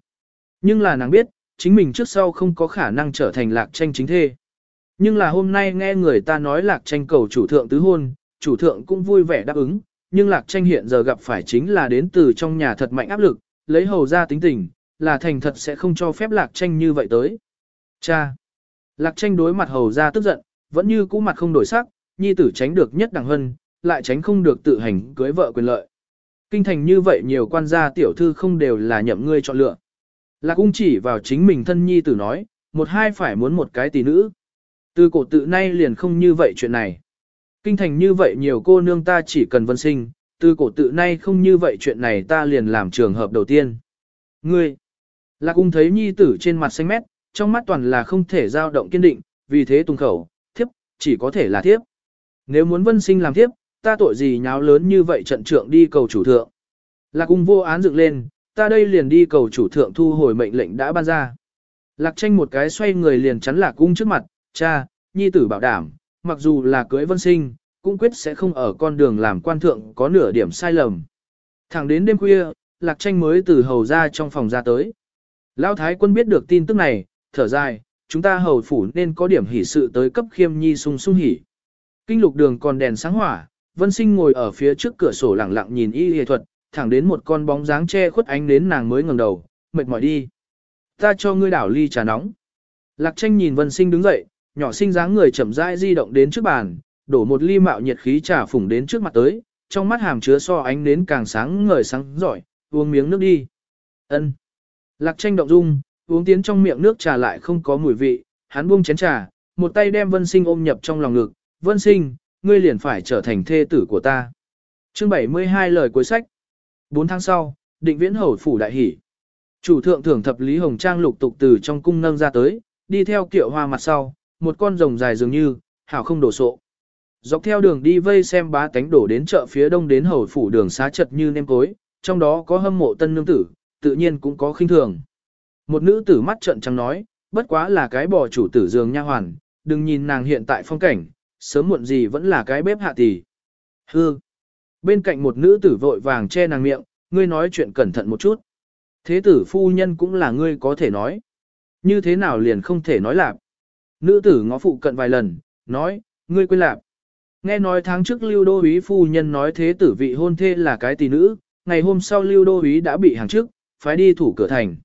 Nhưng là nàng biết, chính mình trước sau không có khả năng trở thành lạc tranh chính thê. Nhưng là hôm nay nghe người ta nói lạc tranh cầu chủ thượng tứ hôn, chủ thượng cũng vui vẻ đáp ứng, nhưng lạc tranh hiện giờ gặp phải chính là đến từ trong nhà thật mạnh áp lực, lấy hầu ra tính tình, là thành thật sẽ không cho phép lạc tranh như vậy tới. Cha! Lạc tranh đối mặt hầu ra tức giận, vẫn như cũ mặt không đổi sắc, nhi tử tránh được nhất đẳng hân, lại tránh không được tự hành cưới vợ quyền lợi. Kinh thành như vậy nhiều quan gia tiểu thư không đều là nhậm ngươi chọn lựa. Lạc cung chỉ vào chính mình thân nhi tử nói, một hai phải muốn một cái tỷ nữ. Từ cổ tự nay liền không như vậy chuyện này. Kinh thành như vậy nhiều cô nương ta chỉ cần vân sinh, từ cổ tự nay không như vậy chuyện này ta liền làm trường hợp đầu tiên. Ngươi, Lạc cung thấy nhi tử trên mặt xanh mét, trong mắt toàn là không thể dao động kiên định, vì thế tung khẩu, thiếp, chỉ có thể là thiếp. Nếu muốn vân sinh làm thiếp, ta tội gì nháo lớn như vậy trận trượng đi cầu chủ thượng. Lạc cung vô án dựng lên, ta đây liền đi cầu chủ thượng thu hồi mệnh lệnh đã ban ra. Lạc tranh một cái xoay người liền chắn lạc cung trước mặt, cha, nhi tử bảo đảm, mặc dù là cưới vân sinh, cũng quyết sẽ không ở con đường làm quan thượng có nửa điểm sai lầm. Thẳng đến đêm khuya, lạc tranh mới từ hầu ra trong phòng ra tới. Lão thái quân biết được tin tức này, thở dài, chúng ta hầu phủ nên có điểm hỉ sự tới cấp khiêm nhi sung sung hỉ. Kinh lục đường còn đèn sáng hỏa, vân sinh ngồi ở phía trước cửa sổ lặng lặng nhìn y y thuật, thẳng đến một con bóng dáng che khuất ánh đến nàng mới ngẩng đầu, mệt mỏi đi. Ta cho ngươi đảo ly trà nóng. Lạc tranh nhìn vân sinh đứng dậy, nhỏ sinh dáng người chậm rãi di động đến trước bàn, đổ một ly mạo nhiệt khí trà phủng đến trước mặt tới, trong mắt hàm chứa so ánh đến càng sáng ngời sáng giỏi, uống miếng nước đi. Ân. Lạc tranh động dung, uống tiến trong miệng nước trà lại không có mùi vị, hắn buông chén trà, một tay đem vân sinh ôm nhập trong lòng ngực, vân sinh, ngươi liền phải trở thành thê tử của ta. Chương 72 lời cuối sách. 4 tháng sau, định viễn hầu phủ đại Hỉ. Chủ thượng thưởng thập Lý Hồng Trang lục tục từ trong cung nâng ra tới, đi theo kiệu hoa mặt sau, một con rồng dài dường như, hảo không đổ sộ. Dọc theo đường đi vây xem bá tánh đổ đến chợ phía đông đến hầu phủ đường xá chật như nêm cối, trong đó có hâm mộ tân nương tử, tự nhiên cũng có khinh thường. Một nữ tử mắt trận trắng nói, bất quá là cái bò chủ tử giường nha hoàn, đừng nhìn nàng hiện tại phong cảnh, sớm muộn gì vẫn là cái bếp hạ tỷ. Hư. Bên cạnh một nữ tử vội vàng che nàng miệng, ngươi nói chuyện cẩn thận một chút. Thế tử phu nhân cũng là ngươi có thể nói. Như thế nào liền không thể nói lạc. Nữ tử ngó phụ cận vài lần, nói, ngươi quên lạp. Nghe nói tháng trước lưu đô úy phu nhân nói thế tử vị hôn thê là cái tỷ nữ, ngày hôm sau lưu đô úy đã bị hàng trước, phải đi thủ cửa thành.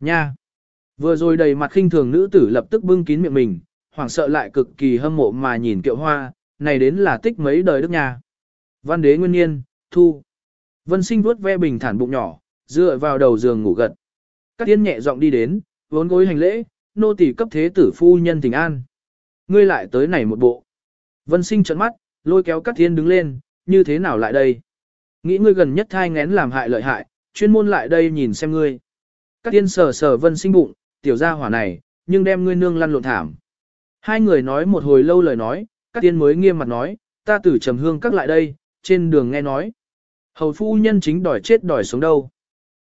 Nha! Vừa rồi đầy mặt khinh thường nữ tử lập tức bưng kín miệng mình, hoảng sợ lại cực kỳ hâm mộ mà nhìn kiệu hoa, này đến là tích mấy đời đức nhà. Văn đế nguyên nhiên, thu. Vân sinh vuốt ve bình thản bụng nhỏ, dựa vào đầu giường ngủ gật. Các tiên nhẹ giọng đi đến, vốn gối hành lễ, nô tỳ cấp thế tử phu nhân tình an. Ngươi lại tới này một bộ. Vân sinh trợn mắt, lôi kéo các thiên đứng lên, như thế nào lại đây? Nghĩ ngươi gần nhất thai ngén làm hại lợi hại, chuyên môn lại đây nhìn xem ngươi. Các tiên sờ sờ vân sinh bụng, tiểu gia hỏa này, nhưng đem ngươi nương lăn lộn thảm. Hai người nói một hồi lâu lời nói, các tiên mới nghiêm mặt nói, ta tử trầm hương các lại đây, trên đường nghe nói. Hầu phu nhân chính đòi chết đòi sống đâu.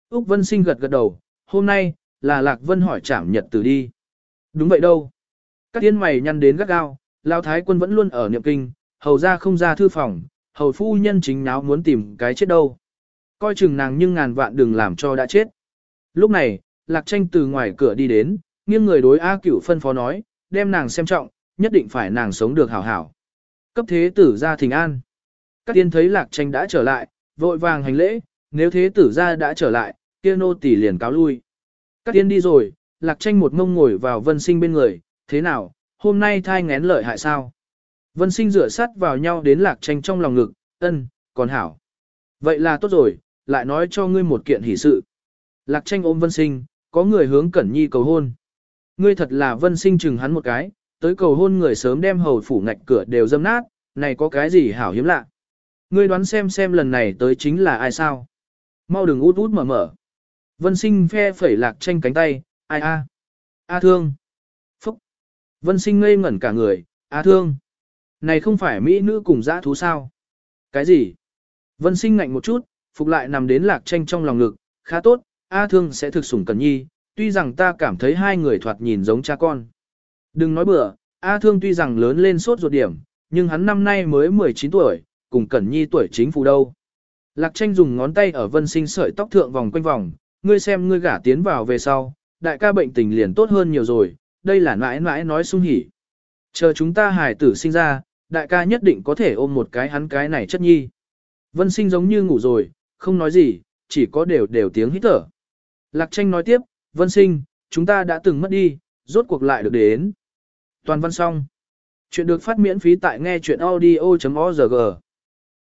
Úc Vân Sinh gật gật đầu, hôm nay, là Lạc Vân hỏi trảm nhật tử đi. Đúng vậy đâu. Các tiên mày nhăn đến gắt gao, Lao Thái quân vẫn luôn ở niệm kinh, hầu ra không ra thư phòng, hầu phu nhân chính náo muốn tìm cái chết đâu. Coi chừng nàng nhưng ngàn vạn đừng làm cho đã chết. Lúc này, Lạc Tranh từ ngoài cửa đi đến, nghiêng người đối A Cửu phân phó nói, đem nàng xem trọng, nhất định phải nàng sống được hảo hảo. Cấp thế tử ra thỉnh an. Các tiên thấy Lạc Tranh đã trở lại, vội vàng hành lễ, nếu thế tử ra đã trở lại, kia nô tỷ liền cáo lui. Các tiên đi rồi, Lạc Tranh một ngông ngồi vào vân sinh bên người, thế nào, hôm nay thai ngén lợi hại sao? Vân sinh rửa sát vào nhau đến Lạc Tranh trong lòng ngực, ân, còn hảo. Vậy là tốt rồi, lại nói cho ngươi một kiện hỷ sự. Lạc Tranh ôm vân sinh, có người hướng Cẩn Nhi cầu hôn. Ngươi thật là vân sinh chừng hắn một cái, tới cầu hôn người sớm đem hầu phủ ngạch cửa đều dâm nát, này có cái gì hảo hiếm lạ. Ngươi đoán xem xem lần này tới chính là ai sao. Mau đừng út út mở mở. Vân sinh phe phẩy lạc tranh cánh tay, ai a, a thương. Phúc. Vân sinh ngây ngẩn cả người, a thương. Này không phải mỹ nữ cùng dã thú sao? Cái gì? Vân sinh ngạnh một chút, phục lại nằm đến lạc tranh trong lòng ngực, khá tốt, A Thương sẽ thực sủng Cẩn Nhi, tuy rằng ta cảm thấy hai người thoạt nhìn giống cha con. Đừng nói bừa, A Thương tuy rằng lớn lên sốt ruột điểm, nhưng hắn năm nay mới 19 tuổi, cùng Cẩn Nhi tuổi chính phủ đâu. Lạc tranh dùng ngón tay ở vân sinh sợi tóc thượng vòng quanh vòng, ngươi xem ngươi gả tiến vào về sau, đại ca bệnh tình liền tốt hơn nhiều rồi, đây là mãi mãi nói sung hỉ. Chờ chúng ta hài tử sinh ra, đại ca nhất định có thể ôm một cái hắn cái này chất nhi. Vân sinh giống như ngủ rồi, không nói gì, chỉ có đều đều tiếng hít thở. Lạc tranh nói tiếp, vân sinh, chúng ta đã từng mất đi, rốt cuộc lại được đến. Toàn văn xong. Chuyện được phát miễn phí tại nghe chuyện audio.org.